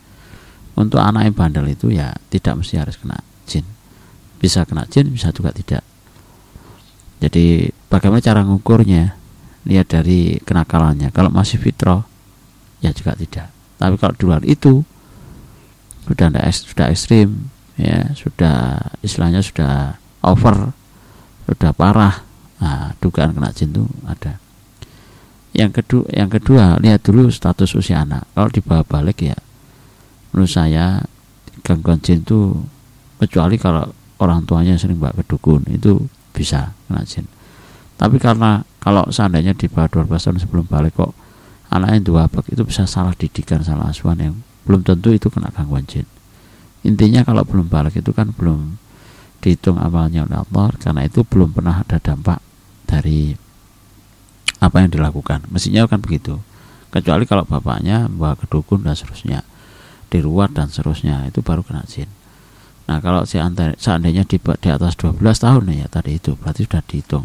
Untuk anak yang bandel itu ya tidak mesti harus kena jin. Bisa kena jin, bisa juga tidak jadi bagaimana cara mengukurnya? Lihat dari kenakalannya. Kalau masih fitrah, ya juga tidak. Tapi kalau di luar itu sudah sudah ekstrim, ya sudah istilahnya sudah over, sudah parah. Nah, dugaan kena jin itu ada. Yang kedua, yang kedua lihat dulu status usia anak. Kalau dibawa balik ya, menurut saya gangguan jin itu kecuali kalau orang tuanya sering bawa ke dukun itu bisa kena jin tapi karena kalau seandainya di bawah 12 tahun sebelum balik kok anaknya dua bak itu bisa salah didikan salah asuhan yang belum tentu itu kena gangguan jin. Intinya kalau belum balik itu kan belum dihitung awalnya oleh Allah karena itu belum pernah ada dampak dari apa yang dilakukan. Mestinya kan begitu. Kecuali kalau bapaknya bawa ke dukun dan seterusnya di luar dan seterusnya itu baru kena jin Nah kalau seandainya di, di atas 12 tahun ya tadi itu berarti sudah dihitung.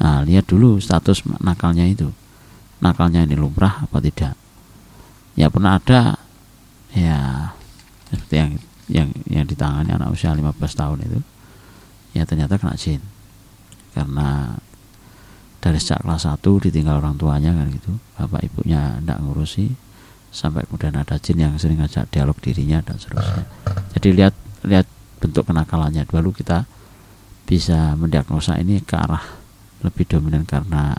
Nah lihat dulu status nakalnya itu. Nakalnya ini lumrah apa tidak? Ya pernah ada ya seperti yang yang yang ditangani anak usia 15 tahun itu ya ternyata kena jin karena dari sejak kelas 1 ditinggal orang tuanya kan gitu bapak ibunya tidak ngurusi sampai kemudian ada jin yang sering ngajak dialog dirinya dan seterusnya jadi lihat lihat bentuk kenakalannya dulu kita bisa mendiagnosa ini ke arah lebih dominan karena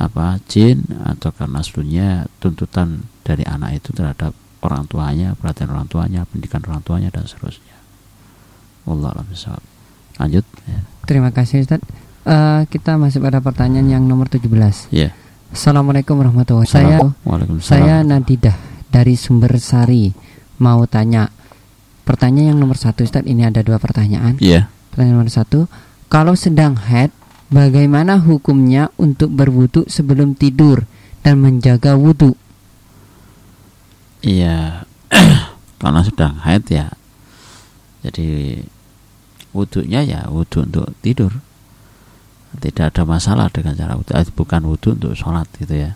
apa jin atau karena sebetulnya tuntutan dari anak itu terhadap orang tuanya, perhatian orang tuanya, pendidikan orang tuanya dan seterusnya. Allah Lanjut. Ya. Terima kasih Ustaz. Uh, kita masih pada pertanyaan yang nomor 17. Ya. Assalamualaikum warahmatullahi wabarakatuh. Saya, saya Nadidah dari Sumber Sari mau tanya. Pertanyaan yang nomor satu Ustaz, ini ada dua pertanyaan. Iya. Pertanyaan nomor satu, kalau sedang head, bagaimana hukumnya untuk berwudu sebelum tidur dan menjaga wudu? Iya, karena sedang haid ya. Jadi wudhunya ya wudhu untuk tidur. Tidak ada masalah dengan cara wudhu, eh, bukan wudhu untuk sholat gitu ya.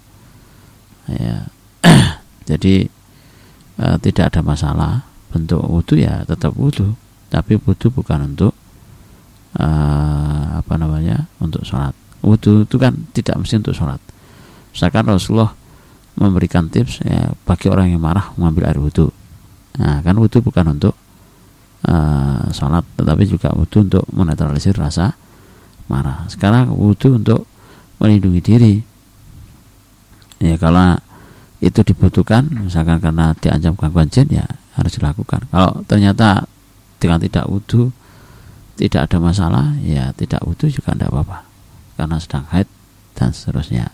Ya, jadi eh, tidak ada masalah. Bentuk wudhu ya tetap wudhu, tapi wudhu bukan untuk eh, apa namanya untuk sholat. Wudhu itu kan tidak mesti untuk sholat. Misalkan Rasulullah memberikan tips ya bagi orang yang marah mengambil air wudhu nah kan wudhu bukan untuk uh, sholat tetapi juga wudhu untuk menetralisir rasa marah sekarang wudhu untuk melindungi diri ya kalau itu dibutuhkan misalkan karena diancam gangguan jin ya harus dilakukan. Kalau ternyata dengan tidak wudhu tidak ada masalah ya tidak wudhu juga tidak apa-apa. Karena sedang haid dan seterusnya.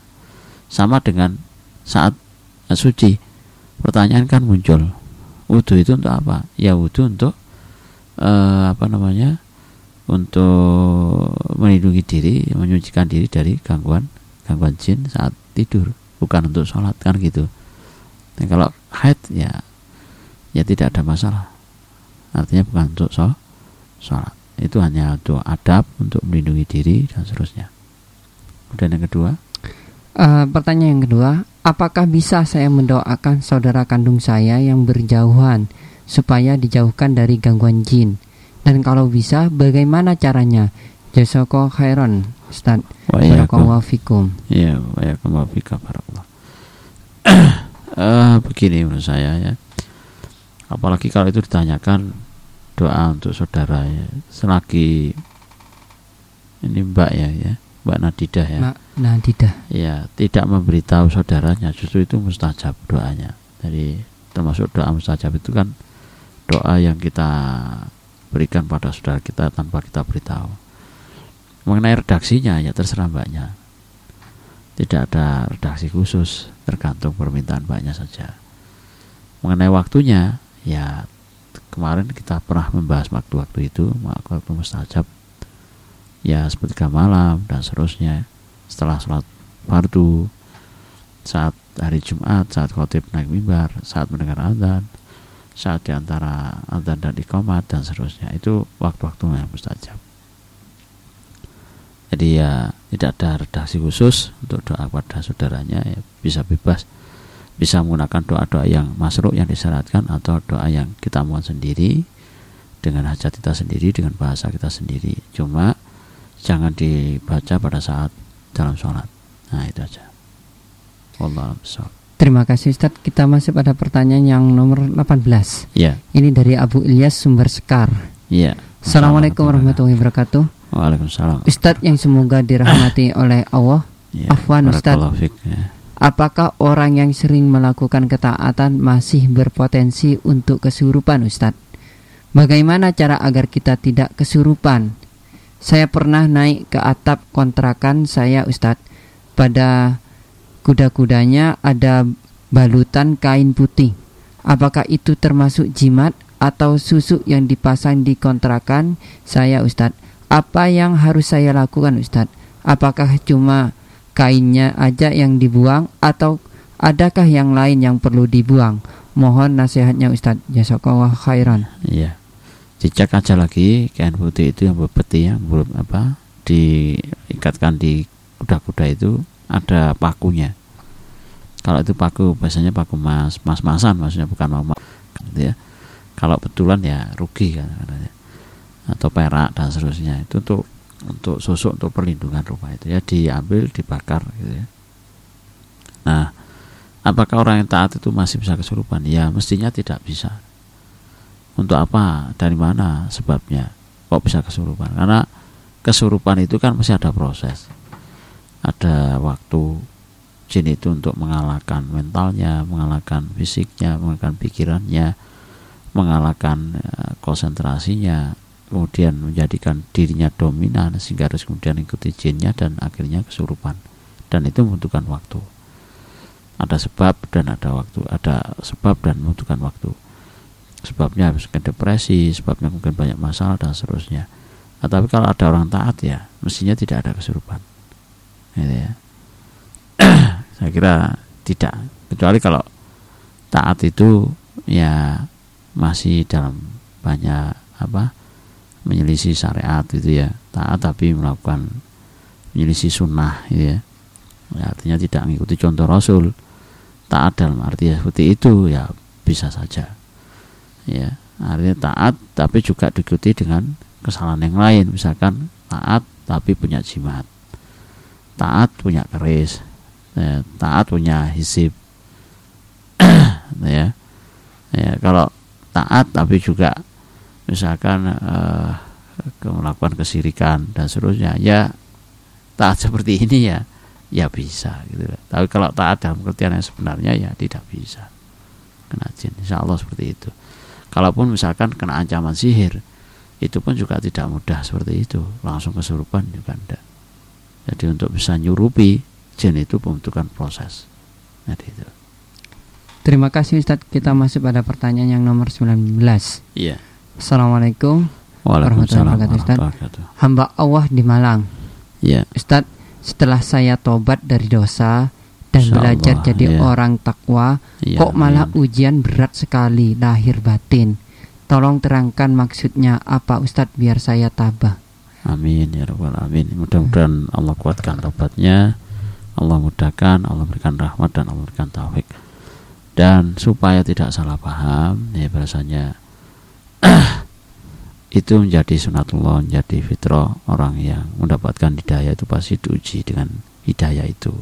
Sama dengan saat suci. Pertanyaan kan muncul wudhu itu untuk apa? Ya wudhu untuk uh, apa namanya? Untuk melindungi diri menyucikan diri dari gangguan gangguan jin saat tidur. Bukan untuk sholat kan gitu. Dan kalau haid ya ya tidak ada masalah artinya bukan untuk sholat itu hanya untuk adab untuk melindungi diri dan seterusnya kemudian yang kedua uh, pertanyaan yang kedua Apakah bisa saya mendoakan saudara kandung saya yang berjauhan supaya dijauhkan dari gangguan jin? Dan kalau bisa, bagaimana caranya? Jasoko khairan, Ustaz. Barakallahu fikum. Ya, wa fika barakallah. uh, begini menurut saya ya. Apalagi kalau itu ditanyakan doa untuk saudara ya. Selagi ini Mbak ya ya Mbak Nadidah ya. Mbak Nadidah. Ya, tidak memberitahu saudaranya justru itu mustajab doanya. Jadi termasuk doa mustajab itu kan doa yang kita berikan pada saudara kita tanpa kita beritahu. Mengenai redaksinya ya terserah mbaknya. Tidak ada redaksi khusus, tergantung permintaan mbaknya saja. Mengenai waktunya, ya kemarin kita pernah membahas waktu-waktu itu, waktu mustajab ya sepertiga malam dan seterusnya. Setelah sholat fardu saat hari Jumat saat khotib naik mimbar saat mendengar azan saat di antara azan dan ikomat dan seterusnya. Itu waktu-waktu yang mustajab jadi ya tidak ada redaksi khusus untuk doa pada saudaranya ya bisa bebas bisa menggunakan doa-doa yang masuk yang disyaratkan atau doa yang kita mohon sendiri dengan hajat kita sendiri dengan bahasa kita sendiri. Cuma jangan dibaca pada saat dalam sholat. Nah itu aja. Allah Terima kasih Ustadz. Kita masih pada pertanyaan yang nomor 18 Ya Ini dari Abu Ilyas Sumber Sekar. Ya Assalamualaikum warahmatullahi wabarakatuh. Waalaikumsalam. Ustadz yang semoga dirahmati oleh Allah. Ya, Afwan Ustadz. Ya. Apakah orang yang sering melakukan ketaatan masih berpotensi untuk kesurupan Ustadz? Bagaimana cara agar kita tidak kesurupan saya pernah naik ke atap kontrakan saya Ustadz. Pada kuda-kudanya ada balutan kain putih. Apakah itu termasuk jimat atau susu yang dipasang di kontrakan saya Ustadz? Apa yang harus saya lakukan Ustadz? Apakah cuma kainnya aja yang dibuang atau adakah yang lain yang perlu dibuang? Mohon nasihatnya Ustadz. Jazakallah khairan. Iya dicek aja lagi kain putih itu yang bebeti ya belum apa diikatkan di kuda-kuda itu ada pakunya kalau itu paku biasanya paku mas mas masan maksudnya bukan mama gitu ya kalau betulan ya rugi kan atau perak dan seterusnya itu untuk untuk sosok untuk perlindungan rumah itu ya diambil dibakar gitu ya. Nah apakah orang yang taat itu masih bisa kesurupan? Ya mestinya tidak bisa. Untuk apa? Dari mana sebabnya kok bisa kesurupan? Karena kesurupan itu kan masih ada proses. Ada waktu jin itu untuk mengalahkan mentalnya mengalahkan fisiknya mengalahkan pikirannya mengalahkan uh, konsentrasinya kemudian menjadikan dirinya dominan sehingga harus kemudian ikuti jinnya dan akhirnya kesurupan. Dan itu membutuhkan waktu. Ada sebab dan ada waktu. Ada sebab dan membutuhkan waktu. Sebabnya mungkin depresi sebabnya mungkin banyak masalah dan seterusnya. Nah, tapi kalau ada orang taat ya mestinya tidak ada kesurupan. Gitu ya. Saya kira tidak. Kecuali kalau taat itu ya masih dalam banyak apa menyelisih syariat itu ya. Taat tapi melakukan menyelisih sunnah gitu ya. ya artinya tidak mengikuti contoh rasul. Taat dalam arti seperti itu ya bisa saja. Ya artinya taat tapi juga diikuti dengan kesalahan yang lain. Misalkan taat tapi punya jimat. Taat punya keris. Ya, taat punya hisib. Ya ya kalau taat tapi juga misalkan uh, melakukan kesirikan dan seterusnya ya taat seperti ini ya ya bisa gitu. Tapi kalau taat dalam pengertian yang sebenarnya ya tidak bisa kena jin. Insya Allah seperti itu. Kalaupun misalkan kena ancaman sihir itu pun juga tidak mudah seperti itu. Langsung kesurupan juga tidak jadi untuk bisa nyurupi jin itu membutuhkan proses. Jadi itu. Terima kasih Ustadz. Kita masuk pada pertanyaan yang nomor 19. Iya. Assalamualaikum Waalaikumsalam warahmatullahi wabarakatuh. Hamba Allah di Malang. Iya. Ustadz, setelah saya tobat dari dosa dan Insya belajar Allah, jadi iya. orang takwa, Iya, kok malah amin. ujian berat sekali lahir batin. Tolong terangkan maksudnya apa Ustadz biar saya tabah. Amin ya rabbal alamin. Mudah-mudahan Allah kuatkan tobatnya, Allah mudahkan, Allah berikan rahmat dan Allah berikan taufik. Dan supaya tidak salah paham, ya bahasanya itu menjadi sunatullah, menjadi fitrah orang yang mendapatkan hidayah itu pasti diuji dengan hidayah itu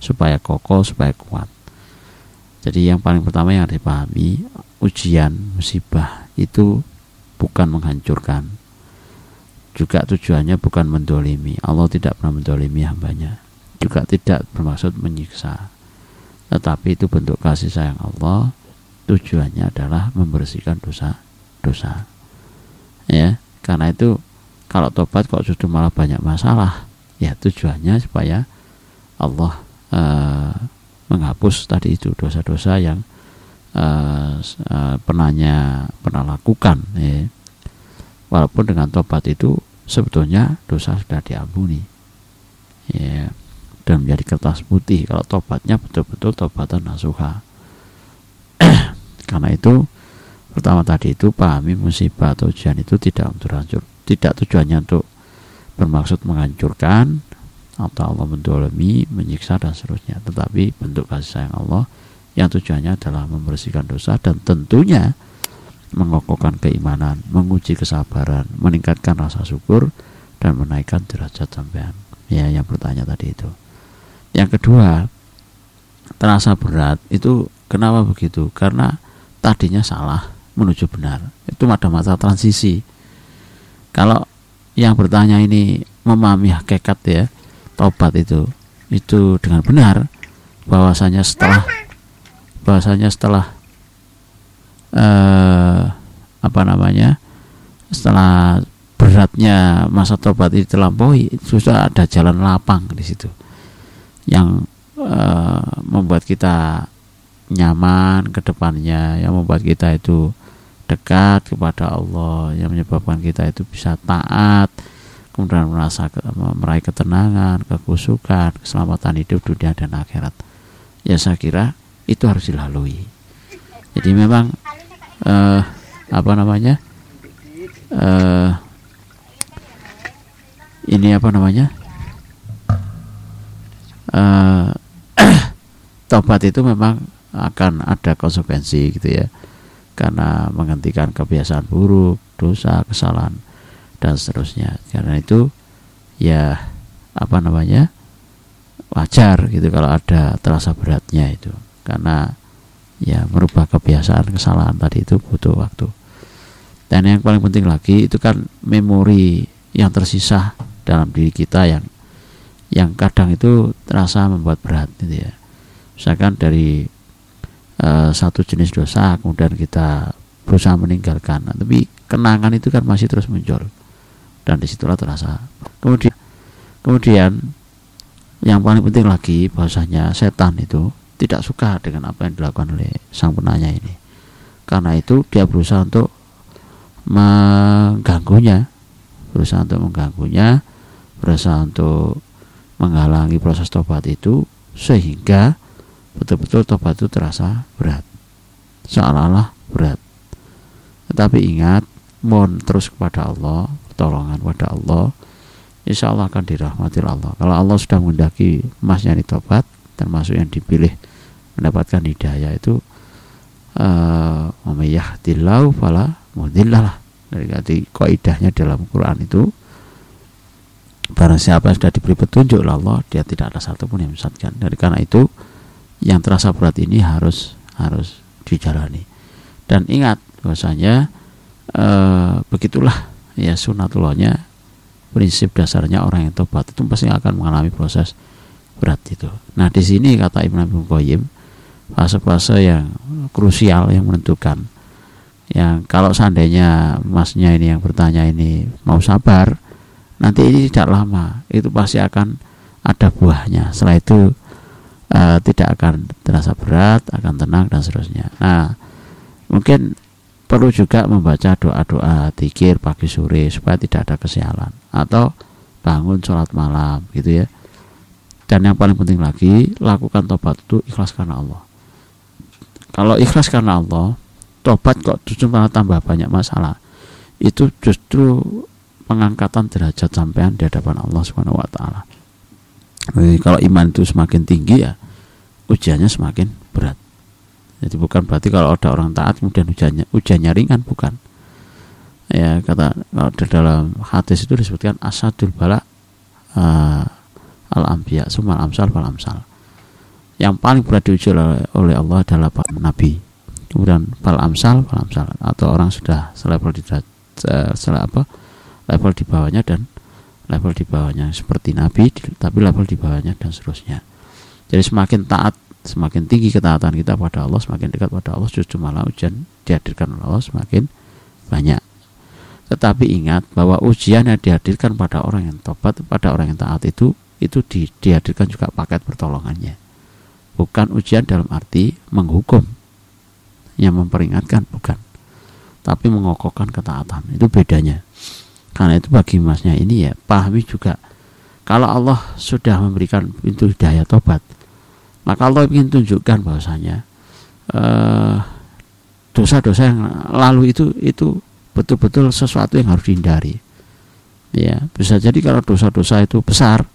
supaya kokoh, supaya kuat. Jadi yang paling pertama yang harus dipahami ujian musibah itu bukan menghancurkan, juga tujuannya bukan mendolimi. Allah tidak pernah mendolimi hambanya. Juga tidak bermaksud menyiksa. Tetapi itu bentuk kasih sayang Allah. Tujuannya adalah membersihkan dosa-dosa ya karena itu kalau tobat kok justru malah banyak masalah. Ya tujuannya supaya Allah eh, menghapus tadi itu dosa-dosa yang eh, s- eh, pernahnya pernah lakukan ya. Walaupun dengan tobat itu sebetulnya dosa sudah diampuni. Ya dan menjadi kertas putih kalau tobatnya betul-betul tobatan nasuha. Karena itu pertama tadi itu pahami musibah atau ujian itu tidak untuk hancur tidak tujuannya untuk bermaksud menghancurkan atau Allah mendolimi, menyiksa dan seterusnya tetapi bentuk kasih sayang Allah yang tujuannya adalah membersihkan dosa dan tentunya mengokohkan keimanan, menguji kesabaran, meningkatkan rasa syukur dan menaikkan derajat sampean. Ya, yang bertanya tadi itu. Yang kedua, terasa berat itu kenapa begitu? Karena tadinya salah menuju benar. Itu ada masa transisi. Kalau yang bertanya ini memahami hakikat ya, tobat itu itu dengan benar bahwasanya setelah bahwasanya setelah eh, apa namanya setelah beratnya masa tobat itu terlampaui sudah ada jalan lapang di situ yang eh, membuat kita nyaman ke depannya yang membuat kita itu dekat kepada Allah. Yang menyebabkan kita itu bisa taat kemudian merasa meraih ketenangan kekusukan keselamatan hidup dunia dan akhirat. Ya saya kira itu harus dilalui. Jadi memang eh, apa namanya eh, ini apa namanya eh, tobat itu memang akan ada konsekuensi gitu ya karena menghentikan kebiasaan buruk dosa kesalahan dan seterusnya. Karena itu ya apa namanya wajar gitu kalau ada terasa beratnya itu. Karena ya merubah kebiasaan kesalahan tadi itu butuh waktu. Dan yang paling penting lagi itu kan memori yang tersisa dalam diri kita yang yang kadang itu terasa membuat berat gitu ya. Misalkan dari uh, satu jenis dosa kemudian kita berusaha meninggalkan. Nah, tapi kenangan itu kan masih terus muncul. Dan di situlah terasa. Kemudian kemudian yang paling penting lagi bahwasanya setan itu tidak suka dengan apa yang dilakukan oleh sang penanya ini. Karena itu dia berusaha untuk mengganggunya. Berusaha untuk mengganggunya berusaha untuk menghalangi proses tobat itu sehingga betul-betul tobat itu terasa berat. Seolah-olah berat. Tetapi ingat mohon terus kepada Allah pertolongan kepada Allah insya Allah akan dirahmati Allah. Kalau Allah sudah mendaki di tobat termasuk yang dipilih mendapatkan hidayah itu uh, tilau fala mudillalah dari kaidahnya dalam Quran itu barang siapa yang sudah diberi petunjuk Allah dia tidak ada satupun yang menyesatkan. Dari karena itu yang terasa berat ini harus harus dijalani dan ingat bahwasanya uh, begitulah ya sunatullahnya prinsip dasarnya orang yang tobat itu pasti akan mengalami proses berat itu. Nah di sini kata Ibn Abi Qayyim fase-fase yang krusial yang menentukan. Yang kalau seandainya masnya ini yang bertanya ini mau sabar, nanti ini tidak lama itu pasti akan ada buahnya. Setelah itu uh, tidak akan terasa berat, akan tenang dan seterusnya. Nah mungkin perlu juga membaca doa-doa tikir pagi sore supaya tidak ada kesialan atau bangun sholat malam gitu ya dan yang paling penting lagi lakukan tobat itu ikhlas karena Allah kalau ikhlas karena Allah tobat kok justru malah tambah banyak masalah itu justru pengangkatan derajat sampean di hadapan Allah Subhanahu wa taala. Jadi kalau iman itu semakin tinggi ya ujiannya semakin berat. Jadi bukan berarti kalau ada orang taat kemudian ujiannya ujiannya ringan bukan. Ya kata kalau di dalam hadis itu disebutkan asadul bala uh, al anbiya sumal amsal fal amsal. Yang paling berat diuji oleh, oleh Allah adalah para nabi. Kemudian fal amsal fal amsal atau orang sudah selevel di uh, apa level di bawahnya dan level di bawahnya. Seperti nabi tapi level di bawahnya dan seterusnya. Jadi semakin taat semakin tinggi ketaatan kita pada Allah semakin dekat pada Allah justru malah ujian dihadirkan oleh Allah semakin banyak. Tetapi ingat bahwa ujian yang dihadirkan pada orang yang tobat pada orang yang taat itu itu di, dihadirkan juga paket pertolongannya. Bukan ujian dalam arti menghukum yang memperingatkan bukan. Tapi mengokohkan ketaatan. Itu bedanya karena itu bagi masnya ini ya pahami juga kalau Allah sudah memberikan pintu hidayah tobat maka Allah ingin tunjukkan bahwasanya eh, dosa-dosa yang lalu itu itu betul-betul sesuatu yang harus dihindari. Ya, bisa jadi kalau dosa-dosa itu besar,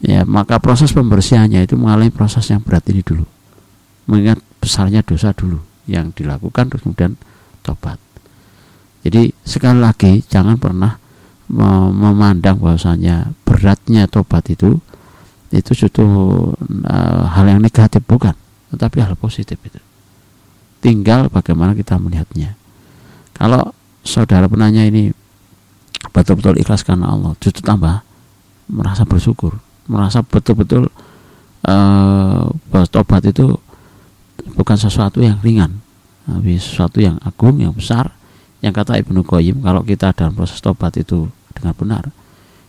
ya maka proses pembersihannya itu mengalami proses yang berat ini dulu. Mengingat besarnya dosa dulu yang dilakukan terus kemudian tobat. Jadi sekali lagi jangan pernah memandang bahwasanya beratnya tobat itu itu suatu uh, hal yang negatif bukan. Tetapi hal positif itu. Tinggal bagaimana kita melihatnya. Kalau saudara penanya ini betul-betul ikhlas karena Allah justru tambah merasa bersyukur. Merasa betul-betul uh, tobat itu bukan sesuatu yang ringan tapi sesuatu yang agung yang besar yang kata Ibnu Qayyim kalau kita dalam proses tobat itu dengan benar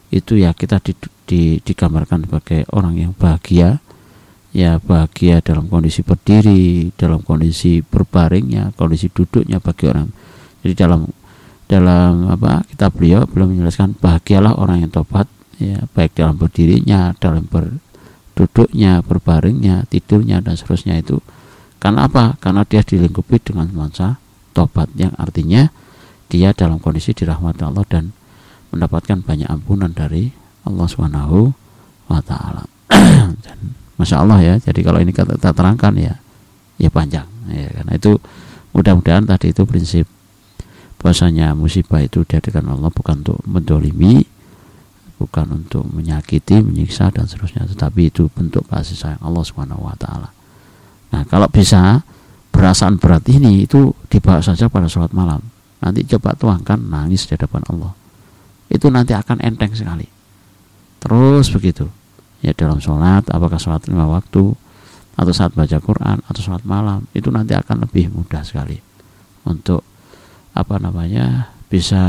itu ya kita di, di, digambarkan sebagai orang yang bahagia. Ya bahagia dalam kondisi berdiri dalam kondisi berbaringnya kondisi duduknya bagi orang. Jadi dalam dalam apa kita beliau belum menjelaskan bahagialah orang yang tobat ya baik dalam berdirinya dalam berduduknya berbaringnya tidurnya dan seterusnya itu. Karena apa? Karena dia dilingkupi dengan nuansa tobat yang artinya dia dalam kondisi dirahmati Allah dan mendapatkan banyak ampunan dari Allah Subhanahu wa taala. Masya Allah ya. Jadi kalau ini kita terangkan ya ya panjang ya karena itu mudah-mudahan tadi itu prinsip bahwasanya musibah itu dihadirkan Allah bukan untuk mendolimi bukan untuk menyakiti, menyiksa dan seterusnya tetapi itu bentuk kasih sayang Allah Subhanahu wa taala. Nah, kalau bisa perasaan berat ini itu dibawa saja pada sholat malam. Nanti coba tuangkan nangis di hadapan Allah itu nanti akan enteng sekali terus begitu ya dalam sholat apakah sholat lima waktu atau saat baca Quran atau sholat malam itu nanti akan lebih mudah sekali untuk apa namanya bisa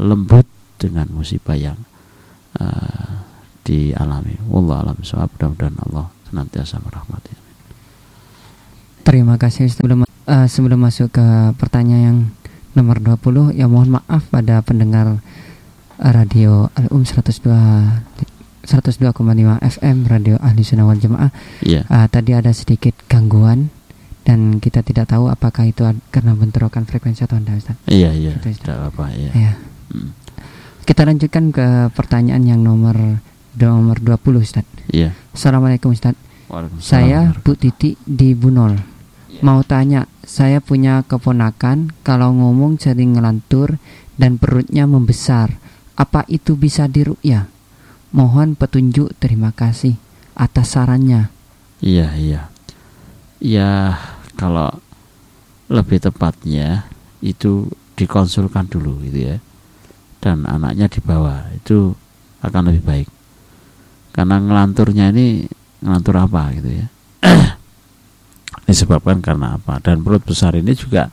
lembut dengan musibah yang uh, dialami. Wallah alam soal mudah-mudahan Allah senantiasa merahmati. Terima kasih sebelum uh, sebelum masuk ke pertanyaan yang nomor 20 ya mohon maaf pada pendengar radio Al-Um 102 102,5 FM Radio Ahli Sunnah wal Jamaah. Yeah. Uh, tadi ada sedikit gangguan dan kita tidak tahu apakah itu karena bentrokan frekuensi atau tidak Ustaz. Iya, iya. Tidak apa, iya. Ya. Hmm. Kita lanjutkan ke pertanyaan yang nomor nomor 20 Ustaz. Iya. Assalamualaikum Ustaz. Saya Bu Titi di Bunol. Mau tanya, saya punya keponakan kalau ngomong sering ngelantur dan perutnya membesar. Apa itu bisa dirukyah? Mohon petunjuk terima kasih atas sarannya. Iya, iya. Ya, kalau lebih tepatnya itu dikonsulkan dulu gitu ya. Dan anaknya dibawa, itu akan lebih baik. Karena ngelanturnya ini ngelantur apa gitu ya. Disebabkan karena apa? Dan perut besar ini juga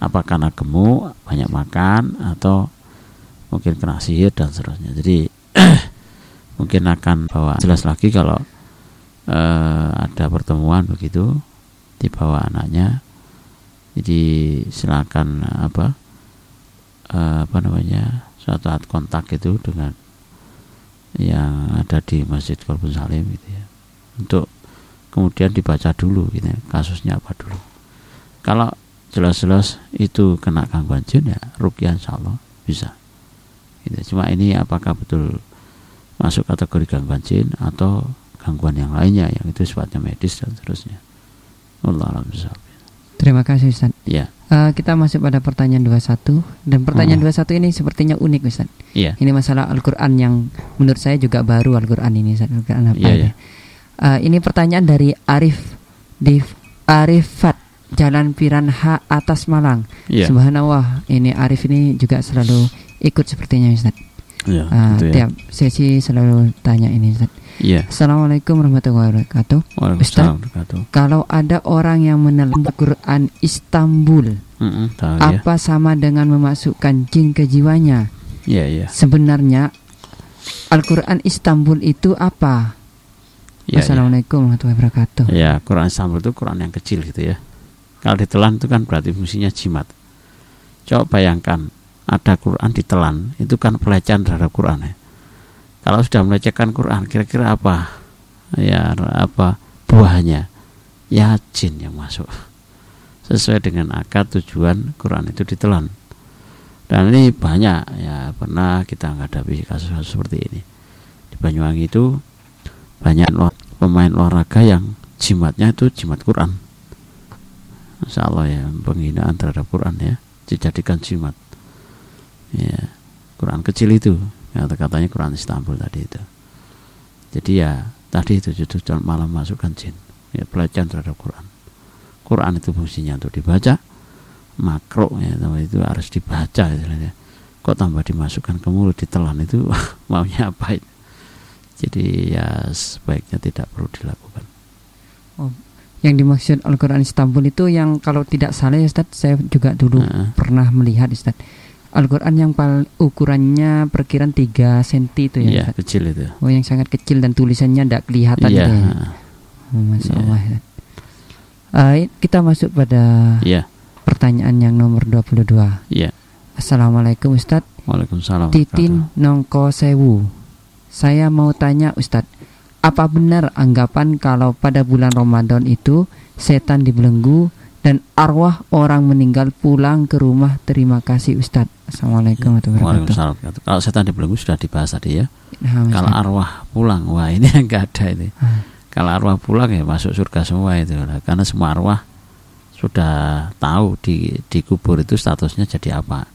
apa karena gemuk, banyak makan atau mungkin kena sihir dan seterusnya. Jadi mungkin akan bawa jelas lagi kalau uh, ada pertemuan begitu di bawah anaknya jadi silakan apa uh, apa namanya suatu saat kontak itu dengan yang ada di Masjid Kolbun Salim gitu ya untuk kemudian dibaca dulu gitu ya, kasusnya apa dulu kalau jelas-jelas itu kena gangguan jin ya rukyah insya Allah bisa gitu. cuma ini apakah betul masuk kategori gangguan jin atau gangguan yang lainnya yang itu sifatnya medis dan seterusnya. Allah alam Terima kasih Ustaz. Ya. Uh, kita masuk pada pertanyaan 21 dan pertanyaan oh. 21 ini sepertinya unik Ustaz. Iya. Ini masalah Al-Qur'an yang menurut saya juga baru Al-Qur'an ini Ustaz. Al-Qur'an apa iya, ya? Uh, ini pertanyaan dari Arif di Arifat Jalan Piranha atas Malang. Iya. Subhanallah, ini Arif ini juga selalu ikut sepertinya Ustaz. Ya, uh, gitu ya. Tiap sesi selalu tanya ini Ustaz. Ya. Assalamualaikum warahmatullahi wabarakatuh. Ustaz, kalau ada orang yang menelan Quran Istanbul, mm -mm, tahu, ya. apa ya. sama dengan memasukkan jin ke jiwanya? Iya, iya. Sebenarnya Al-Quran Istanbul itu apa? Ya, Assalamualaikum warahmatullahi wabarakatuh. Ya, Quran Istanbul itu Quran yang kecil gitu ya. Kalau ditelan itu kan berarti fungsinya jimat. Coba bayangkan ada Quran ditelan itu kan pelecehan terhadap Quran ya. Kalau sudah melecehkan Quran kira-kira apa ya apa buahnya? Ya jin yang masuk sesuai dengan akar tujuan Quran itu ditelan. Dan ini banyak ya pernah kita menghadapi kasus-kasus seperti ini. Di Banyuwangi itu banyak pemain olahraga yang jimatnya itu jimat Quran. Allah ya penghinaan terhadap Quran ya dijadikan jimat. Ya Quran kecil itu ya katanya Quran Istanbul tadi itu. Jadi ya tadi itu justru malam masukkan jin ya pelecehan terhadap Quran. Quran itu fungsinya untuk dibaca makro ya itu harus dibaca istilahnya. Kok tambah dimasukkan ke mulut ditelan itu maunya apa itu jadi ya sebaiknya tidak perlu dilakukan oh, yang dimaksud Al-Quran Istanbul itu yang kalau tidak salah ya Ustaz saya juga dulu nah. pernah melihat Ustaz Al-Quran yang pal ukurannya perkiraan 3 cm itu ya? Iya, kecil itu. Oh, yang sangat kecil dan tulisannya tidak kelihatan iya. ya? Oh, Masya iya. Allah. Uh, kita masuk pada iya. pertanyaan yang nomor 22. Iya. Assalamualaikum Ustadz. Waalaikumsalam. Titin Nongko Sewu. Saya mau tanya Ustadz, apa benar anggapan kalau pada bulan Ramadan itu setan dibelenggu dan arwah orang meninggal pulang ke rumah? Terima kasih Ustadz. Assalamualaikum warahmatullahi wabarakatuh. Kalau setan dibelenggu sudah dibahas tadi ya. Nah, kalau arwah pulang wah ini enggak ada ini. Hmm. kalau arwah pulang ya masuk surga semua itu. Karena semua arwah sudah tahu di di kubur itu statusnya jadi apa.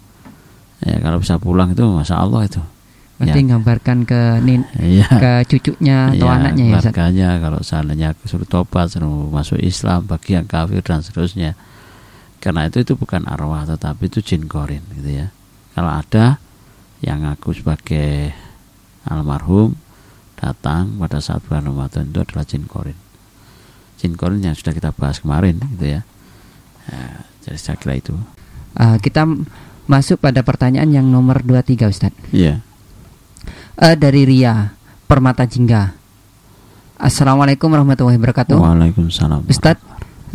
Ya kalau bisa pulang itu masya Allah itu Berarti ya. gambarkan ke nin, ya. ke cucunya atau ya, anaknya ya. Keluarganya kalau seandainya suruh tobat, suruh masuk Islam, bagi yang kafir dan seterusnya. Karena itu itu bukan arwah tetapi itu jin korin gitu ya. Kalau ada yang ngaku sebagai almarhum datang pada saat bulan Ramadan itu adalah jin korin jin korin yang sudah kita bahas kemarin gitu ya, ya jadi saya kira itu uh, kita masuk pada pertanyaan yang nomor 23 Ustadz iya uh, dari Ria Permata Jingga. Assalamualaikum warahmatullahi wabarakatuh. Waalaikumsalam. Ustadz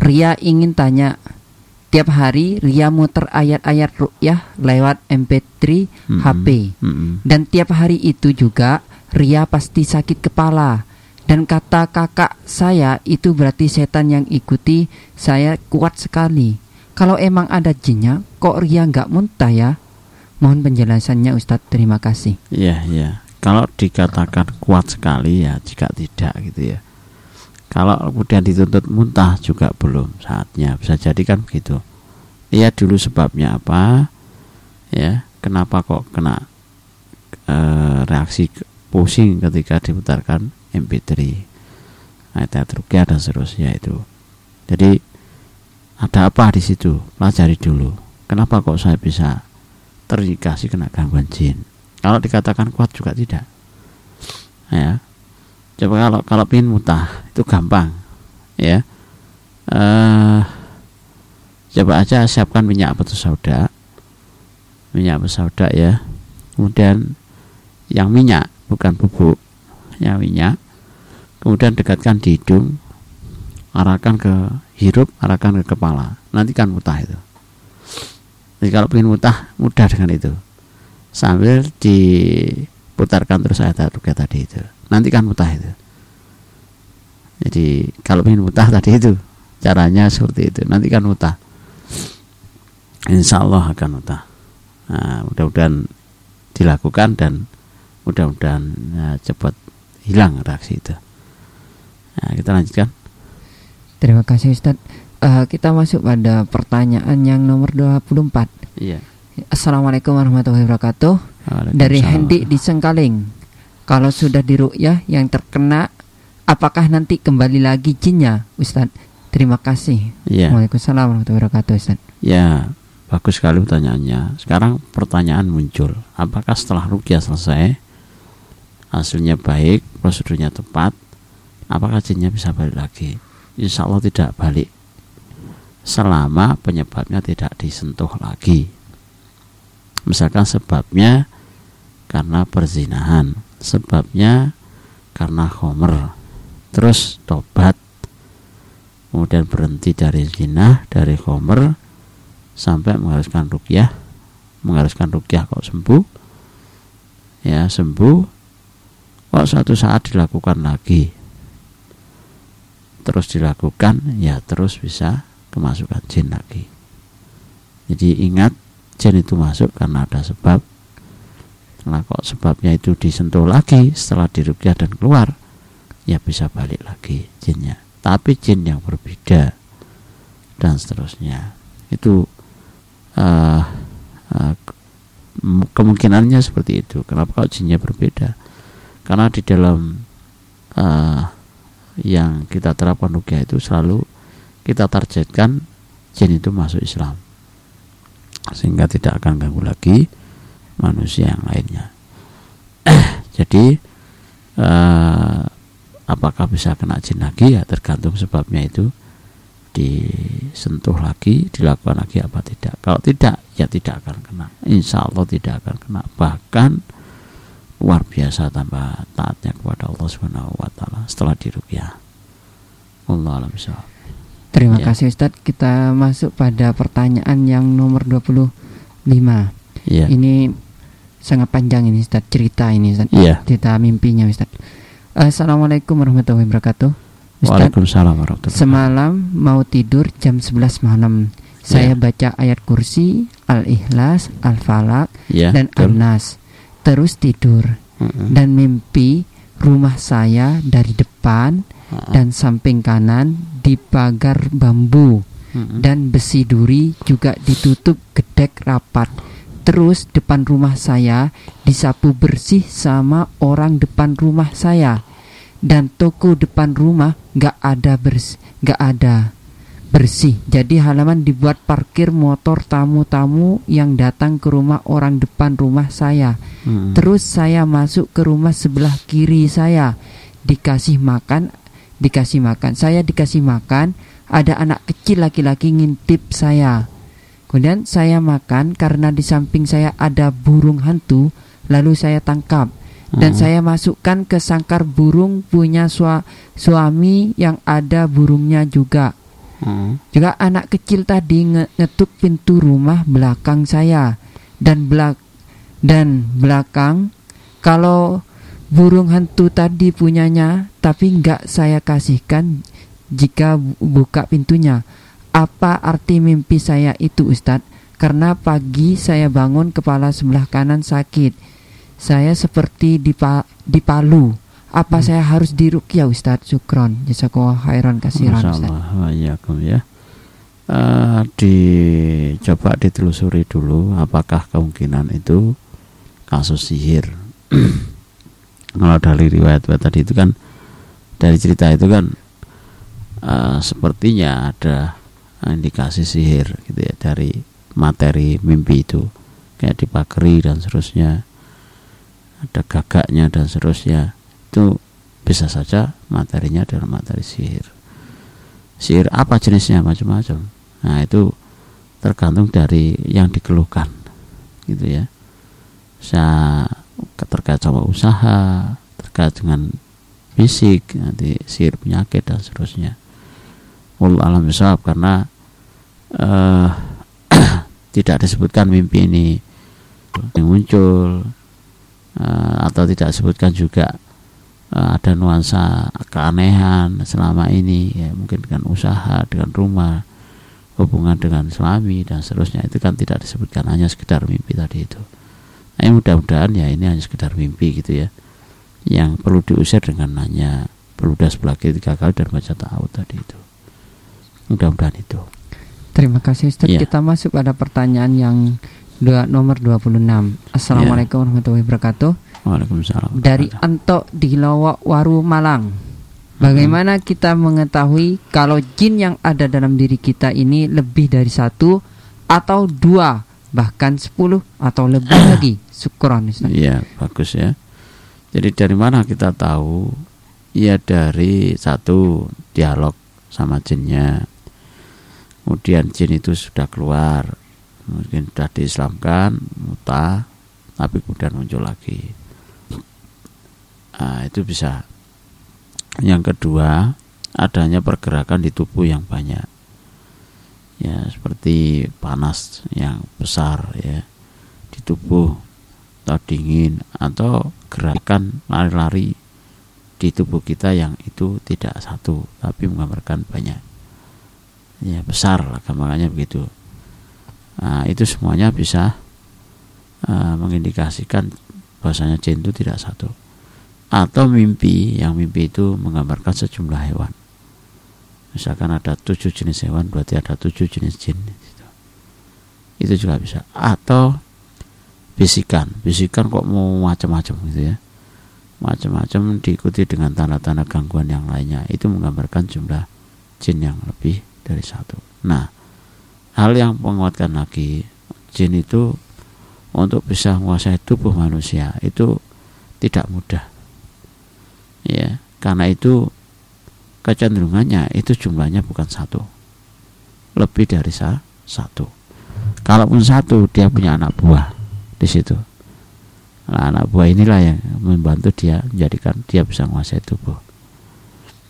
Ria ingin tanya tiap hari Ria muter ayat-ayat rukyah lewat MP3 mm -hmm. HP mm -hmm. dan tiap hari itu juga Ria pasti sakit kepala. Dan kata kakak saya itu berarti setan yang ikuti saya kuat sekali. Kalau emang ada jinnya kok Ria nggak muntah ya? Mohon penjelasannya Ustadz. Terima kasih. Iya iya kalau dikatakan kuat sekali ya jika tidak gitu ya. Kalau kemudian dituntut muntah juga belum saatnya. Bisa jadi kan begitu. Lihat dulu sebabnya apa? Ya kenapa kok kena e, reaksi pusing ketika diputarkan MP3 ayat-ayat rukyah dan seterusnya itu. Jadi ada apa di situ? Pelajari dulu. Kenapa kok saya bisa terindikasi kena gangguan jin kalau dikatakan kuat juga tidak. Ya. Coba kalau kalau pingin mutah itu gampang. Ya. Uh, coba aja siapkan minyak batu sauda. Minyak batu sauda ya. Kemudian yang minyak bukan bubuk. Yang minyak. Kemudian dekatkan di hidung. Arahkan ke hirup arahkan ke kepala. Nanti kan mutah itu. Jadi kalau ingin mutah mudah dengan itu sambil diputarkan terus ayat ayat tadi itu. Nanti kan mutah itu. Jadi kalau ingin mutah tadi itu caranya seperti itu. Nanti kan mutah. Insya Allah akan mutah. Nah, mudah-mudahan dilakukan dan mudah-mudahan ya, cepat hilang reaksi itu. Nah, kita lanjutkan. Terima kasih Ustadz uh, kita masuk pada pertanyaan yang nomor 24 iya Assalamualaikum warahmatullahi wabarakatuh. Dari Hendi di Sengkaling. Kalau sudah dirukyah yang terkena apakah nanti kembali lagi jinnya Ustadz? Terima kasih. Ya. Waalaikumsalam warahmatullahi wabarakatuh Ustadz. Ya bagus sekali pertanyaannya. Sekarang pertanyaan muncul. Apakah setelah rukyah selesai hasilnya baik prosedurnya tepat apakah jinnya bisa balik lagi? Insya Allah tidak balik selama penyebabnya tidak disentuh lagi misalkan sebabnya karena perzinahan sebabnya karena homer. Terus tobat kemudian berhenti dari zina dari homer sampai mengharuskan rukyah. Mengharuskan rukyah kok sembuh? Ya sembuh. Kok suatu saat dilakukan lagi? Terus dilakukan ya terus bisa kemasukan jin lagi. Jadi ingat jin itu masuk karena ada sebab Nah kok sebabnya itu disentuh lagi setelah dirukyah dan keluar ya bisa balik lagi jinnya. Tapi jin yang berbeda dan seterusnya itu uh, uh, kemungkinannya seperti itu. Kenapa kalau jinnya berbeda? Karena di dalam uh, yang kita terapkan rukyah itu selalu kita targetkan jin itu masuk Islam sehingga tidak akan ganggu lagi manusia yang lainnya. Jadi eh, apakah bisa kena jin lagi ya tergantung sebabnya itu disentuh lagi, dilakukan lagi apa tidak. Kalau tidak ya tidak akan kena. Insya Allah tidak akan kena. Bahkan luar biasa tambah taatnya kepada Allah Subhanahu wa taala setelah dirukyah. Allah alam Terima ya. kasih Ustadz. Kita masuk pada pertanyaan yang nomor 25. Ya. Ini sangat panjang ini Ustaz cerita ini Ustaz. Iya. Cerita mimpinya Ustaz. Assalamualaikum warahmatullahi wabarakatuh. Ustaz, Waalaikumsalam warahmatullahi Semalam mau tidur jam 11 malam. Saya yeah. baca ayat kursi, Al-Ikhlas, Al-Falak, yeah, dan An-Nas. Terus tidur. Mm -hmm. Dan mimpi rumah saya dari depan -uh. dan samping kanan di pagar bambu. Dan besi duri juga ditutup gedek rapat Terus depan rumah saya disapu bersih sama orang depan rumah saya dan toko depan rumah gak ada bers gak ada bersih. Jadi halaman dibuat parkir motor tamu-tamu yang datang ke rumah orang depan rumah saya. Hmm. Terus saya masuk ke rumah sebelah kiri saya. Dikasih makan, dikasih makan. Saya dikasih makan, ada anak kecil laki-laki ngintip saya. Kemudian saya makan karena di samping saya ada burung hantu, lalu saya tangkap dan Hmm. saya masukkan ke sangkar burung punya sua- suami yang ada burungnya juga. Hmm. Juga anak kecil tadi nge- ngetuk pintu rumah belakang saya dan belak dan belakang kalau burung hantu tadi punyanya tapi nggak saya kasihkan jika bu- buka pintunya. Apa arti mimpi saya itu Ustadz? Karena pagi saya bangun kepala sebelah kanan sakit. Saya seperti dipa dipalu. Apa Hmm. saya harus dirukyah Ustadz? Syukron. Jazakallah khairan kasiran Ustadz. Ya. Eh, dicoba ditelusuri dulu apakah kemungkinan itu kasus sihir. Kalau dari riwayat-riwayat tadi itu kan dari cerita itu kan eh, sepertinya ada indikasi sihir gitu ya dari materi mimpi itu. Kayak dipagari dan seterusnya ada gagaknya dan seterusnya. Itu bisa saja materinya adalah materi sihir. Sihir apa jenisnya? Macam-macam. Nah itu tergantung dari yang dikeluhkan gitu ya. Bisa terkait sama usaha terkait dengan fisik nanti sihir penyakit dan seterusnya. Wallahu alam bisawab karena eh, tidak disebutkan mimpi ini yang muncul eh, atau tidak disebutkan juga eh, ada nuansa keanehan selama ini ya mungkin dengan usaha dengan rumah hubungan dengan suami dan seterusnya. Itu kan tidak disebutkan hanya sekedar mimpi tadi itu nah, mudah-mudahan ya ini hanya sekedar mimpi gitu ya yang perlu diusir dengan hanya peludas belakang tiga kali dan baca ta'awud tadi itu mudah-mudahan itu Terima kasih Ustaz. Iya. Kita masuk pada pertanyaan yang dua, nomor 26. Assalamualaikum warahmatullahi wabarakatuh. Waalaikumsalam Dari Anto di Lowok Waru Malang. Bagaimana kita mengetahui kalau jin yang ada dalam diri kita ini lebih dari satu atau dua bahkan sepuluh atau lebih lagi? Syukron Ustaz. Iya, bagus ya. Jadi dari mana kita tahu? Ya dari satu dialog sama jinnya. Kemudian jin itu sudah keluar, mungkin sudah diislamkan, muta, tapi kemudian muncul lagi. Nah, itu bisa. Yang kedua, adanya pergerakan di tubuh yang banyak. Ya, seperti panas yang besar ya di tubuh atau dingin atau gerakan lari-lari di tubuh kita yang itu tidak satu tapi menggambarkan banyak. Ya besar lah gambarannya begitu. Nah, itu semuanya bisa uh, mengindikasikan bahwasanya jin itu tidak satu. Atau mimpi yang mimpi itu menggambarkan sejumlah hewan misalkan ada tujuh jenis hewan berarti ada tujuh jenis jin itu juga bisa. Atau bisikan. Bisikan kok mau macam-macam gitu ya. Macam-macam diikuti dengan tanda-tanda gangguan yang lainnya. Itu menggambarkan jumlah jin yang lebih dari satu. Nah hal yang menguatkan lagi jin itu untuk bisa menguasai tubuh manusia itu tidak mudah. Ya karena itu kecenderungannya itu jumlahnya bukan satu. Lebih dari sa satu. Kalaupun satu dia punya anak buah di situ. Nah, anak buah inilah yang membantu dia menjadikan dia bisa menguasai tubuh.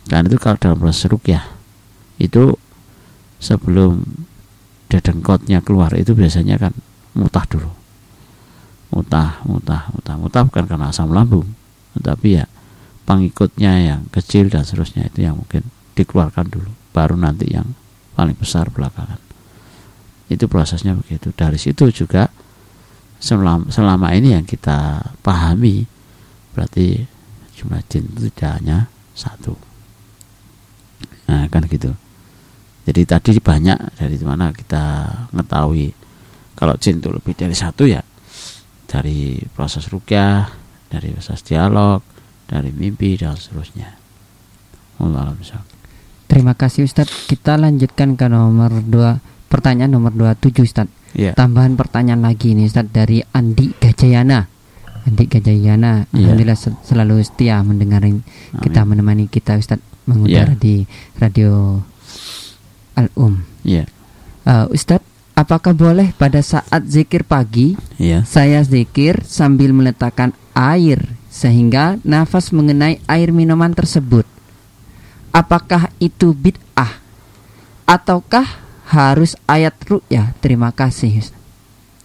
Dan itu kalau dalam proses rukyah itu sebelum dedengkotnya keluar itu biasanya kan mutah dulu. Mutah mutah mutah. Mutah bukan karena asam lambung tetapi ya pengikutnya yang kecil dan seterusnya itu yang mungkin dikeluarkan dulu baru nanti yang paling besar belakangan. Itu prosesnya begitu. Dari situ juga selama, selama ini yang kita pahami berarti jumlah jin itu tidak hanya satu. Nah kan gitu. Jadi tadi banyak dari mana kita mengetahui kalau jin itu lebih dari satu ya dari proses rukyah dari proses dialog dari mimpi dan seterusnya Allah Terima kasih Ustadz. Kita lanjutkan ke nomor dua pertanyaan nomor 27 Ustadz. Ya. Tambahan pertanyaan lagi nih Ustadz dari Andi Gajayana. Andi Gajayana, Iya. alhamdulillah sel- selalu setia mendengar kita menemani kita Ustadz mengudara Iya. di radio Al Um. Ya. Eh, Ustadz, apakah boleh pada saat zikir pagi Ya. saya zikir sambil meletakkan air sehingga nafas mengenai air minuman tersebut? Apakah itu bid'ah ataukah harus ayat ru'yah? Terima kasih.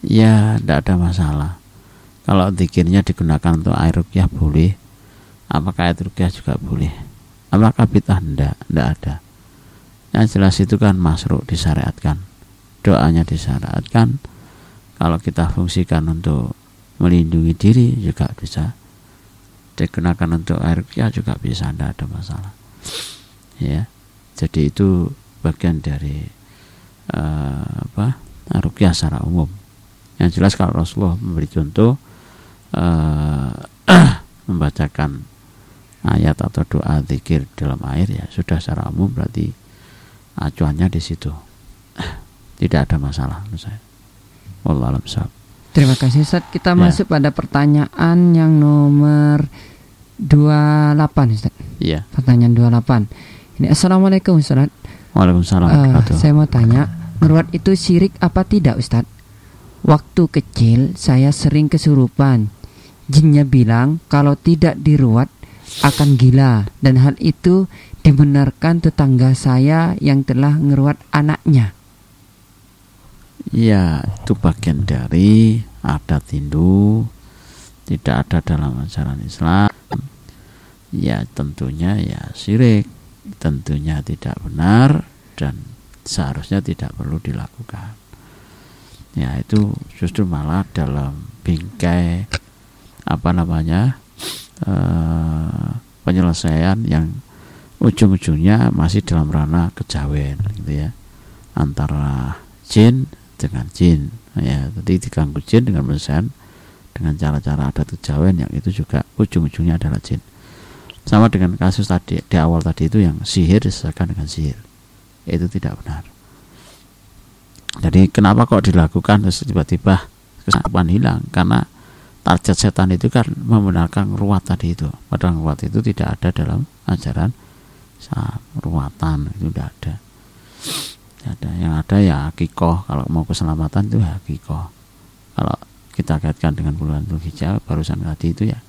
Ya, tidak ada masalah. Kalau zikirnya digunakan untuk air rukyah boleh. Apakah air rukyah juga boleh? Apakah bid'ah? Tidak, tidak ada. Yang jelas itu kan masruk disyariatkan. Doanya disyariatkan. Kalau kita fungsikan untuk melindungi diri juga bisa. Digunakan untuk air rukyah juga bisa, tidak ada masalah. Ya, jadi itu bagian dari eh, apa rukyah secara umum. Yang jelas kalau Rasulullah memberi contoh eh, membacakan ayat atau doa zikir dalam air ya sudah secara umum berarti acuannya di situ. Tidak ada masalah menurut saya. Wallahu a'lam bishawab. Terima kasih Ustaz. Kita Ya. masuk pada pertanyaan yang nomor 28 Ustaz. Iya. Pertanyaan 28. Ini Assalamualaikum Ustaz. Waalaikumsalam warahmatullahi saya mau tanya, ngeruat itu syirik apa tidak Ustaz? Waktu kecil saya sering kesurupan. Jinnya bilang kalau tidak diruat akan gila dan hal itu dibenarkan tetangga saya yang telah ngeruat anaknya. Ya, itu bagian dari adat Hindu, tidak ada dalam ajaran Islam. Ya, tentunya ya syirik, tentunya tidak benar dan seharusnya tidak perlu dilakukan. Ya, itu justru malah dalam bingkai apa namanya eh, penyelesaian yang ujung-ujungnya masih dalam ranah kejawen gitu ya antara jin dengan jin. Ya tadi diganggu jin dengan penyelesaian dengan cara-cara adat kejawen yang itu juga ujung-ujungnya adalah jin. Sama dengan kasus tadi di awal tadi itu yang sihir diselesaikan dengan sihir. Itu tidak benar. Jadi kenapa kok dilakukan terus tiba-tiba kesabaran hilang? Karena target setan itu kan membenarkan ruat tadi itu. Padahal ruat itu tidak ada dalam ajaran Islam. ruatan itu tidak ada ada yang ada ya hakikoh kalau mau keselamatan itu ya hakikoh kalau kita kaitkan dengan bulan Dzulhijjah barusan tadi itu ya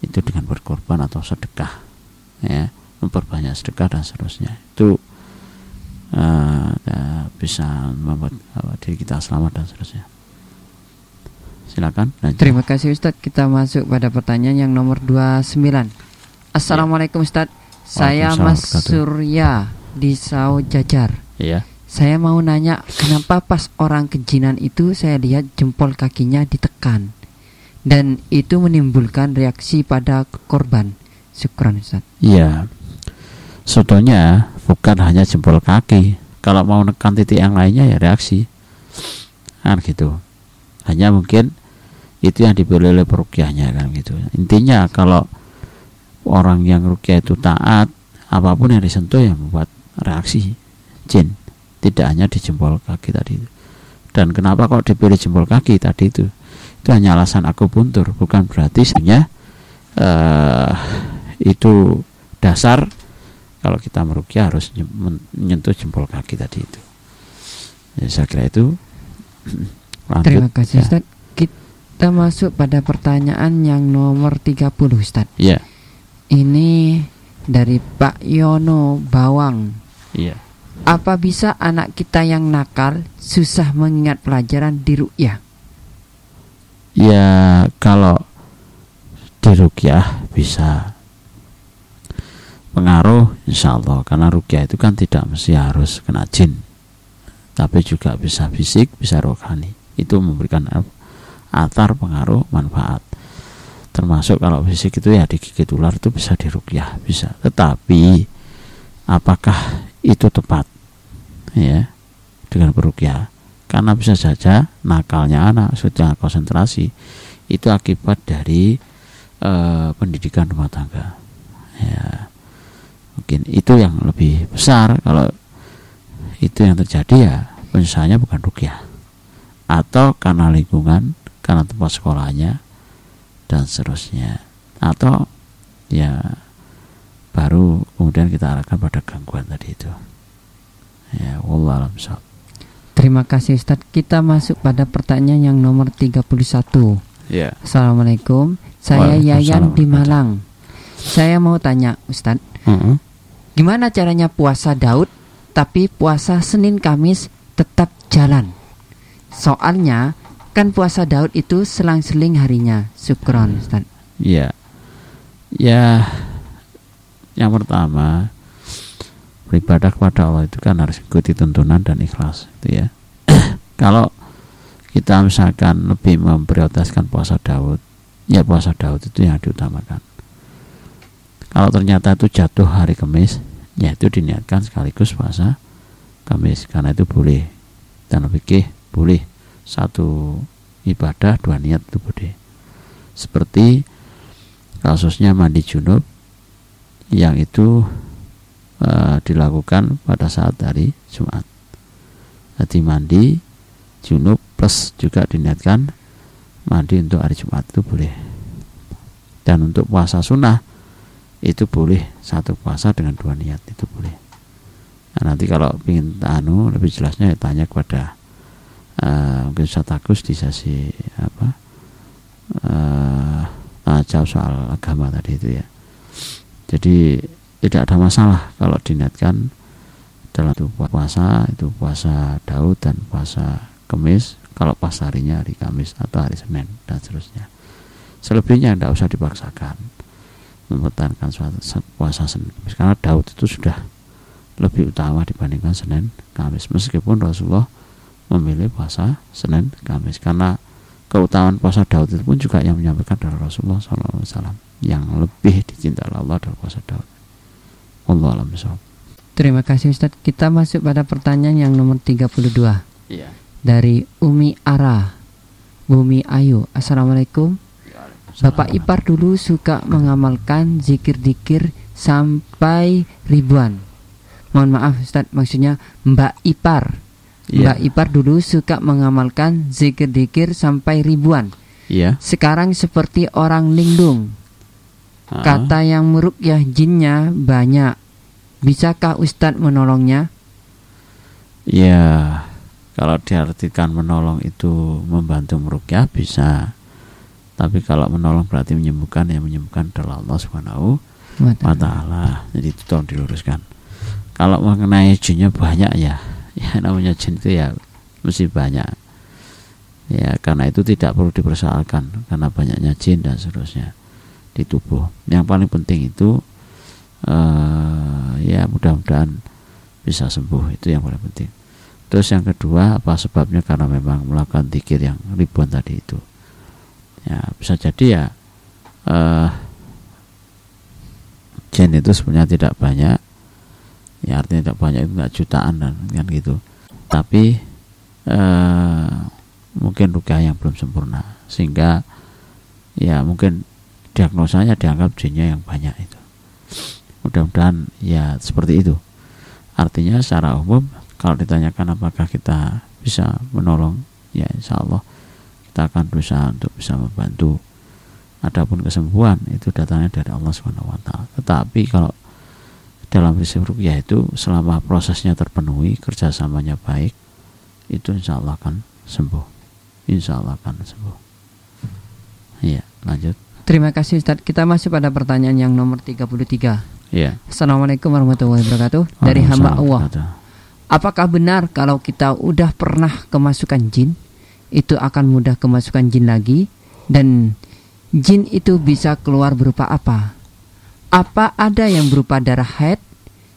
itu dengan berkorban atau sedekah ya memperbanyak sedekah dan seterusnya itu eh, ya, bisa membuat apa, diri kita selamat dan seterusnya silakan lanjut. Terima kasih Ustadz. Kita masuk pada pertanyaan yang nomor 29. Assalamualaikum Ustadz. Saya Mas Surya di Sau Jajar. ya Saya mau nanya kenapa pas orang kejinan itu saya lihat jempol kakinya ditekan dan itu menimbulkan reaksi pada korban. Syukran Ustadz. Iya. Sebetulnya bukan hanya jempol kaki. Kalau mau nekan titik yang lainnya ya reaksi. Kan gitu. Hanya mungkin itu yang dipilih oleh perukiahnya kan gitu. Intinya kalau orang yang rukyah itu taat, apa pun yang disentuh yang membuat reaksi jin. Tidak hanya di jempol kaki tadi itu. Dan kenapa kok dipilih jempol kaki tadi itu? Itu hanya alasan aku buntur, bukan berarti sebenarnya eh itu dasar kalau kita merukyah harus nye- men- menyentuh jempol kaki tadi itu. Ya, saya kira itu. Lanjut. Terima kasih Ya. Ustadz. Kita masuk pada pertanyaan yang nomor 30 Ustadz. Iya, Ini dari Pak Yono Bawang. iya. Apa bisa anak kita yang nakal susah mengingat pelajaran di ru'yah? Ya kalau dirukyah bisa pengaruh insya Allah. Karena rukyah itu kan tidak mesti harus kena jin. Tapi juga bisa fisik bisa rohani. Itu memberikan atar pengaruh manfaat. Termasuk kalau fisik itu ya digigit ular itu bisa dirukyah bisa. Tetapi apakah itu tepat ya dengan berukyah karena bisa saja nakalnya anak sudah konsentrasi itu akibat dari eh, pendidikan rumah tangga. Ya mungkin itu yang lebih besar. Kalau itu yang terjadi ya penyelesaiannya bukan rukyah atau karena lingkungan karena tempat sekolahnya dan seterusnya. Atau ya baru kemudian kita arahkan pada gangguan tadi itu ya wallah alam Terima kasih Ustaz. Kita masuk pada pertanyaan yang nomor 31. Ya. Assalamualaikum. Saya Yayan di Malang. Saya mau tanya Ustaz. Uh -huh. Gimana caranya puasa Daud tapi puasa Senin Kamis tetap jalan? Soalnya kan puasa Daud itu selang-seling harinya. Syukron Ustaz. Ya. Ya. Yang pertama beribadah kepada Allah itu kan harus ikuti tuntunan dan ikhlas itu ya. Kalau kita misalkan lebih memprioritaskan puasa Daud ya puasa Daud itu yang diutamakan. Kalau ternyata itu jatuh hari Kamis ya itu diniatkan sekaligus puasa Kamis karena itu boleh. Dan lebih boleh satu ibadah dua niat itu boleh. Seperti kasusnya mandi junub yang itu uh, dilakukan pada saat hari Jumat. Jadi mandi junub plus juga diniatkan mandi untuk hari Jumat itu boleh. Dan untuk puasa sunnah itu boleh satu puasa dengan dua niat itu boleh. Nah, nanti kalau ingin anu lebih jelasnya ya tanya kepada uh, mungkin Ustaz di sesi apa uh, jawab soal agama tadi itu ya. Jadi tidak ada masalah kalau diniatkan dalam itu puasa itu puasa Daud dan puasa Kemis kalau pas harinya hari Kamis atau hari Senin dan seterusnya. Selebihnya tidak usah dipaksakan mempertahankan puasa Senin Kamis karena Daud itu sudah lebih utama dibandingkan Senin Kamis meskipun Rasulullah memilih puasa Senin Kamis. Karena keutamaan puasa Daud itu pun juga yang menyampaikan dari Rasulullah SAW yang lebih dicintai Allah adalah puasa Daud Allah alam Terima kasih Ustadz. Kita masuk pada pertanyaan yang nomor 32. Iya. Dari Umi Ara. Bumi Ayu. Assalamualaikum. Bapak ipar dulu suka mengamalkan zikir-zikir sampai ribuan. Mohon maaf Ustadz, maksudnya Mbak Ipar. Yeah. Mbak Ipar dulu suka mengamalkan zikir-zikir sampai ribuan. Iya. Sekarang seperti orang linglung Kata yang merukyah jinnya banyak. Bisakah Ustadz menolongnya? Ya, kalau diartikan menolong itu membantu merukyah bisa. Tapi kalau menolong berarti menyembuhkan ya menyembuhkan adalah Allah Subhanahu wa taala. Jadi itu tolong diluruskan. Kalau mengenai jinnya banyak ya, ya namanya jin itu ya mesti banyak. Ya, karena itu tidak perlu dipersoalkan karena banyaknya jin dan seterusnya di tubuh. Yang paling penting itu uh, ya mudah-mudahan bisa sembuh itu yang paling penting. Terus yang kedua apa sebabnya karena memang melakukan tikir yang ribuan tadi itu. Ya bisa jadi ya uh, gen itu sebenarnya tidak banyak. Ya artinya tidak banyak itu tidak jutaan dan kan gitu. Tapi uh, mungkin luka yang belum sempurna sehingga ya mungkin diagnosanya dianggap jinnya yang banyak itu. Mudah-mudahan ya seperti itu. Artinya secara umum kalau ditanyakan apakah kita bisa menolong ya insya Allah kita akan berusaha untuk bisa membantu. Adapun kesembuhan itu datangnya dari Allah swt tetapi kalau dalam prinsip rukyah itu selama prosesnya terpenuhi kerjasamanya baik itu insya Allah akan sembuh. Insya Allah akan sembuh. Iya lanjut Terima kasih Ustaz. Kita masuk pada pertanyaan yang nomor 33. Ya. Assalamualaikum warahmatullahi wabarakatuh. Dari hamba Allah. Apakah benar kalau kita udah pernah kemasukan jin, itu akan mudah kemasukan jin lagi dan jin itu bisa keluar berupa apa? Apa ada yang berupa darah head?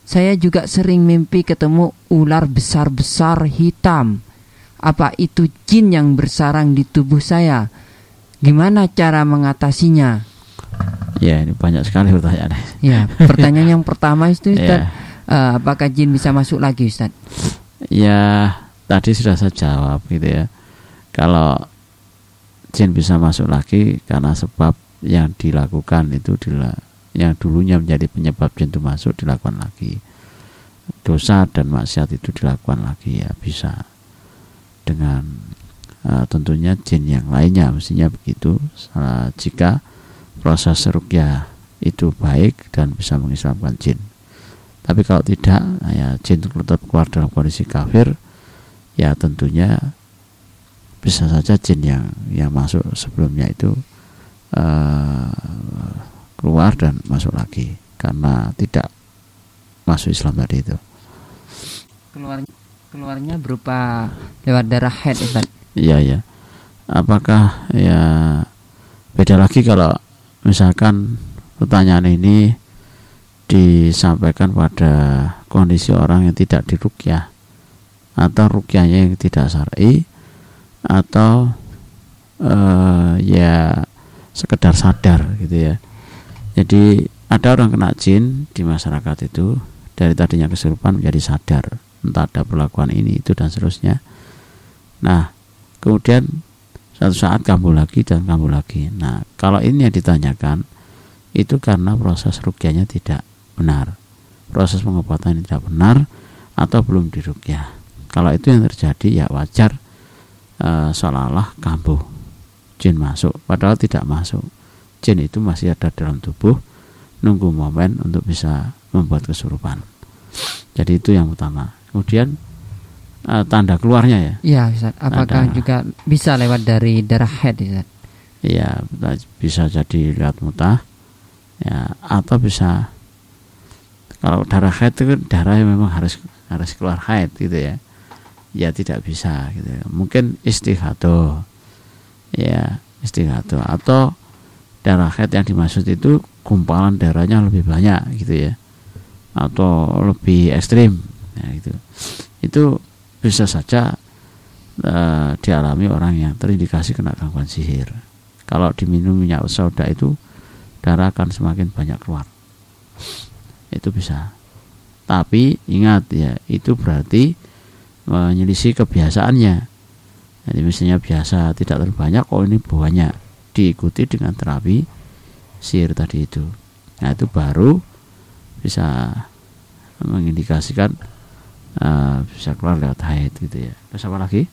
Saya juga sering mimpi ketemu ular besar-besar hitam. Apa itu jin yang bersarang di tubuh saya? Gimana cara mengatasinya? Ya, ini banyak sekali pertanyaan. Ya, pertanyaan yang pertama itu Ustaz, ya. uh, apakah jin bisa masuk lagi Ustaz? Ya, tadi sudah saya jawab gitu ya. Kalau jin bisa masuk lagi karena sebab yang dilakukan itu yang dulunya menjadi penyebab jin itu masuk dilakukan lagi dosa dan maksiat itu dilakukan lagi ya bisa dengan uh, tentunya jin yang lainnya mestinya begitu uh, jika proses rukyah itu baik dan bisa mengislamkan jin tapi kalau tidak ya jin tetap keluar dalam kondisi kafir ya tentunya bisa saja jin yang yang masuk sebelumnya itu uh, keluar dan masuk lagi karena tidak masuk Islam tadi itu. Keluarnya keluarnya berupa lewat darah head. Iya ya. Apakah ya beda lagi kalau misalkan pertanyaan ini disampaikan pada kondisi orang yang tidak dirukyah atau rukyahnya yang tidak syar'i atau uh, ya sekedar sadar gitu ya jadi ada orang kena jin di masyarakat itu dari tadinya kesurupan menjadi sadar entah ada perlakuan ini itu dan seterusnya. Nah, kemudian satu saat kambuh lagi dan kambuh lagi. Nah, kalau ini yang ditanyakan itu karena proses rukyahnya tidak benar. Proses pengobatan tidak benar atau belum dirukyah. Kalau itu yang terjadi ya wajar e, seolah-olah kambuh jin masuk padahal tidak masuk jin itu masih ada dalam tubuh nunggu momen untuk bisa membuat kesurupan jadi itu yang utama kemudian uh, tanda keluarnya ya? Iya Ustaz. Apakah tanda, juga bisa lewat dari darah head Ustaz? Iya bisa jadi lewat mutah ya atau bisa kalau darah haid itu kan darah yang memang harus harus keluar haid gitu ya. Ya tidak bisa gitu ya. mungkin istihadoh ya istihadoh atau darah head yang dimaksud itu gumpalan darahnya lebih banyak gitu ya. Atau lebih ekstrim ya, gitu. Itu bisa saja uh, dialami orang yang terindikasi kena gangguan sihir. Kalau diminum minyak soda itu darah akan semakin banyak keluar. Itu bisa. Tapi ingat ya itu berarti menyelisih kebiasaannya. Jadi misalnya biasa tidak terlalu banyak oh ini banyak diikuti dengan terapi sihir tadi itu. Nah itu baru bisa mengindikasikan uh, bisa keluar lewat haid gitu ya. Terus apa lagi?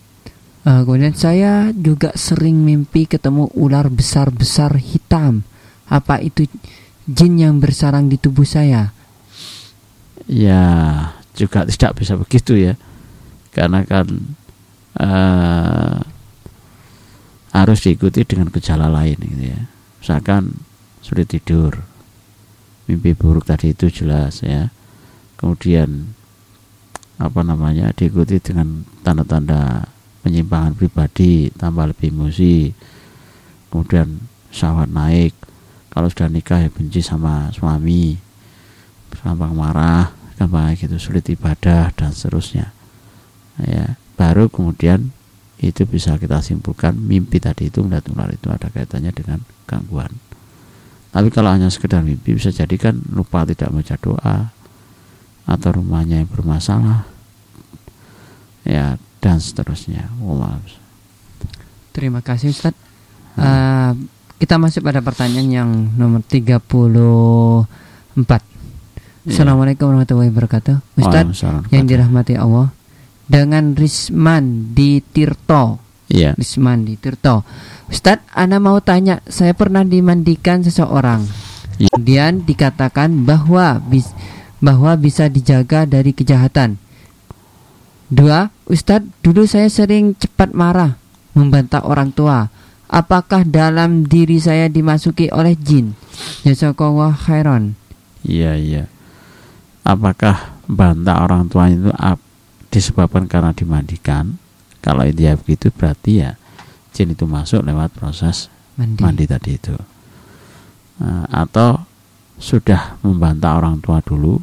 Uh, kemudian saya juga sering mimpi ketemu ular besar-besar hitam. Apa itu jin yang bersarang di tubuh saya? Ya juga tidak bisa begitu ya. Karena kan uh, harus diikuti dengan gejala lain gitu ya. Misalkan sulit tidur. Mimpi buruk tadi itu jelas ya. Kemudian apa namanya diikuti dengan tanda-tanda penyimpangan pribadi tambah lebih emosi kemudian syahwat naik. Kalau sudah nikah ya benci sama suami gampang marah gampang gitu sulit ibadah dan seterusnya. Ya baru kemudian itu bisa kita simpulkan mimpi tadi itu melihat ular itu ada kaitannya dengan gangguan. Tapi kalau hanya sekedar mimpi bisa jadi kan lupa tidak baca doa atau rumahnya yang bermasalah ya dan seterusnya oh, terima kasih Ustadz hmm. uh, kita masuk pada pertanyaan yang nomor 34 yeah. Assalamualaikum warahmatullahi wabarakatuh Ustadz yang dirahmati Allah dengan Risman di Tirto. Iya. Risman di Tirto. Ustadz, Anda mau tanya, saya pernah dimandikan seseorang. Ya. Kemudian dikatakan bahwa bis, bahwa bisa dijaga dari kejahatan. Dua, Ustadz, dulu saya sering cepat marah, membantah orang tua. Apakah dalam diri saya dimasuki oleh jin? Jazakallah khairan. Iya, iya. Apakah bantah orang tua itu disebabkan karena dimandikan kalau dia begitu berarti ya jin itu masuk lewat proses mandi, mandi tadi itu nah, atau sudah membantah orang tua dulu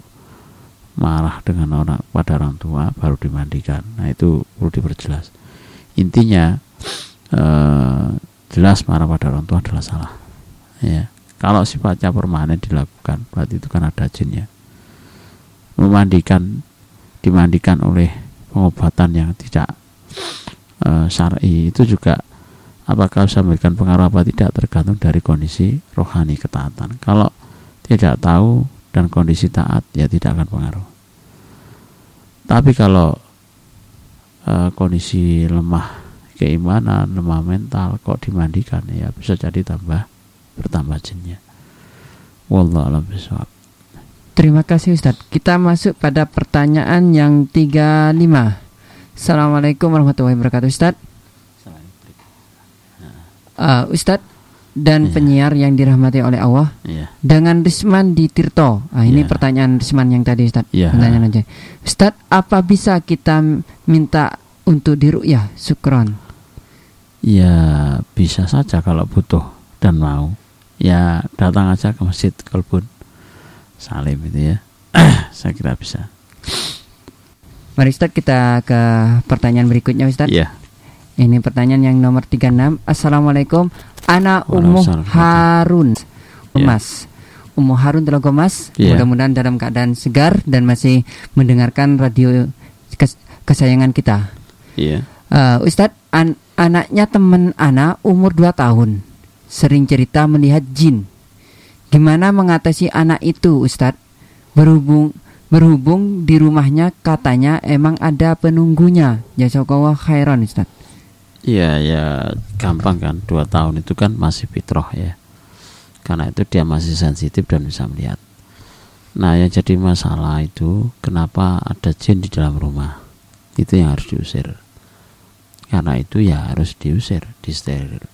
marah dengan orang pada orang tua baru dimandikan. Nah itu perlu diperjelas. Intinya eh, jelas marah pada orang tua adalah salah. Ya. Kalau sifatnya permanen dilakukan berarti itu kan ada jinnya. Memandikan dimandikan oleh pengobatan yang tidak uh, syar'i itu juga apakah bisa memberikan pengaruh apa tidak tergantung dari kondisi rohani ketaatan. Kalau tidak tahu dan kondisi taat ya tidak akan pengaruh tapi kalau uh, kondisi lemah keimanan lemah mental kok dimandikan ya bisa jadi tambah bertambah jinnya wallah alam bisawab Terima kasih Ustaz. Kita masuk pada pertanyaan yang 35. Assalamualaikum warahmatullahi wabarakatuh Ustaz. Uh, Ustadz dan yeah. penyiar yang dirahmati oleh Allah yeah. dengan Risman di Tirto. Ah ini yeah. pertanyaan Risman yang tadi Ustaz. Yeah. Pertanyaan aja. Ustaz, apa bisa kita minta untuk diru'yah? Syukron. Ya, bisa saja kalau butuh dan mau. Ya, datang aja ke Masjid Kalbun Salim itu ya. Saya kira bisa. Mari Ustaz kita ke pertanyaan berikutnya Ustaz. Iya. Ini pertanyaan yang nomor 36. Assalamualaikum. Ana Ummu Harun. Yeah. Mas. Ummu Harun Telogo Mas. Yeah. Mudah-mudahan dalam keadaan segar dan masih mendengarkan radio kes kesayangan kita. Iya. Yeah. Uh, Ustadz, an anaknya teman Ana umur 2 tahun. Sering cerita melihat jin. Gimana mengatasi anak itu, Ustadz? Berhubung berhubung di rumahnya katanya emang ada penunggunya. Jazakallah khairan, Ustadz. Iya ya gampang kan dua tahun itu kan masih fitroh ya karena itu dia masih sensitif dan bisa melihat. Nah yang jadi masalah itu kenapa ada jin di dalam rumah itu yang harus diusir karena itu ya harus diusir disteril.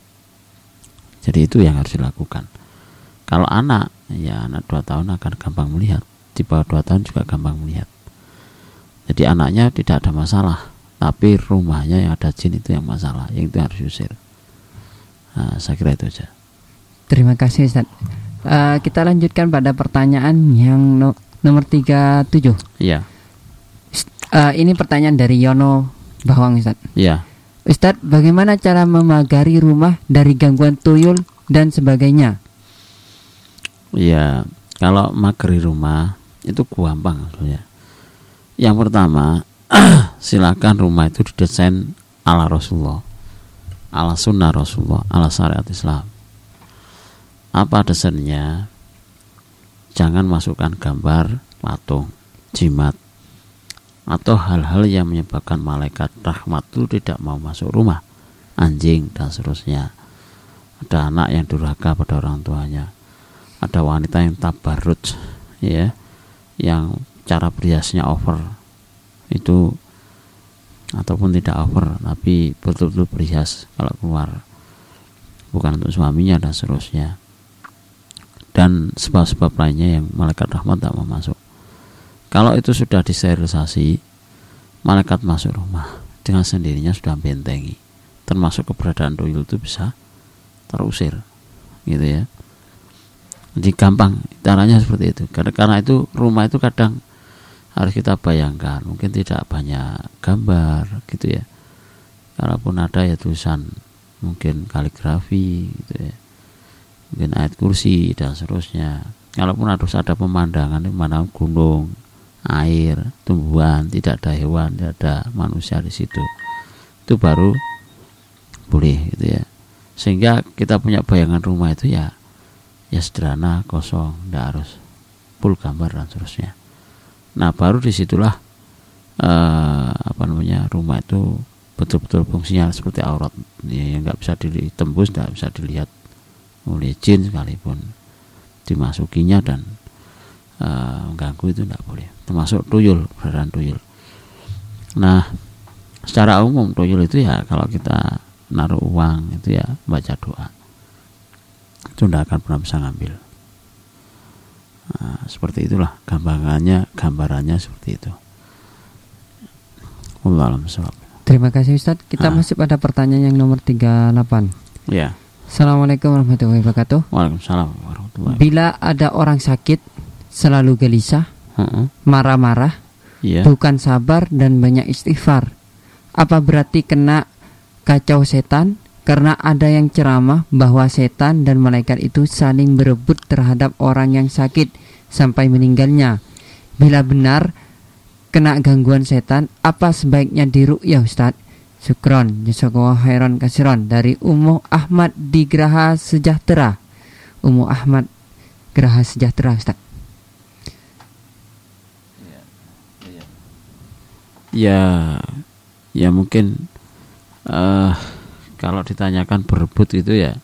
Jadi itu yang harus dilakukan. Kalau anak ya anak dua tahun akan gampang melihat di bawah dua tahun juga gampang melihat. Jadi anaknya tidak ada masalah tapi rumahnya yang ada jin itu yang masalah yang itu harus diusir. Nah, saya kira itu aja. Terima kasih Ustaz. Uh, kita lanjutkan pada pertanyaan yang no nomor 37 iya. Uh, ini pertanyaan dari Yono Bawang Ustaz. Iya. Ustaz bagaimana cara memagari rumah dari gangguan tuyul dan sebagainya? Iya, kalau magari rumah itu gampang sebenarnya. Yang pertama, silakan rumah itu didesain ala Rasulullah. Ala sunnah Rasulullah ala syariat Islam. Apa desainnya? Jangan masukkan gambar patung jimat atau hal-hal yang menyebabkan malaikat rahmat itu tidak mau masuk rumah anjing dan seterusnya. Ada anak yang durhaka pada orang tuanya. Ada wanita yang tabarut ya yang cara beriasnya over itu ataupun tidak over tapi betul-betul berhias kalau keluar. Bukan untuk suaminya dan seterusnya. Dan sebab-sebab lainnya yang malaikat rahmat tak mau masuk. Kalau itu sudah disterilisasi malaikat masuk rumah dengan sendirinya sudah bentengi. Termasuk keberadaan doyul itu bisa terusir gitu ya. Jadi gampang caranya seperti itu. Karena, karena itu rumah itu kadang harus kita bayangkan mungkin tidak banyak gambar gitu ya. Kalaupun ada ya tulisan mungkin kaligrafi gitu ya. Mungkin ayat kursi dan seterusnya. Kalaupun harus ada pemandangan di mana gunung air tumbuhan tidak ada hewan tidak ada manusia di situ. Itu baru boleh gitu ya. Sehingga kita punya bayangan rumah itu ya ya sederhana kosong tidak harus full gambar dan seterusnya Nah baru di situlah uh, apa namanya rumah itu betul-betul fungsinya seperti aurat ya, yang nggak bisa ditembus, nggak bisa dilihat oleh jin sekalipun dimasukinya dan uh, mengganggu itu tidak boleh. Termasuk tuyul, beran tuyul. Nah secara umum tuyul itu ya kalau kita naruh uang itu ya baca doa itu tidak akan pernah bisa ngambil Nah, seperti itulah gambarannya, gambarannya seperti itu. Terima kasih Ustadz. Kita ah. masih pada pertanyaan yang nomor 38. Ya. Assalamualaikum warahmatullahi wabarakatuh. Waalaikumsalam warahmatullahi wabarakatuh. Bila ada orang sakit selalu gelisah, marah-marah, yeah. bukan sabar dan banyak istighfar. Apa berarti kena kacau setan? Karena ada yang ceramah bahwa setan dan malaikat itu saling berebut terhadap orang yang sakit sampai meninggalnya. Bila benar kena gangguan setan, apa sebaiknya ya Ustaz? Syukron, jazakallah khairan kasiron dari Ummu Ahmad di Graha Sejahtera. Ummu Ahmad Geraha Sejahtera Ustaz? Ya, ya mungkin uh, kalau ditanyakan berebut itu ya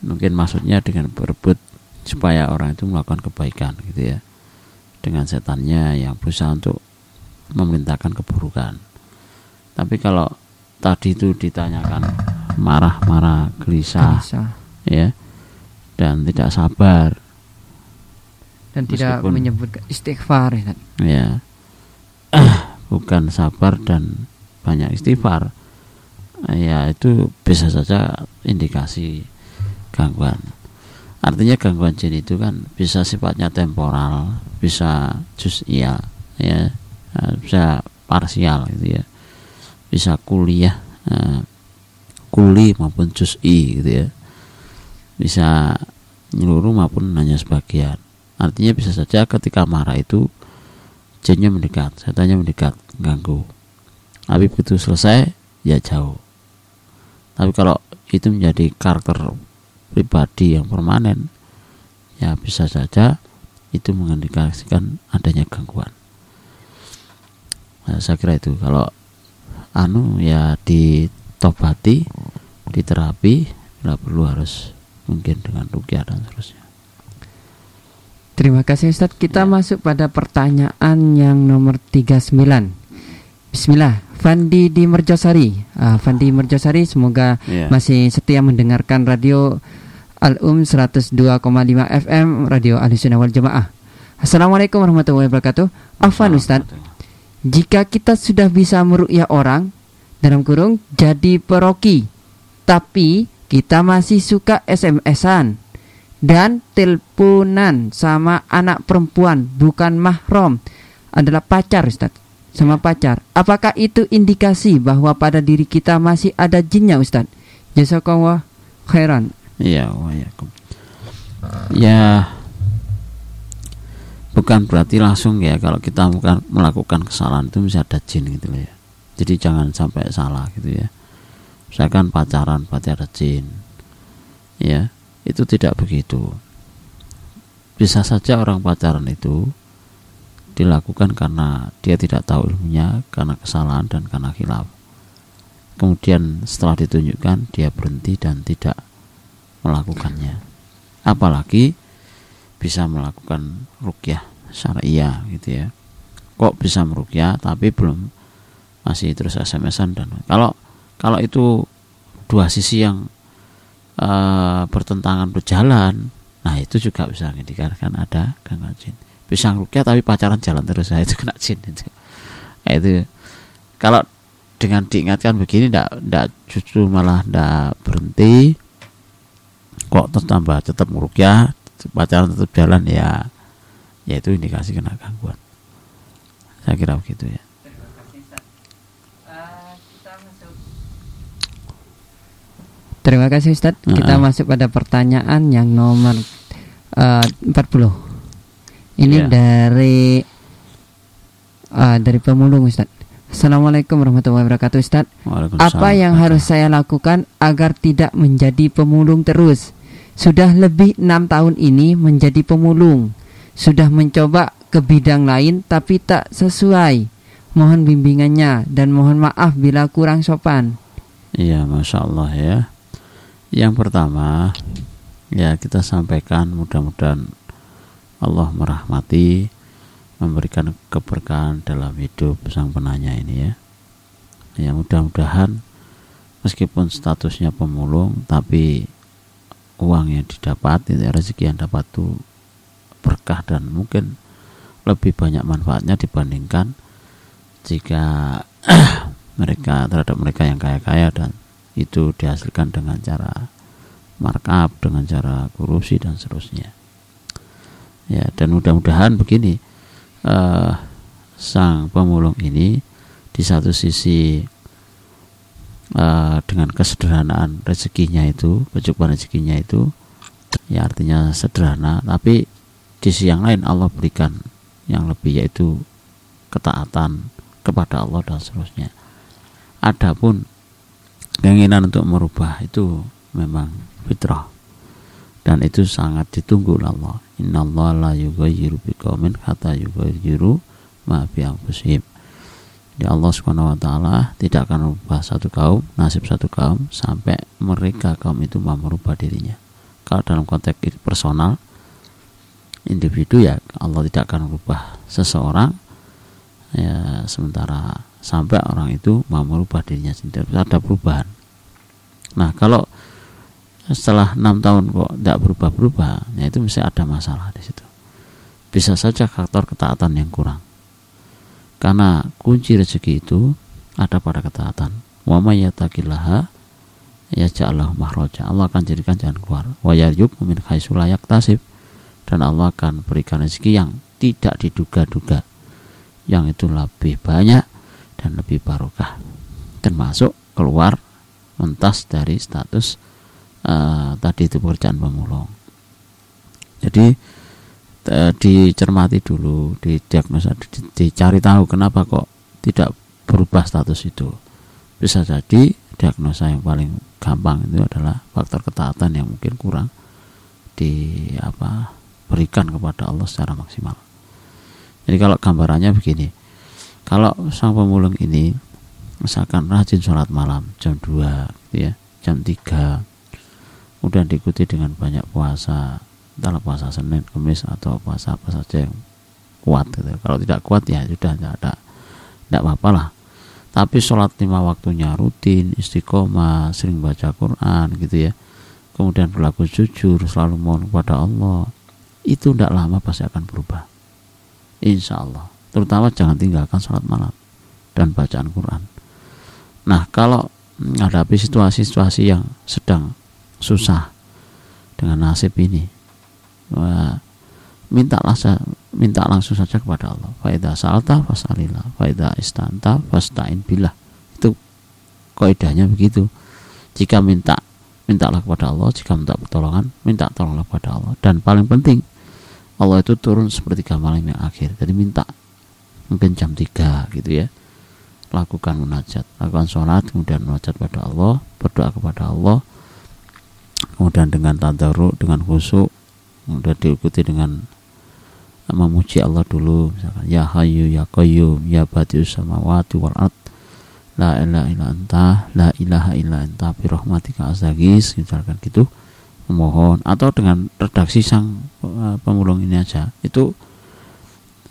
mungkin maksudnya dengan berebut supaya orang itu melakukan kebaikan gitu ya. Dengan setannya yang berusaha untuk memerintahkan keburukan. Tapi kalau tadi itu ditanyakan marah-marah gelisah, gelisah. ya dan tidak sabar. Dan tidak menyebut istighfar ya, ya. Bukan sabar dan banyak istighfar ya itu bisa saja indikasi gangguan. Artinya gangguan jin itu kan bisa sifatnya temporal bisa jus iya ya bisa parsial gitu ya. Bisa kuliah uh, kuli maupun jus i gitu ya. Bisa menyeluruh maupun hanya sebagian. Artinya bisa saja ketika marah itu jinnya mendekat setannya mendekat ganggu. Tapi begitu selesai ya jauh tapi kalau itu menjadi karakter pribadi yang permanen ya bisa saja itu mengindikasikan adanya gangguan nah, saya kira itu kalau anu ya ditobati diterapi bila perlu harus mungkin dengan rukyah dan seterusnya. Terima kasih Ustadz. Kita ya. masuk pada pertanyaan yang nomor 39. Bismillah, Fandi di Merjosari. Uh, Fandi Merjosari semoga ya. masih setia mendengarkan radio Al-Um 102,5 FM Radio Ahlussunnah wal Jamaah. Assalamualaikum warahmatullahi wabarakatuh. Afan Ustadz, jika kita sudah bisa merukyah orang dalam kurung jadi peroki, tapi kita masih suka SMS-an dan teleponan sama anak perempuan bukan mahram adalah pacar Ustaz sama pacar. Apakah itu indikasi bahwa pada diri kita masih ada jinnya Ustaz? Jazakallah khairan. Iya ya bukan berarti langsung ya kalau kita melakukan kesalahan itu bisa ada jin gitu ya. Jadi jangan sampai salah gitu ya. Misalkan pacaran berarti ada jin. Ya itu tidak begitu. Bisa saja orang pacaran itu dilakukan karena dia tidak tahu ilmunya karena kesalahan dan karena khilaf. Kemudian setelah ditunjukkan dia berhenti dan tidak melakukannya. Apalagi bisa melakukan rukyah syariah gitu ya. Kok bisa merukyah tapi belum masih terus SMS-an dan kalau kalau itu dua sisi yang uh, bertentangan berjalan nah itu juga bisa mengindikasikan ada gangguan jin bisa rukyah tapi pacaran jalan terus nah itu kena jin itu nah, itu kalau dengan diingatkan begini tidak tidak justru malah tidak berhenti kok tetap tambah tetap merukyah pacaran tetap jalan ya ya itu indikasi kena gangguan saya kira begitu ya Terima kasih Ustaz. Uh -huh. Kita masuk pada pertanyaan yang nomor uh, 40. Ini yeah. dari uh, dari pemulung Ustaz. Assalamualaikum warahmatullahi wabarakatuh Ustaz. Apa yang harus saya lakukan agar tidak menjadi pemulung terus? Sudah lebih enam tahun ini menjadi pemulung. Sudah mencoba ke bidang lain tapi tak sesuai. Mohon bimbingannya dan mohon maaf bila kurang sopan. Iya, masya Allah ya. Yang pertama, ya kita sampaikan mudah-mudahan Allah merahmati, memberikan keberkahan dalam hidup sang penanya ini ya. Ya mudah-mudahan meskipun statusnya pemulung, tapi uang yang didapat, rezeki yang dapat itu berkah dan mungkin lebih banyak manfaatnya dibandingkan jika mereka terhadap mereka yang kaya-kaya dan itu dihasilkan dengan cara markup dengan cara korupsi dan seterusnya ya dan mudah-mudahan begini uh, sang pemulung ini di satu sisi uh, dengan kesederhanaan rezekinya itu kecukupan rezekinya itu ya artinya sederhana tapi di sisi yang lain Allah berikan yang lebih yaitu ketaatan kepada Allah dan seterusnya. Adapun keinginan untuk merubah itu memang fitrah dan itu sangat ditunggu oleh Allah innallaha la yughayyiru biqaumin hatta yughayyiru ma bi anfusihim Ya Allah Subhanahu wa taala tidak akan merubah satu kaum, nasib satu kaum sampai mereka kaum itu mau merubah dirinya. Kalau dalam konteks personal individu ya Allah tidak akan merubah seseorang ya sementara sampai orang itu mau merubah dirinya sendiri ada perubahan. Nah, kalau setelah enam tahun kok tidak berubah-berubah, ya itu mesti ada masalah di situ. Bisa saja faktor ketaatan yang kurang. Karena kunci rezeki itu ada pada ketaatan. Wa may yattaqillaha yaj'alhu mahraja Allah akan jadikan jalan keluar. Wa yarjuq min haitsu tasib dan Allah akan berikan rezeki yang tidak diduga-duga. Yang itu lebih banyak dan lebih barokah. Termasuk keluar mentas dari status uh, tadi itu pekerjaan pemulung jadi e, dicermati dulu, didiagnosa, di, dicari tahu kenapa kok tidak berubah status itu. Bisa jadi diagnosa yang paling gampang itu adalah faktor ketaatan yang mungkin kurang di apa berikan kepada Allah secara maksimal. Jadi kalau gambarannya begini, kalau sang pemulung ini misalkan rajin sholat malam jam 2 gitu ya, jam 3 kemudian diikuti dengan banyak puasa entahlah puasa Senin, Kamis atau puasa apa saja yang kuat gitu. Kalau tidak kuat ya sudah tidak ada tidak apa-apa lah. Tapi sholat lima waktunya rutin, istiqomah, sering baca Quran gitu ya. Kemudian berlaku jujur, selalu mohon kepada Allah. Itu tidak lama pasti akan berubah. Insya Allah. Terutama jangan tinggalkan sholat malam dan bacaan Quran. Nah kalau menghadapi situasi-situasi yang sedang susah dengan nasib ini Wah, mintalah minta langsung saja kepada Allah. Faida salta fasalillah, faida istanta fasta'in billah. Itu kaidahnya begitu. Jika minta mintalah kepada Allah, jika minta pertolongan, minta tolonglah kepada Allah. Dan paling penting Allah itu turun seperti malam yang akhir. Jadi minta mungkin jam 3 gitu ya. Lakukan munajat, lakukan sholat, kemudian munajat kepada Allah, berdoa kepada Allah, kemudian dengan tadaruk, dengan khusyuk, udah diikuti dengan memuji Allah dulu misalkan ya hayu ya qayyum ya badius samawati wal ard la ilaha illa anta la ilaha illa anta bi rahmatika azagis misalkan gitu memohon atau dengan redaksi sang eh, pemulung ini aja. Itu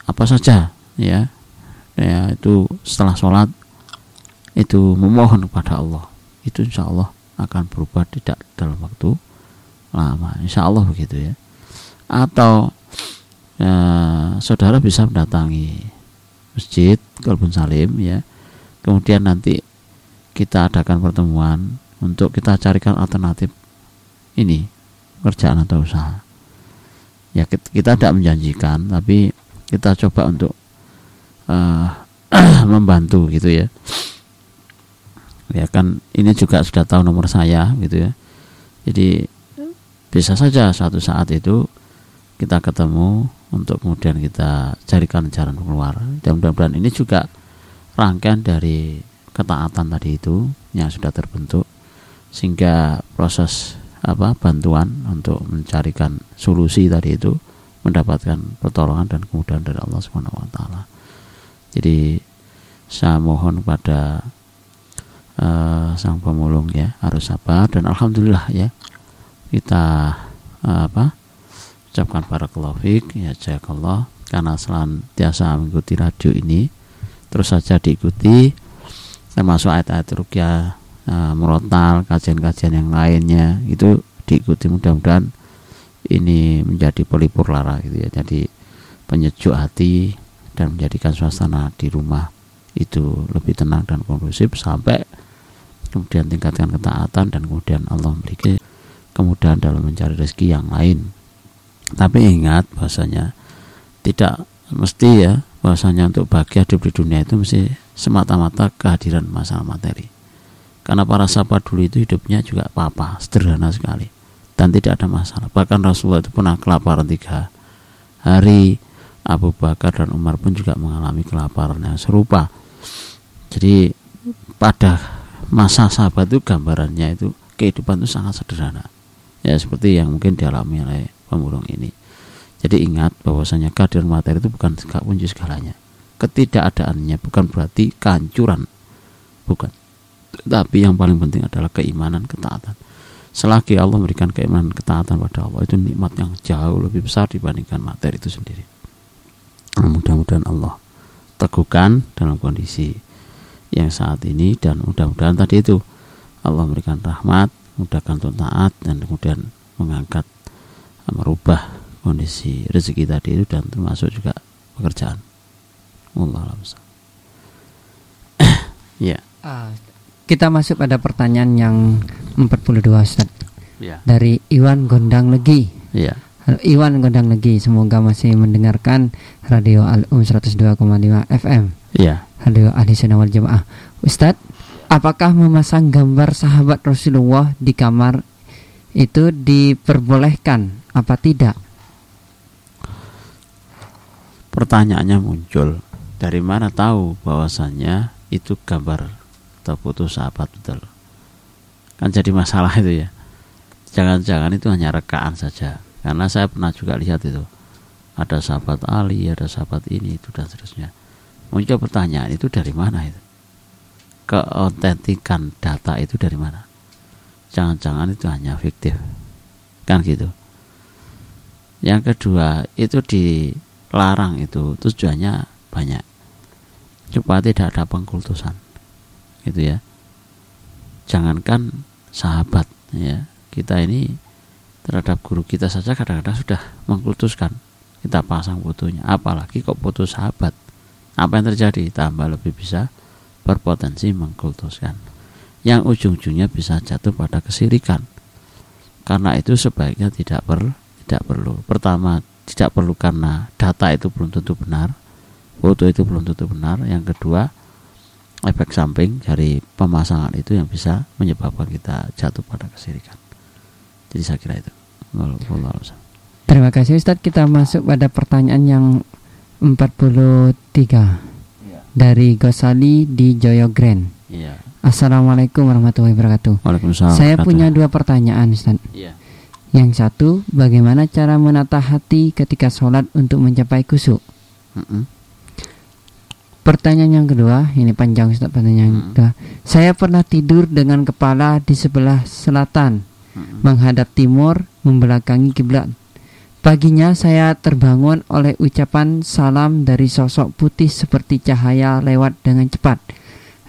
apa saja ya. Ya itu setelah sholat itu memohon kepada Allah. Itu insya Allah akan berubah tidak dalam waktu lama. Insya Allah begitu ya. Atau ya, saudara bisa mendatangi masjid Kalbun Salim ya. Kemudian nanti kita adakan pertemuan untuk kita carikan alternatif ini kerjaan atau usaha. Ya kita tidak menjanjikan tapi kita coba untuk uh, membantu gitu ya ya kan ini juga sudah tahu nomor saya gitu ya jadi bisa saja suatu saat itu kita ketemu untuk kemudian kita carikan jalan keluar dan mudah-mudahan ini juga rangkaian dari ketaatan tadi itu yang sudah terbentuk sehingga proses apa bantuan untuk mencarikan solusi tadi itu mendapatkan pertolongan dan kemudahan dari Allah Subhanahu wa taala. Jadi saya mohon kepada uh, sang pemulung ya harus sabar dan alhamdulillah ya kita uh, apa ucapkan para kelofik ya jazakallah karena senantiasa mengikuti radio ini terus saja diikuti termasuk ayat-ayat rukyah e, murotal kajian-kajian yang lainnya itu diikuti mudah-mudahan ini menjadi pelipur lara gitu ya jadi penyejuk hati dan menjadikan suasana di rumah itu lebih tenang dan kondusif sampai kemudian tingkatkan ketaatan dan kemudian Allah memberikan kemudahan dalam mencari rezeki yang lain. Tapi ingat bahasanya tidak mesti ya bahasanya untuk bahagia hidup di dunia itu mesti semata-mata kehadiran masalah materi. Karena para sahabat dulu itu hidupnya juga apa-apa sederhana sekali. Dan tidak ada masalah. Bahkan Rasulullah itu pernah kelaparan tiga hari. Abu Bakar dan Umar pun juga mengalami kelaparan yang serupa. Jadi pada masa sahabat itu gambarannya itu kehidupan itu sangat sederhana. Ya seperti yang mungkin dialami oleh pemulung ini. Jadi ingat bahwasanya kehadiran materi itu bukan kunci segalanya. Ketidakadaannya bukan berarti kehancuran. Bukan. Tapi yang paling penting adalah keimanan ketaatan. Selagi Allah memberikan keimanan ketaatan pada Allah itu nikmat yang jauh lebih besar dibandingkan materi itu sendiri. Mudah-mudahan Allah teguhkan dalam kondisi yang saat ini dan mudah-mudahan tadi itu Allah memberikan rahmat mudahkan untuk taat dan kemudian mengangkat merubah kondisi rezeki tadi itu dan termasuk juga pekerjaan. Allah ya. Uh, kita masuk pada pertanyaan yang 42 Ustaz. Ya. dari Iwan Gondang Legi. Ya. Iwan Gondang Legi semoga masih mendengarkan radio Al-Um 102,5 FM ya. radio Ahli Sunnah wal Jamaah Ustadz apakah memasang gambar sahabat Rasulullah di kamar itu diperbolehkan apa tidak? Pertanyaannya muncul, dari mana tahu bahwasannya itu gambar atau foto sahabat betul? Kan jadi masalah itu ya. Jangan-jangan itu hanya rekaan saja. Karena saya pernah juga lihat itu. Ada sahabat Ali, ada sahabat ini, itu dan seterusnya. Muncul pertanyaan itu dari mana itu? keotentikan data itu dari mana? Jangan-jangan itu hanya fiktif. Kan gitu? Yang kedua itu dilarang itu. Tujuannya banyak. Supaya tidak ada pengkultusan. Gitu ya. Jangankan sahabat ya. Kita ini terhadap guru kita saja kadang-kadang sudah mengkultuskan. Kita pasang fotonya apalagi kok foto sahabat. Apa yang terjadi? Tambah lebih bisa berpotensi mengkultuskan. Yang ujung-ujungnya bisa jatuh pada kesirikan. Karena itu sebaiknya tidak per, tidak perlu. Pertama tidak perlu karena data itu belum tentu benar foto itu belum tentu benar. Yang kedua efek samping dari pemasangan itu yang bisa menyebabkan kita jatuh pada kesirikan jadi saya kira itu Terima kasih Ustadz kita masuk pada pertanyaan yang 43 dari Gosali di Joyo Grand. Iya. Assalamualaikum warahmatullahi wabarakatuh. Waalaikumsalam. Saya punya dua pertanyaan, Ustaz. Iya. Yang satu, bagaimana cara menata hati ketika sholat untuk mencapai kusuk? Mm -mm. Pertanyaan yang kedua, ini panjang Ustaz pertanyaan mm -mm. kedua. Saya pernah tidur dengan kepala di sebelah selatan, menghadap timur, membelakangi kiblat. Paginya saya terbangun oleh ucapan salam dari sosok putih seperti cahaya lewat dengan cepat.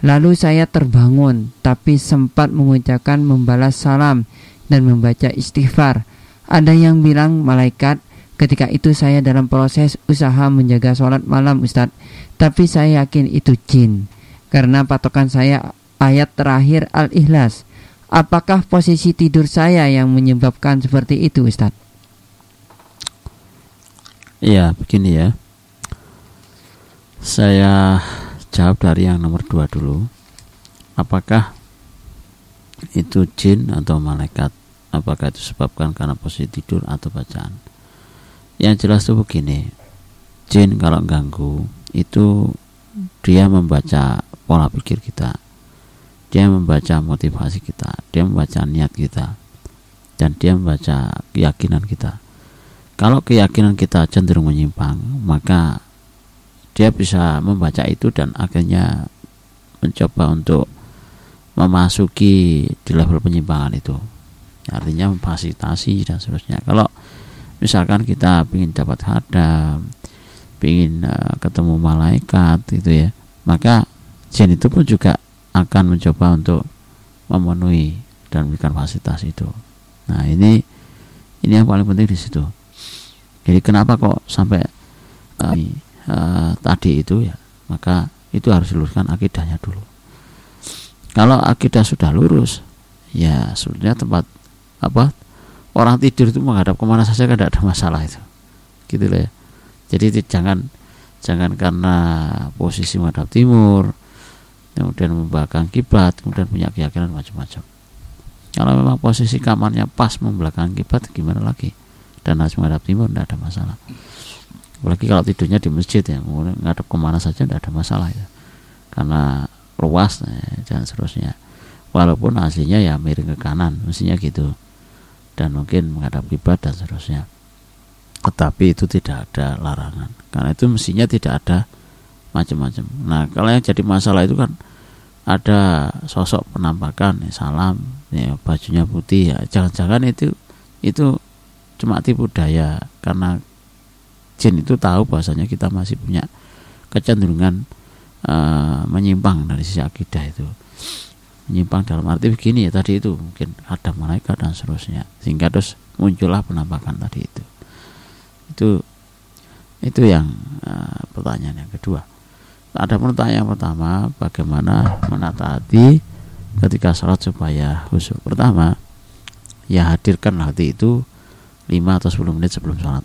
Lalu saya terbangun, tapi sempat mengucapkan membalas salam dan membaca istighfar. Ada yang bilang malaikat, ketika itu saya dalam proses usaha menjaga sholat malam Ustadz. Tapi saya yakin itu jin, karena patokan saya ayat terakhir Al-Ikhlas. Apakah posisi tidur saya yang menyebabkan seperti itu Ustadz? Iya, begini ya. Saya jawab dari yang nomor dua dulu. Apakah itu jin atau malaikat? Apakah itu sebabkan karena posisi tidur atau bacaan? Yang jelas itu begini. Jin kalau ganggu itu dia membaca pola pikir kita. Dia membaca motivasi kita, dia membaca niat kita, dan dia membaca keyakinan kita kalau keyakinan kita cenderung menyimpang, maka dia bisa membaca itu dan akhirnya mencoba untuk memasuki di level penyimpangan itu. Artinya memfasilitasi dan seterusnya. Kalau misalkan kita ingin dapat hadam, ingin uh, ketemu malaikat gitu ya, maka jin itu pun juga akan mencoba untuk memenuhi dan memberikan fasilitas itu. Nah ini ini yang paling penting di situ. Jadi kenapa kok sampai uh, uh, tadi itu ya? Maka itu harus diluruskan akidahnya dulu. Kalau akidah sudah lurus ya sebenarnya tempat apa orang tidur itu menghadap ke mana saja kan tidak ada masalah itu. Gitu loh ya. Jadi jangan jangan karena posisi menghadap timur kemudian membelakang kiblat kemudian punya keyakinan macam-macam. Kalau memang posisi kamarnya pas membelakang kiblat gimana lagi? Dan harus menghadap timur tidak ada masalah. Apalagi kalau tidurnya di masjid ya menghadap ke mana saja tidak ada masalah ya. Karena luas ya, dan seterusnya. Walaupun aslinya ya miring ke kanan mestinya gitu. Dan mungkin menghadap kiblat dan seterusnya. Tetapi itu tidak ada larangan. Karena itu mestinya tidak ada macam-macam. Nah kalau yang jadi masalah itu kan ada sosok penampakan ya, salam ya bajunya putih ya. Jangan-jangan itu itu cuma tipu daya karena jin itu tahu bahwasanya kita masih punya kecenderungan uh, menyimpang dari sisi akidah itu. Menyimpang dalam arti begini ya tadi itu mungkin ada malaikat dan seterusnya. Sehingga terus muncullah penampakan tadi itu. Itu itu yang uh, pertanyaan yang kedua ada pertanyaan pertama bagaimana menata hati ketika sholat supaya khusyuk? Pertama ya hadirkan hati itu 5 atau 10 menit sebelum sholat.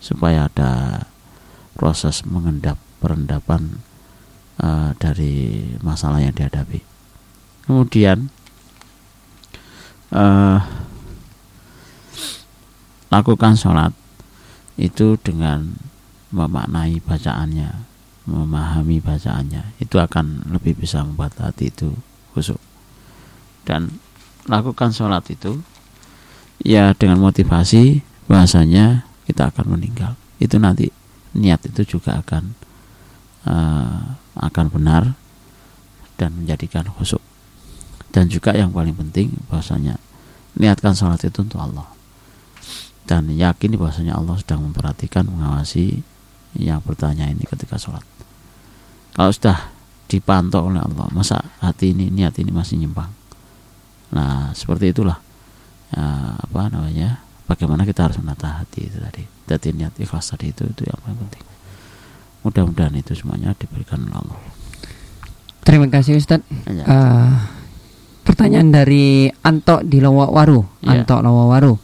Supaya ada proses mengendap perendapan uh, dari masalah yang dihadapi. Kemudian uh, lakukan sholat itu dengan memaknai bacaannya memahami bacaannya itu akan lebih bisa membuat hati itu khusyuk dan lakukan sholat itu ya dengan motivasi bahasanya kita akan meninggal. Itu nanti niat itu juga akan uh, akan benar dan menjadikan khusyuk dan juga yang paling penting bahasanya niatkan sholat itu untuk Allah. Dan yakin bahasanya Allah sedang memperhatikan mengawasi yang bertanya ini ketika sholat kalau sudah dipantau oleh Allah masa hati ini niat ini masih nyimpang? Nah seperti itulah ya, apa namanya bagaimana kita harus menata hati itu tadi. Jadi niat ikhlas tadi itu itu yang paling penting. Mudah-mudahan itu semuanya diberikan oleh Allah. Terima kasih Ustadz ya. uh, pertanyaan dari Anto di Lawawaru ya. Anto Lawawaru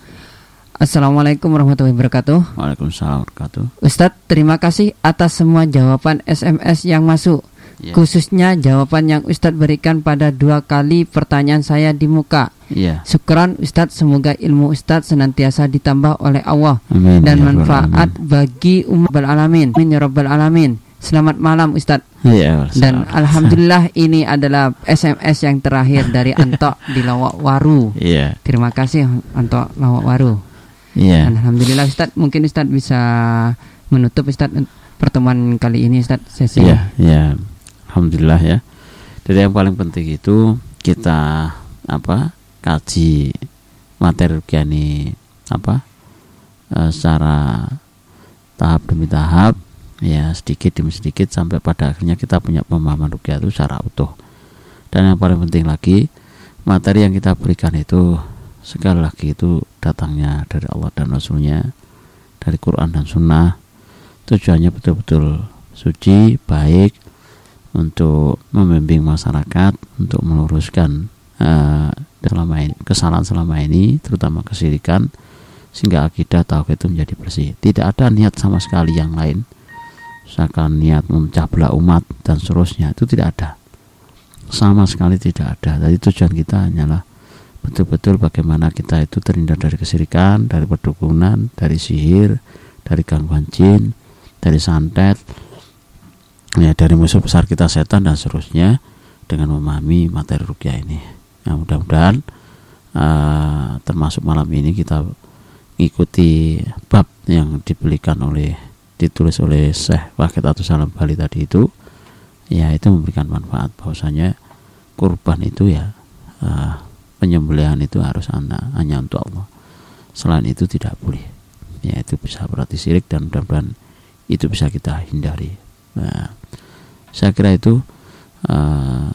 Assalamualaikum warahmatullahi wabarakatuh. Waalaikumsalam warahmatullahi Ustadz, terima kasih atas semua jawaban SMS yang masuk yeah. khususnya jawaban yang Ustadz berikan pada dua kali pertanyaan saya di muka. Yeah. Syukran Ustadz, semoga ilmu Ustadz senantiasa ditambah oleh Allah Amin, dan ya manfaat Amin. bagi umat alamin. Amin ya rabbal alamin. Selamat malam Ustadz. Ya, dan alhamdulillah ini adalah SMS yang terakhir dari Anto di Lawak Waru. Yeah. Terima kasih Anto Lawak Waru. Yeah. Alhamdulillah Ustadz, mungkin Ustadz bisa menutup Ustadz pertemuan kali ini Ustadz sesi. Iya, yeah, yeah alhamdulillah ya jadi yang paling penting itu kita apa kaji materi ini apa e, secara tahap demi tahap ya sedikit demi sedikit sampai pada akhirnya kita punya pemahaman rukyah itu secara utuh dan yang paling penting lagi materi yang kita berikan itu sekali lagi itu datangnya dari Allah dan Rasulnya dari Quran dan Sunnah. Tujuannya betul-betul suci baik untuk membimbing masyarakat untuk meluruskan uh, selama ini, kesalahan selama ini terutama kesirikan sehingga akidah tauhid itu menjadi bersih. Tidak ada niat sama sekali yang lain. Misalkan niat memecah belah umat dan seterusnya itu tidak ada. Sama sekali tidak ada. Jadi tujuan kita hanyalah betul-betul bagaimana kita itu terhindar dari kesirikan dari perdukunan dari sihir dari gangguan jin dari santet ya dari musuh besar kita setan dan seterusnya dengan memahami materi rukyah ini. Ya, mudah-mudahan uh, termasuk malam ini kita mengikuti bab yang dibelikan oleh ditulis oleh Syekh Wakil atau Salam Bali tadi itu ya itu memberikan manfaat bahwasanya kurban itu ya uh, penyembelihan itu harus hanya, hanya untuk Allah. Selain itu tidak boleh. Ya itu bisa berarti sirik dan mudah-mudahan itu bisa kita hindari. Nah saya kira itu uh,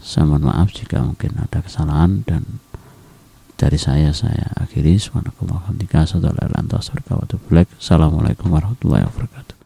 saya mohon maaf jika mungkin ada kesalahan dan dari saya saya akhiri. Subhanallahi wa bihamdihi Assalamualaikum warahmatullahi wabarakatuh